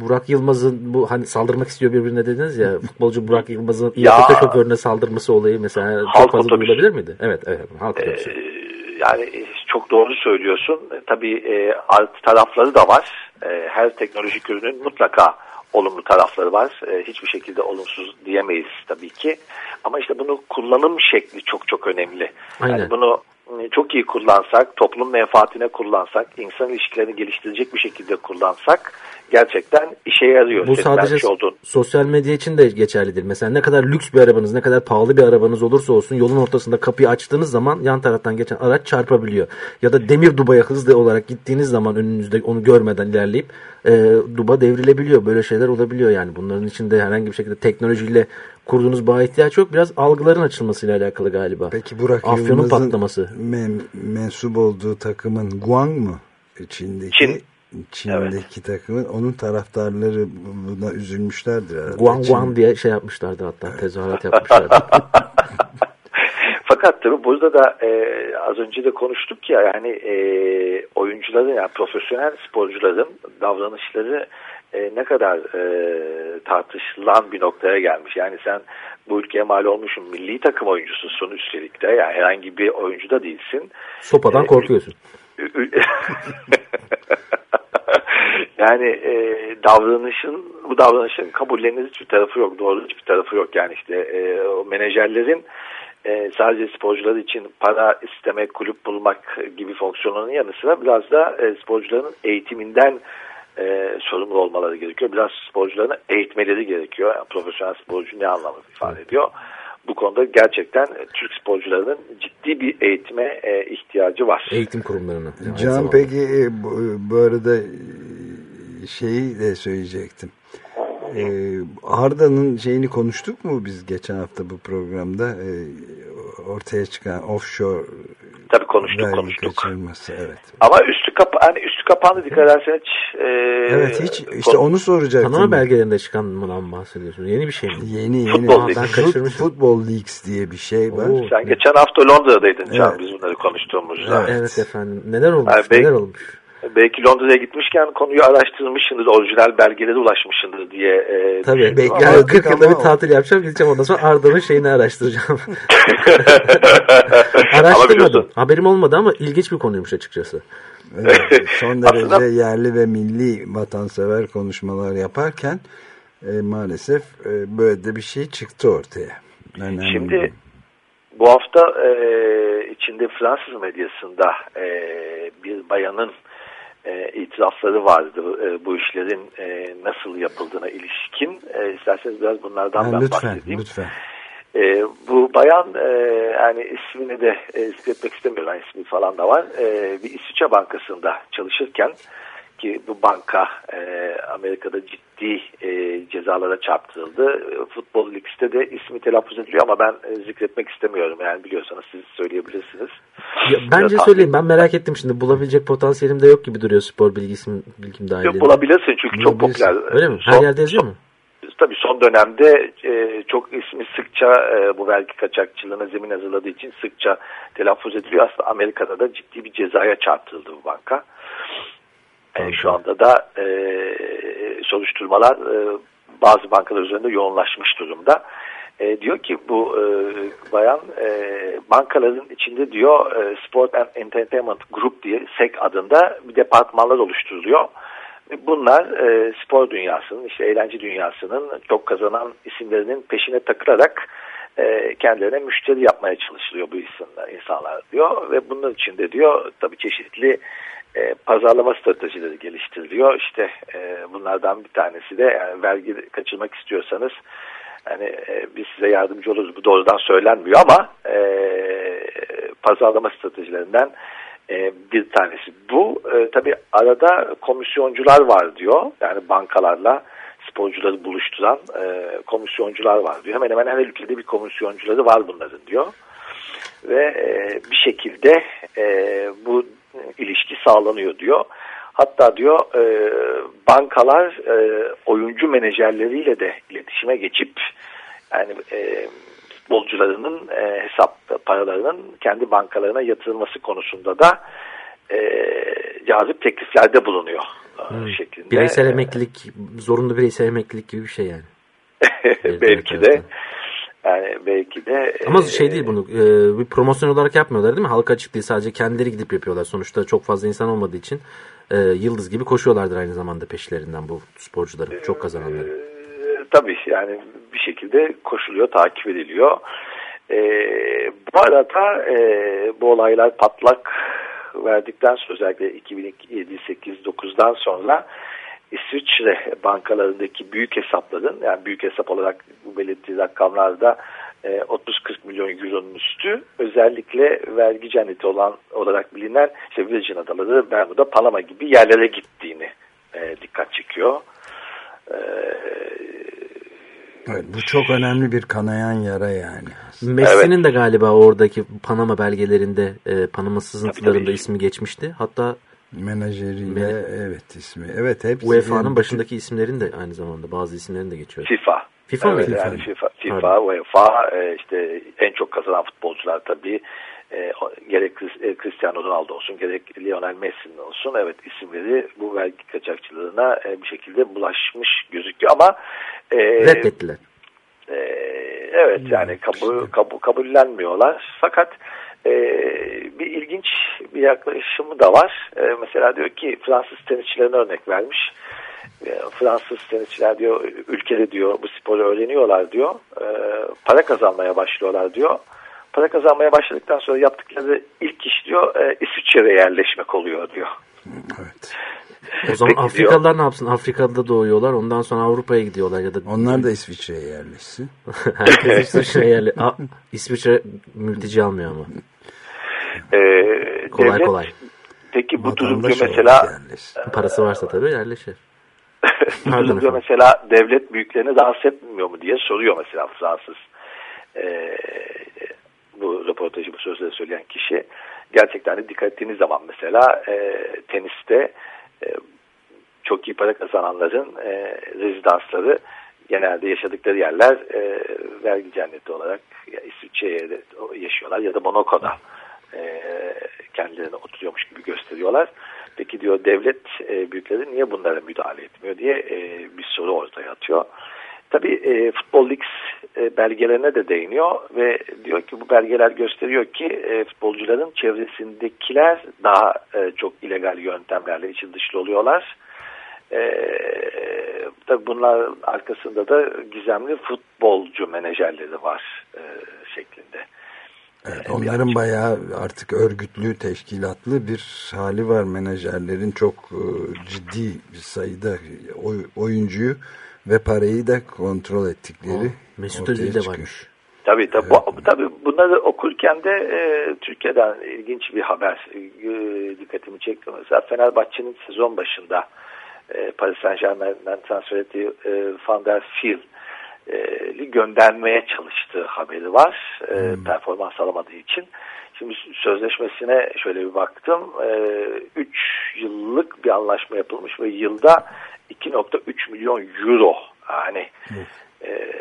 Burak Yılmaz'ın bu hani saldırmak istiyor birbirine dediniz ya. Futbolcu Burak Yılmaz'ın. İETT şoförüne saldırması olayı mesela Halk çok fazla otobüsü. duyulabilir miydi? Evet, evet. Halk Ee, yani çok doğru söylüyorsun. E, Tabii e, artı tarafları da var. E, her teknolojik ürünün mutlaka olumlu tarafları var. E, hiçbir şekilde olumsuz diyemeyiz tabii ki. Ama işte bunu kullanım şekli çok çok önemli. Aynen. Yani bunu çok iyi kullansak, toplum menfaatine kullansak, insan ilişkilerini geliştirecek bir şekilde kullansak gerçekten işe yarıyor. Bu sadece olduğun. sosyal medya için de geçerlidir. Mesela ne kadar lüks bir arabanız, ne kadar pahalı bir arabanız olursa olsun yolun ortasında kapıyı açtığınız zaman yan taraftan geçen araç çarpabiliyor. Ya da demir dubaya hızlı olarak gittiğiniz zaman önünüzde onu görmeden ilerleyip e, duba devrilebiliyor. Böyle şeyler olabiliyor yani. Bunların içinde herhangi bir şekilde teknolojiyle kurduğunuz bağ ihtiyaç yok. Biraz algıların açılmasıyla alakalı galiba. Peki Burak Afyonun patlaması. men- mensup olduğu takımın Guang mı? Çin'deki Çin. Çin'deki takımın onun taraftarları buna üzülmüşlerdir herhalde. Guan Çin- Guan diye şey yapmışlardı hatta tezahürat yapmışlardı. Fakat tabii burada da e, az önce de konuştuk ya yani e, oyuncuların yani profesyonel sporcuların davranışları e, ne kadar e, tartışılan bir noktaya gelmiş. Yani sen bu ülkeye mal olmuşsun milli takım oyuncususun üstelik de yani herhangi bir oyuncu da değilsin. Sopadan E, korkuyorsun. yani e, davranışın bu davranışın kabullenilir hiçbir tarafı yok doğru hiçbir tarafı yok yani işte e, o menajerlerin e, sadece sporcular için para istemek kulüp bulmak gibi fonksiyonunun yanı sıra biraz da e, sporcuların eğitiminden e, sorumlu olmaları gerekiyor biraz sporcularını eğitmeleri gerekiyor yani profesyonel sporcu ne anlamı ifade ediyor bu konuda gerçekten e, Türk sporcularının ciddi bir eğitime e, ihtiyacı var. Eğitim kurumlarına. Can peki e, bu, bu arada e, şeyi de söyleyecektim. E, Arda'nın şeyini konuştuk mu biz geçen hafta bu programda E, ortaya çıkan offshore Tabii konuştuk vergi konuştuk. kaçırması evet. Ama üstü kapa hani üstü kapandı dikkat edersen hiç. e, Evet hiç işte onu soracaktım. Panama belgelerinde çıkan mıdan bahsediyorsun? Yeni bir şey mi? Yeni yeni. Futbol Aa, ben Leagues. kaçırmışım. Futbol Leagues diye bir şey var. Oo. Sen geçen hafta Londra'daydın Can Evet. biz bunları konuştuğumuzda. Evet. Evet efendim. Neler olmuş? Bey- neler olmuş? Belki Londra'ya gitmişken konuyu araştırmışsındır, orijinal belgelere ulaşmışsındır diye. E, Tabii. Belki ama- yani 40 yılda ama bir tatil yapacağım. Gideceğim ondan sonra Arda'nın şeyini araştıracağım. Araştırmadım. Haberim olmadı ama ilginç bir konuymuş açıkçası. Evet, son derece Aslında- yerli ve milli vatansever konuşmalar yaparken e, maalesef e, böyle de bir şey çıktı ortaya. Önemli. Şimdi bu hafta e, içinde Fransız medyasında e, bir bayanın e, itirafları vardı e, bu işlerin e, nasıl yapıldığına ilişkin. E, isterseniz biraz bunlardan Ha, ben lütfen, bahsedeyim. lütfen. E, bu bayan e, yani ismini de e, zikretmek istemiyorum. Yani ismi falan da var. E, bir İsviçre bankasında çalışırken ki bu banka e, Amerika'da ciddi e, cezalara çarptırıldı. E, Futbol Lig'de de ismi telaffuz ediliyor ama ben e, zikretmek istemiyorum. Yani biliyorsanız siz söyleyebilirsiniz. Ya, bence Biraz söyleyeyim ben merak ettim şimdi bulabilecek potansiyelim de yok gibi duruyor spor bilgisim bilgim dahilinde. Yok, bulabilirsin çünkü çok popüler. Öyle mi? Her Son- yerde yazıyor mu? Tabii son dönemde e, çok ismi sıkça e, bu vergi kaçakçılığına zemin hazırladığı için sıkça telaffuz ediliyor. Aslında Amerika'da da ciddi bir cezaya çarptırıldı bu banka. E, şu anda da e, soruşturmalar e, bazı bankalar üzerinde yoğunlaşmış durumda. E, diyor ki bu e, bayan e, bankaların içinde diyor e, Sport and Entertainment Group diye SEC adında bir departmanlar oluşturuluyor. Ve Bunlar e, spor dünyasının, işte eğlence dünyasının çok kazanan isimlerinin peşine takılarak e, kendilerine müşteri yapmaya çalışılıyor bu insanlar, insanlar diyor. Ve bunun içinde diyor tabii çeşitli e, pazarlama stratejileri geliştiriliyor. İşte e, bunlardan bir tanesi de yani vergi kaçırmak istiyorsanız hani e, biz size yardımcı oluruz. Bu doğrudan söylenmiyor ama e, pazarlama stratejilerinden e, bir tanesi. Bu e, tabii arada komisyoncular var diyor. Yani bankalarla sporcuları buluşturan e, komisyoncular var diyor. Hemen hemen her ülkede bir komisyoncuları var bunların diyor. Ve e, bir şekilde e, bu ilişki sağlanıyor diyor. Hatta diyor e, bankalar e, oyuncu menajerleriyle de iletişime geçip yani e, futbolcularının e, hesap paralarının kendi bankalarına yatırılması konusunda da e, cazip tekliflerde bulunuyor e, şeklinde. Bireysel emeklilik, zorunlu bireysel emeklilik gibi bir şey yani. belki de yani belki de Ama e, şey değil bunu e, bir promosyon olarak yapmıyorlar değil mi? Halka açık değil sadece kendileri gidip yapıyorlar. Sonuçta çok fazla insan olmadığı için e, yıldız gibi koşuyorlardır aynı zamanda peşlerinden bu sporcuların çok kazananları. e, tabii yani bir şekilde koşuluyor, takip ediliyor. E, bu arada e, bu olaylar patlak verdikten sonra özellikle 2007, 8, 9'dan sonra İsviçre bankalarındaki büyük hesapların yani büyük hesap olarak bu belirttiği rakamlarda e, 30-40 milyon euronun üstü özellikle vergi cenneti olan olarak bilinen işte Virgin Adaları, Bermuda, Panama gibi yerlere gittiğini e, dikkat çekiyor. E, Evet, bu çok önemli bir kanayan yara yani. Messi'nin de galiba oradaki Panama belgelerinde e, Panama sızıntılarında tabii. ismi geçmişti. Hatta Menajeriyle Me- evet ismi. Evet hepsi. UEFA'nın başındaki isimlerin de aynı zamanda bazı isimlerin de geçiyor. FIFA. FIFA mı? Evet, FIFA. yani FIFA, FIFA. UEFA e, işte en çok kazanan futbolcular tabii. E, gerek e, Cristiano Ronaldo olsun gerek Lionel Messi'nin olsun evet isimleri bu vergi kaçakçılığına e, bir şekilde bulaşmış gözüküyor ama e, Reddettiler. e, evet yani kabul, kabul, kabullenmiyorlar fakat e, bir ilginç bir yaklaşımı da var. E, mesela diyor ki Fransız tenisçilerine örnek vermiş. E, Fransız tenisçiler diyor ülkede diyor bu sporu öğreniyorlar diyor. E, para kazanmaya başlıyorlar diyor. Para kazanmaya başladıktan sonra yaptıkları ilk iş diyor e, İsviçre'ye yerleşmek oluyor diyor. Evet. O zaman Peki Afrikalılar ne yapsın? Afrika'da doğuyorlar. Ondan sonra Avrupa'ya gidiyorlar ya da Onlar da İsviçre'ye yerleşsin. herkes İsviçre'ye. Aa, İsviçre mülteci almıyor ama. E, Kolay devlet, kolay. Peki bu durum Vatandaş diyor olarak mesela yerleşsin. Parası varsa tabii yerleşir. Bu Pardon durum diyor efendim. mesela devlet büyüklerini rahatsız etmiyor mu diye soruyor mesela Fransız e, bu röportajı bu sözleri söyleyen kişi. Gerçekten de dikkat ettiğiniz zaman mesela e, teniste e, çok iyi para kazananların e, rezidansları genelde yaşadıkları yerler e, vergi cenneti olarak ya İsviçre'ye yaşıyorlar ya da Monaco'da e, kendilerini oturuyormuş gibi gösteriyorlar. Peki diyor devlet e, büyükleri niye bunlara müdahale etmiyor diye e, bir soru ortaya atıyor. Tabii e, Futbol Leaks e, belgelerine de değiniyor ve diyor ki bu belgeler gösteriyor ki e, futbolcuların çevresindekiler daha e, çok illegal yöntemlerle içi dışlı oluyorlar. E, tabii bunlar arkasında da gizemli futbolcu menajerleri var e, şeklinde. Evet, E, onların bir bayağı artık örgütlü, teşkilatlı bir hali var. Menajerlerin çok e, ciddi bir sayıda oy- oyuncuyu ve parayı da kontrol ettikleri Mesut ortaya Özil de varmış. Tabii tabii, bu, tabii bunları okurken de e, Türkiye'den ilginç bir haber e, dikkatimi çekti. Mesela Fenerbahçe'nin sezon başında e, Paris Saint Germain'den transfer ettiği e, Van der Fiel'i göndermeye çalıştığı haberi var. E, Performans alamadığı için. Şimdi sözleşmesine şöyle bir baktım. 3 yıllık bir anlaşma yapılmış ve yılda 2.3 milyon euro. Yani e,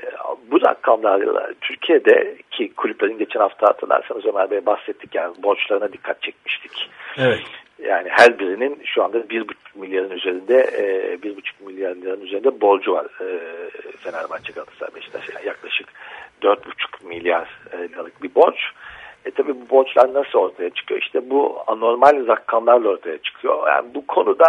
bu rakamlarla Türkiye'deki kulüplerin geçen hafta hatırlarsanız Ömer Bey bahsettik yani borçlarına dikkat çekmiştik. Evet. Yani her birinin şu anda 1,5 milyarın üzerinde e, 1,5 milyar liranın üzerinde borcu var e, Fenerbahçe Galatasaray Beşiktaş yani yaklaşık 4,5 milyar e, liralık bir borç. E tabi bu borçlar nasıl ortaya çıkıyor? İşte bu anormal rakamlarla ortaya çıkıyor. Yani bu konuda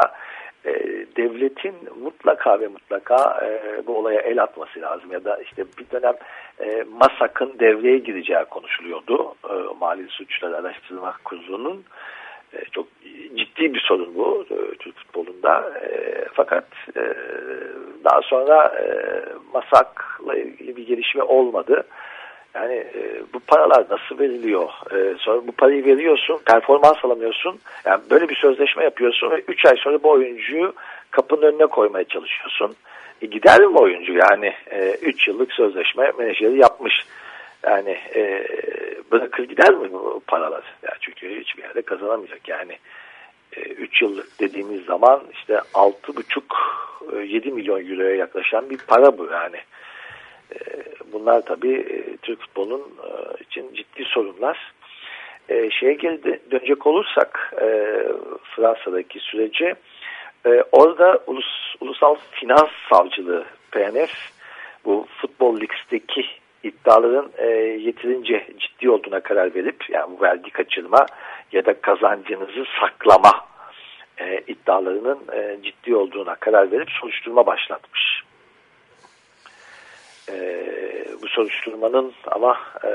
e, devletin mutlaka ve mutlaka e, bu olaya el atması lazım ya da işte bir dönem e, MASAK'ın devreye gireceği konuşuluyordu. E, Mali Suçlar Araştırma Kurulu'nun çok ciddi bir sorun bu e, Türk futbolunda. E, fakat e, daha sonra e, MASAK'la ilgili bir gelişme olmadı. Yani e, bu paralar nasıl veriliyor? E, sonra bu parayı veriyorsun, performans alamıyorsun. Yani böyle bir sözleşme yapıyorsun ve 3 ay sonra bu oyuncuyu kapının önüne koymaya çalışıyorsun. E, gider mi oyuncu? Yani 3 e, yıllık sözleşme menajeri yapmış. Yani e, bırakır gider mi bu paralar? Yani çünkü hiçbir yerde kazanamayacak. Yani 3 yıllık dediğimiz zaman işte 6,5-7 milyon euroya yaklaşan bir para bu yani. Bunlar tabii Türk futbolunun için ciddi sorunlar. Şeye geldi, dönecek olursak Fransa'daki sürece orada ulus, ulusal finans savcılığı PNF bu futbol ligsteki iddiaların yeterince ciddi olduğuna karar verip yani bu vergi kaçırma ya da kazancınızı saklama iddialarının ciddi olduğuna karar verip soruşturma başlatmış. E, bu soruşturmanın ama e,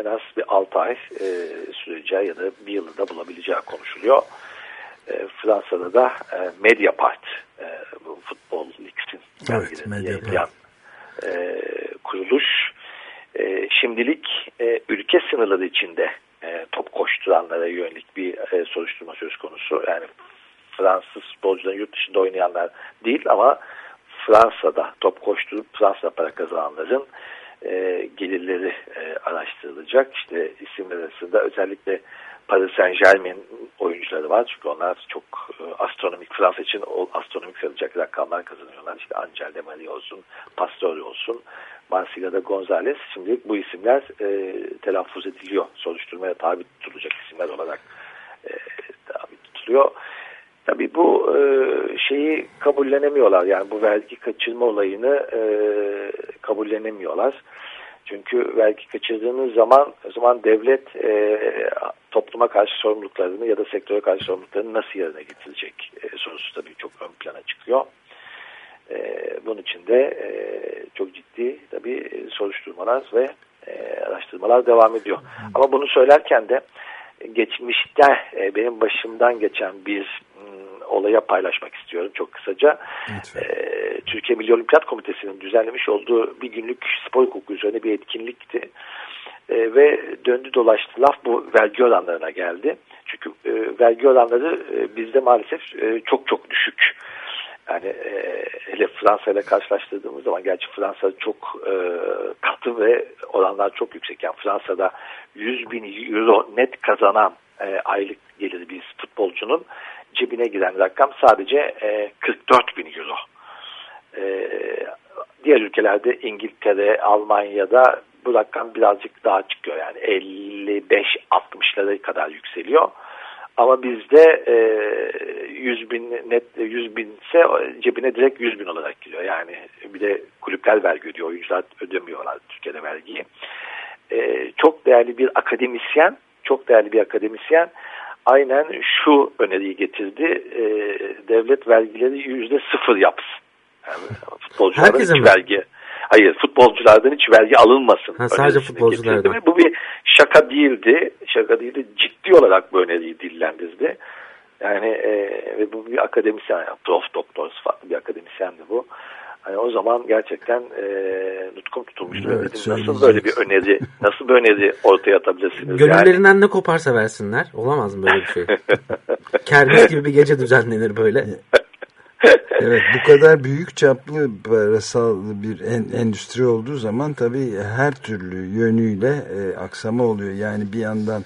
en az bir 6 ay e, süreceği ya da bir yılı da bulabileceği konuşuluyor. E, Fransa'da da e, Mediapart e, bu futbol ligsin evet, Mediapart. E, kuruluş e, şimdilik e, ülke sınırları içinde e, top koşturanlara yönelik bir e, soruşturma söz konusu. Yani Fransız futbolcuların yurt dışında oynayanlar değil ama Fransa'da top koşturup Fransa para kazananların e, gelirleri e, araştırılacak. İşte isimler arasında özellikle Paris Saint Germain oyuncuları var. Çünkü onlar çok e, astronomik Fransa için astronomik sayılacak rakamlar kazanıyorlar. İşte Angel de Marie olsun, Pastore olsun, Marsilya'da Gonzalez. Şimdi bu isimler e, telaffuz ediliyor. Soruşturmaya tabi tutulacak isimler olarak e, tabi tutuluyor. Tabii bu e, şeyi kabullenemiyorlar. Yani bu vergi kaçırma olayını e, kabullenemiyorlar. Çünkü vergi kaçırdığınız zaman o zaman devlet e, topluma karşı sorumluluklarını ya da sektöre karşı sorumluluklarını nasıl yerine getirecek e, sorusu tabii çok ön plana çıkıyor. E, bunun için de e, çok ciddi tabii soruşturmalar ve e, araştırmalar devam ediyor. Ama bunu söylerken de geçmişte e, benim başımdan geçen bir olaya paylaşmak istiyorum çok kısaca. E, Türkiye Milli Olimpiyat Komitesi'nin düzenlemiş olduğu bir günlük spor hukuku üzerine bir etkinlikti. E, ve döndü dolaştı laf bu vergi oranlarına geldi. Çünkü e, vergi oranları e, bizde maalesef e, çok çok düşük. Yani e, hele Fransa ile karşılaştırdığımız zaman gerçi Fransa çok e, katı ve oranlar çok yüksek. Yani Fransa'da 100 bin euro net kazanan e, aylık geliri bir futbolcunun cebine giren rakam sadece e, 44 bin euro. E, diğer ülkelerde İngiltere, Almanya'da bu rakam birazcık daha çıkıyor. Yani 55-60'lara kadar yükseliyor. Ama bizde e, 100 bin net 100 binse cebine direkt 100 bin olarak giriyor. Yani bir de kulüpler vergi ödüyor. Oyuncular ödemiyorlar Türkiye'de vergiyi. E, çok değerli bir akademisyen, çok değerli bir akademisyen aynen şu öneriyi getirdi. E, devlet vergileri yüzde sıfır yapsın. Yani futbolculardan Herkese hiç vergi Hayır futbolculardan hiç vergi alınmasın. Ha, sadece önerisini futbolculardan. getirdi Bu bir şaka değildi. Şaka değildi. Ciddi olarak bu öneriyi dillendirdi. Yani e, ve bu bir akademisyen, yani prof doktor farklı bir akademisyendi bu. Hani o zaman gerçekten e, nutkum tutulmuştu. Evet, Dedim, nasıl böyle bir öneri, nasıl bir öneri ortaya atabilirsiniz? Yani, Gönüllerinden ne koparsa versinler. Olamaz mı böyle bir şey? Kermes gibi bir gece düzenlenir böyle. Evet bu kadar büyük çaplı parasal bir en, endüstri olduğu zaman tabii her türlü yönüyle e, aksama oluyor. Yani bir yandan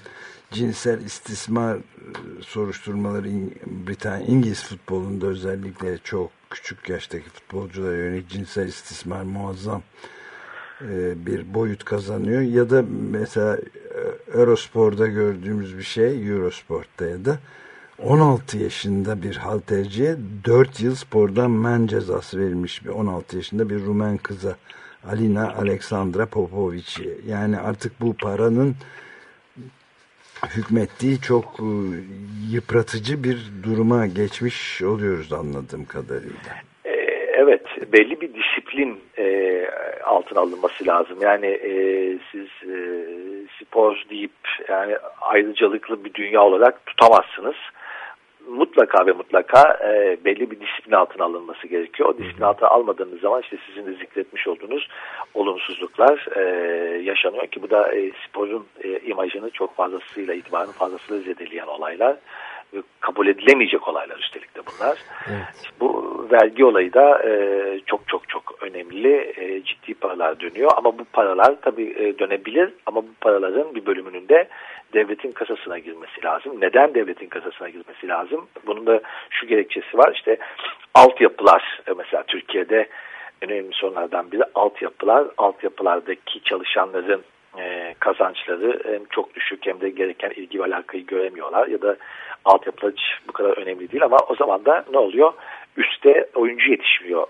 cinsel istismar e, soruşturmaları Britanya İngiliz futbolunda özellikle çok küçük yaştaki futbolculara yönelik cinsel istismar muazzam e, bir boyut kazanıyor. Ya da mesela e, Eurospor'da gördüğümüz bir şey Eurosport'ta ya da 16 yaşında bir halterciye 4 yıl spordan men cezası verilmiş bir 16 yaşında bir Rumen kıza Alina Alexandra Popovic'i. Yani artık bu paranın hükmettiği çok e, yıpratıcı bir duruma geçmiş oluyoruz anladığım kadarıyla. E, evet belli bir disiplin e, altına alınması lazım. Yani e, siz e, spor deyip yani ayrıcalıklı bir dünya olarak tutamazsınız. Mutlaka ve mutlaka e, belli bir disiplin altına alınması gerekiyor. O disiplin altına almadığınız zaman işte sizin de zikretmiş olduğunuz olumsuzluklar e, yaşanıyor ki bu da e, sporun e, imajını çok fazlasıyla itibarını fazlasıyla zedeleyen olaylar kabul edilemeyecek olaylar üstelik de bunlar. Evet. Bu vergi olayı da e, çok çok çok önemli. E, ciddi paralar dönüyor ama bu paralar tabii e, dönebilir ama bu paraların bir bölümünün de devletin kasasına girmesi lazım. Neden devletin kasasına girmesi lazım? Bunun da şu gerekçesi var. İşte altyapılar e, mesela Türkiye'de önemli sorunlardan biri altyapılar. Altyapılardaki çalışanların e, kazançları hem çok düşük hem de gereken ilgi ve alakayı göremiyorlar ya da altyapılar hiç bu kadar önemli değil ama o zaman da ne oluyor? Üste oyuncu yetişmiyor.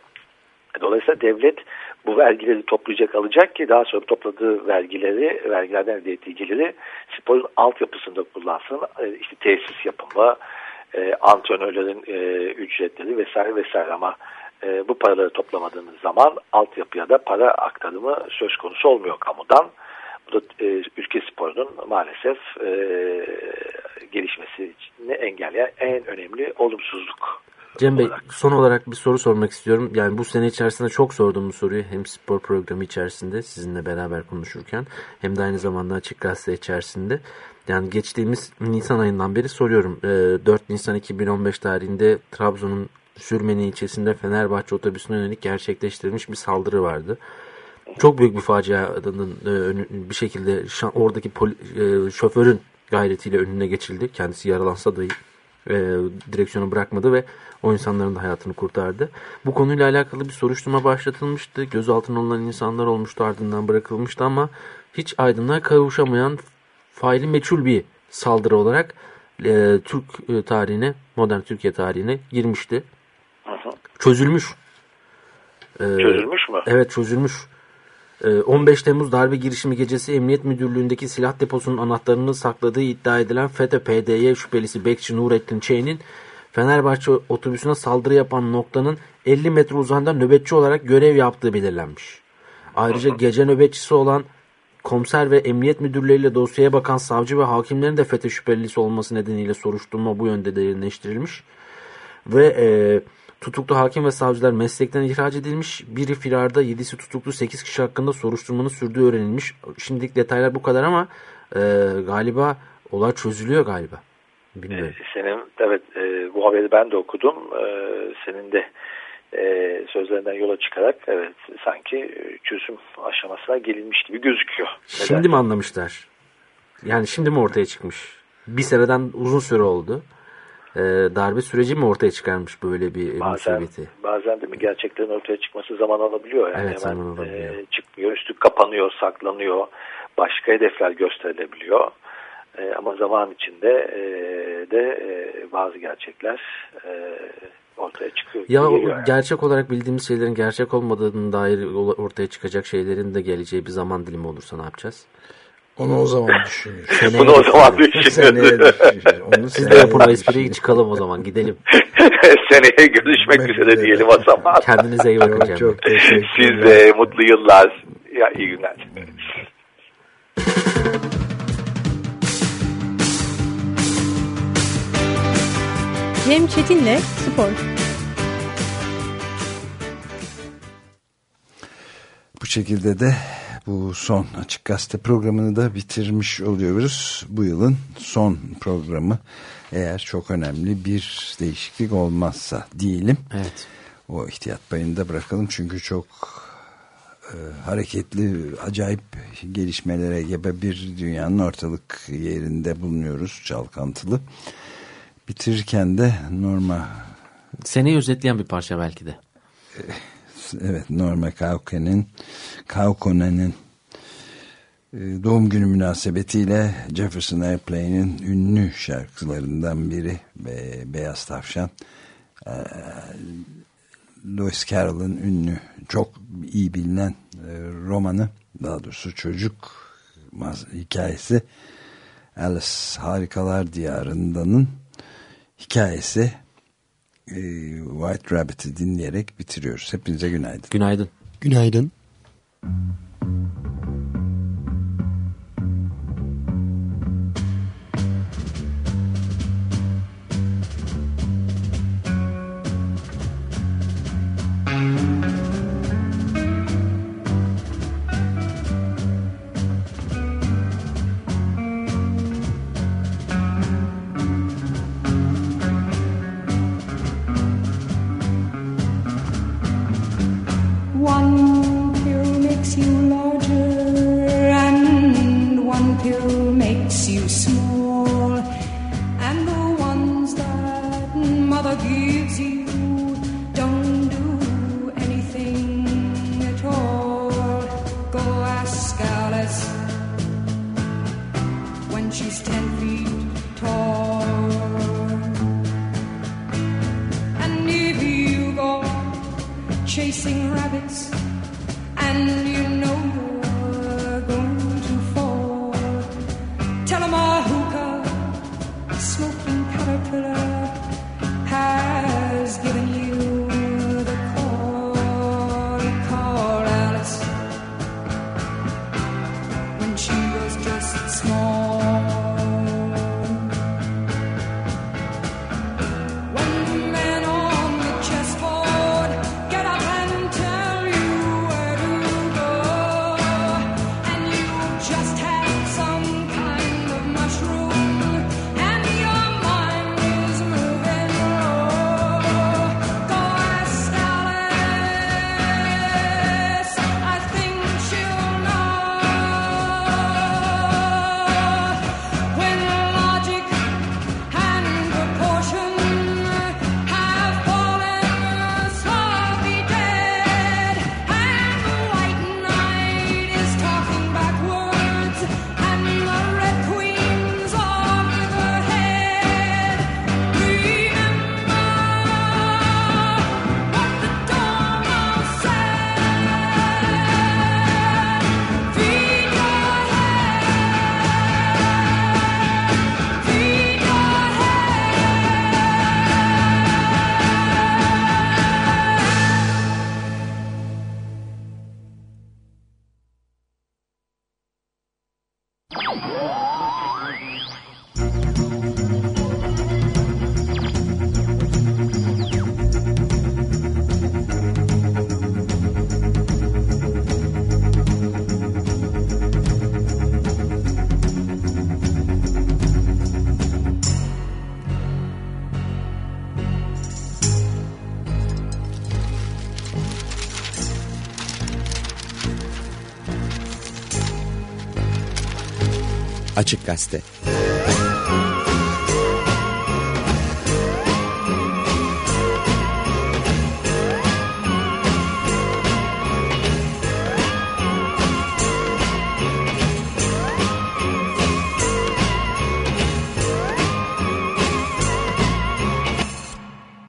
Dolayısıyla devlet bu vergileri toplayacak alacak ki daha sonra topladığı vergileri, vergilerden elde ettiği geliri sporun altyapısında kullansın. E, işte tesis yapımı, e, antrenörlerin e, ücretleri vesaire vesaire ama e, bu paraları toplamadığınız zaman altyapıya da para aktarımı söz konusu olmuyor kamudan. Bu da e, ülke sporunun maalesef e, gelişmesini engelleyen en önemli olumsuzluk. Cem Bey olarak. son olarak bir soru sormak istiyorum. Yani bu sene içerisinde çok sordum bu soruyu. Hem spor programı içerisinde sizinle beraber konuşurken hem de aynı zamanda açık gazete içerisinde. Yani geçtiğimiz Nisan ayından beri soruyorum. Ee, 4 Nisan 2015 tarihinde Trabzon'un Sürmeni ilçesinde Fenerbahçe otobüsüne yönelik gerçekleştirilmiş bir saldırı vardı. Çok büyük bir facianın e, bir şekilde oradaki e, şoförün gayretiyle önüne geçildi. Kendisi yaralansa dahi e, direksiyonu bırakmadı ve o insanların da hayatını kurtardı. Bu konuyla alakalı bir soruşturma başlatılmıştı. Gözaltına alınan insanlar olmuştu ardından bırakılmıştı ama hiç aydınlığa kavuşamayan faili meçhul bir saldırı olarak e, Türk e, tarihine, modern Türkiye tarihine girmişti. Çözülmüş. E, Çözülmüş mü? Evet çözülmüş. Ee, 15 Temmuz darbe girişimi gecesi Emniyet Müdürlüğü'ndeki silah deposunun anahtarını sakladığı iddia edilen FETÖ PDY şüphelisi Bekçi Nurettin Çey'nin Fenerbahçe otobüsüne saldırı yapan noktanın 50 metre uzağında nöbetçi olarak görev yaptığı belirlenmiş. Ayrıca gece nöbetçisi olan komiser ve emniyet müdürleriyle dosyaya bakan savcı ve hakimlerin de FETÖ şüphelisi olması nedeniyle soruşturma bu yönde derinleştirilmiş. Ve e, tutuklu hakim ve savcılar meslekten ihraç edilmiş. Biri firarda, yedisi tutuklu, sekiz kişi hakkında soruşturmanın sürdüğü öğrenilmiş. Şimdilik detaylar bu kadar ama e, galiba olay çözülüyor galiba. Bilmiyorum. Senin evet e, bu haberi ben de okudum. E, senin de e, sözlerinden yola çıkarak evet sanki e, çözüm aşamasına gelinmiş gibi gözüküyor. Neden? Şimdi mi anlamışlar? Yani şimdi mi ortaya çıkmış? Bir seneden uzun süre oldu. E, darbe süreci mi ortaya çıkarmış böyle bir bazen, musibeti? bazen de mi gerçeklerin ortaya çıkması zaman alabiliyor. Yani Evet, hemen zaman alabiliyor. e, çıkmıyor, üstü kapanıyor, saklanıyor. Başka hedefler gösterilebiliyor. E, ama zaman içinde e, de e, bazı gerçekler e, ortaya çıkıyor. Ya yani. gerçek olarak bildiğimiz şeylerin gerçek olmadığını dair ortaya çıkacak şeylerin de geleceği bir zaman dilimi olursa ne yapacağız? Onu o zaman düşünür. Seneye Bunu o zaman düşünür. Onu Siz de yapın o espriyi çıkalım o zaman gidelim. Seneye görüşmek üzere diyelim o zaman. Kendinize iyi bakın Çok. Siz de mutlu yıllar. Ya iyi günler. Cem Çetin'le Spor. Bu şekilde de bu son Açık Gazete programını da bitirmiş oluyoruz. Bu yılın son programı eğer çok önemli bir değişiklik olmazsa diyelim. Evet. O ihtiyat payını da bırakalım çünkü çok e, hareketli, acayip gelişmelere gebe bir dünyanın ortalık yerinde bulunuyoruz çalkantılı. Bitirirken de Norma Seneyi özetleyen bir parça belki de. evet Norma Kaukonen'in Kaukonen'in doğum günü münasebetiyle Jefferson Airplane'in ünlü şarkılarından biri ve Beyaz Tavşan e, Lewis Carroll'ın ünlü çok iyi bilinen e, romanı daha doğrusu çocuk hikayesi Alice Harikalar Diyarında'nın hikayesi e, White Rabbit'i dinleyerek bitiriyoruz. Hepinize günaydın. Günaydın. Günaydın. One Açık Gazete.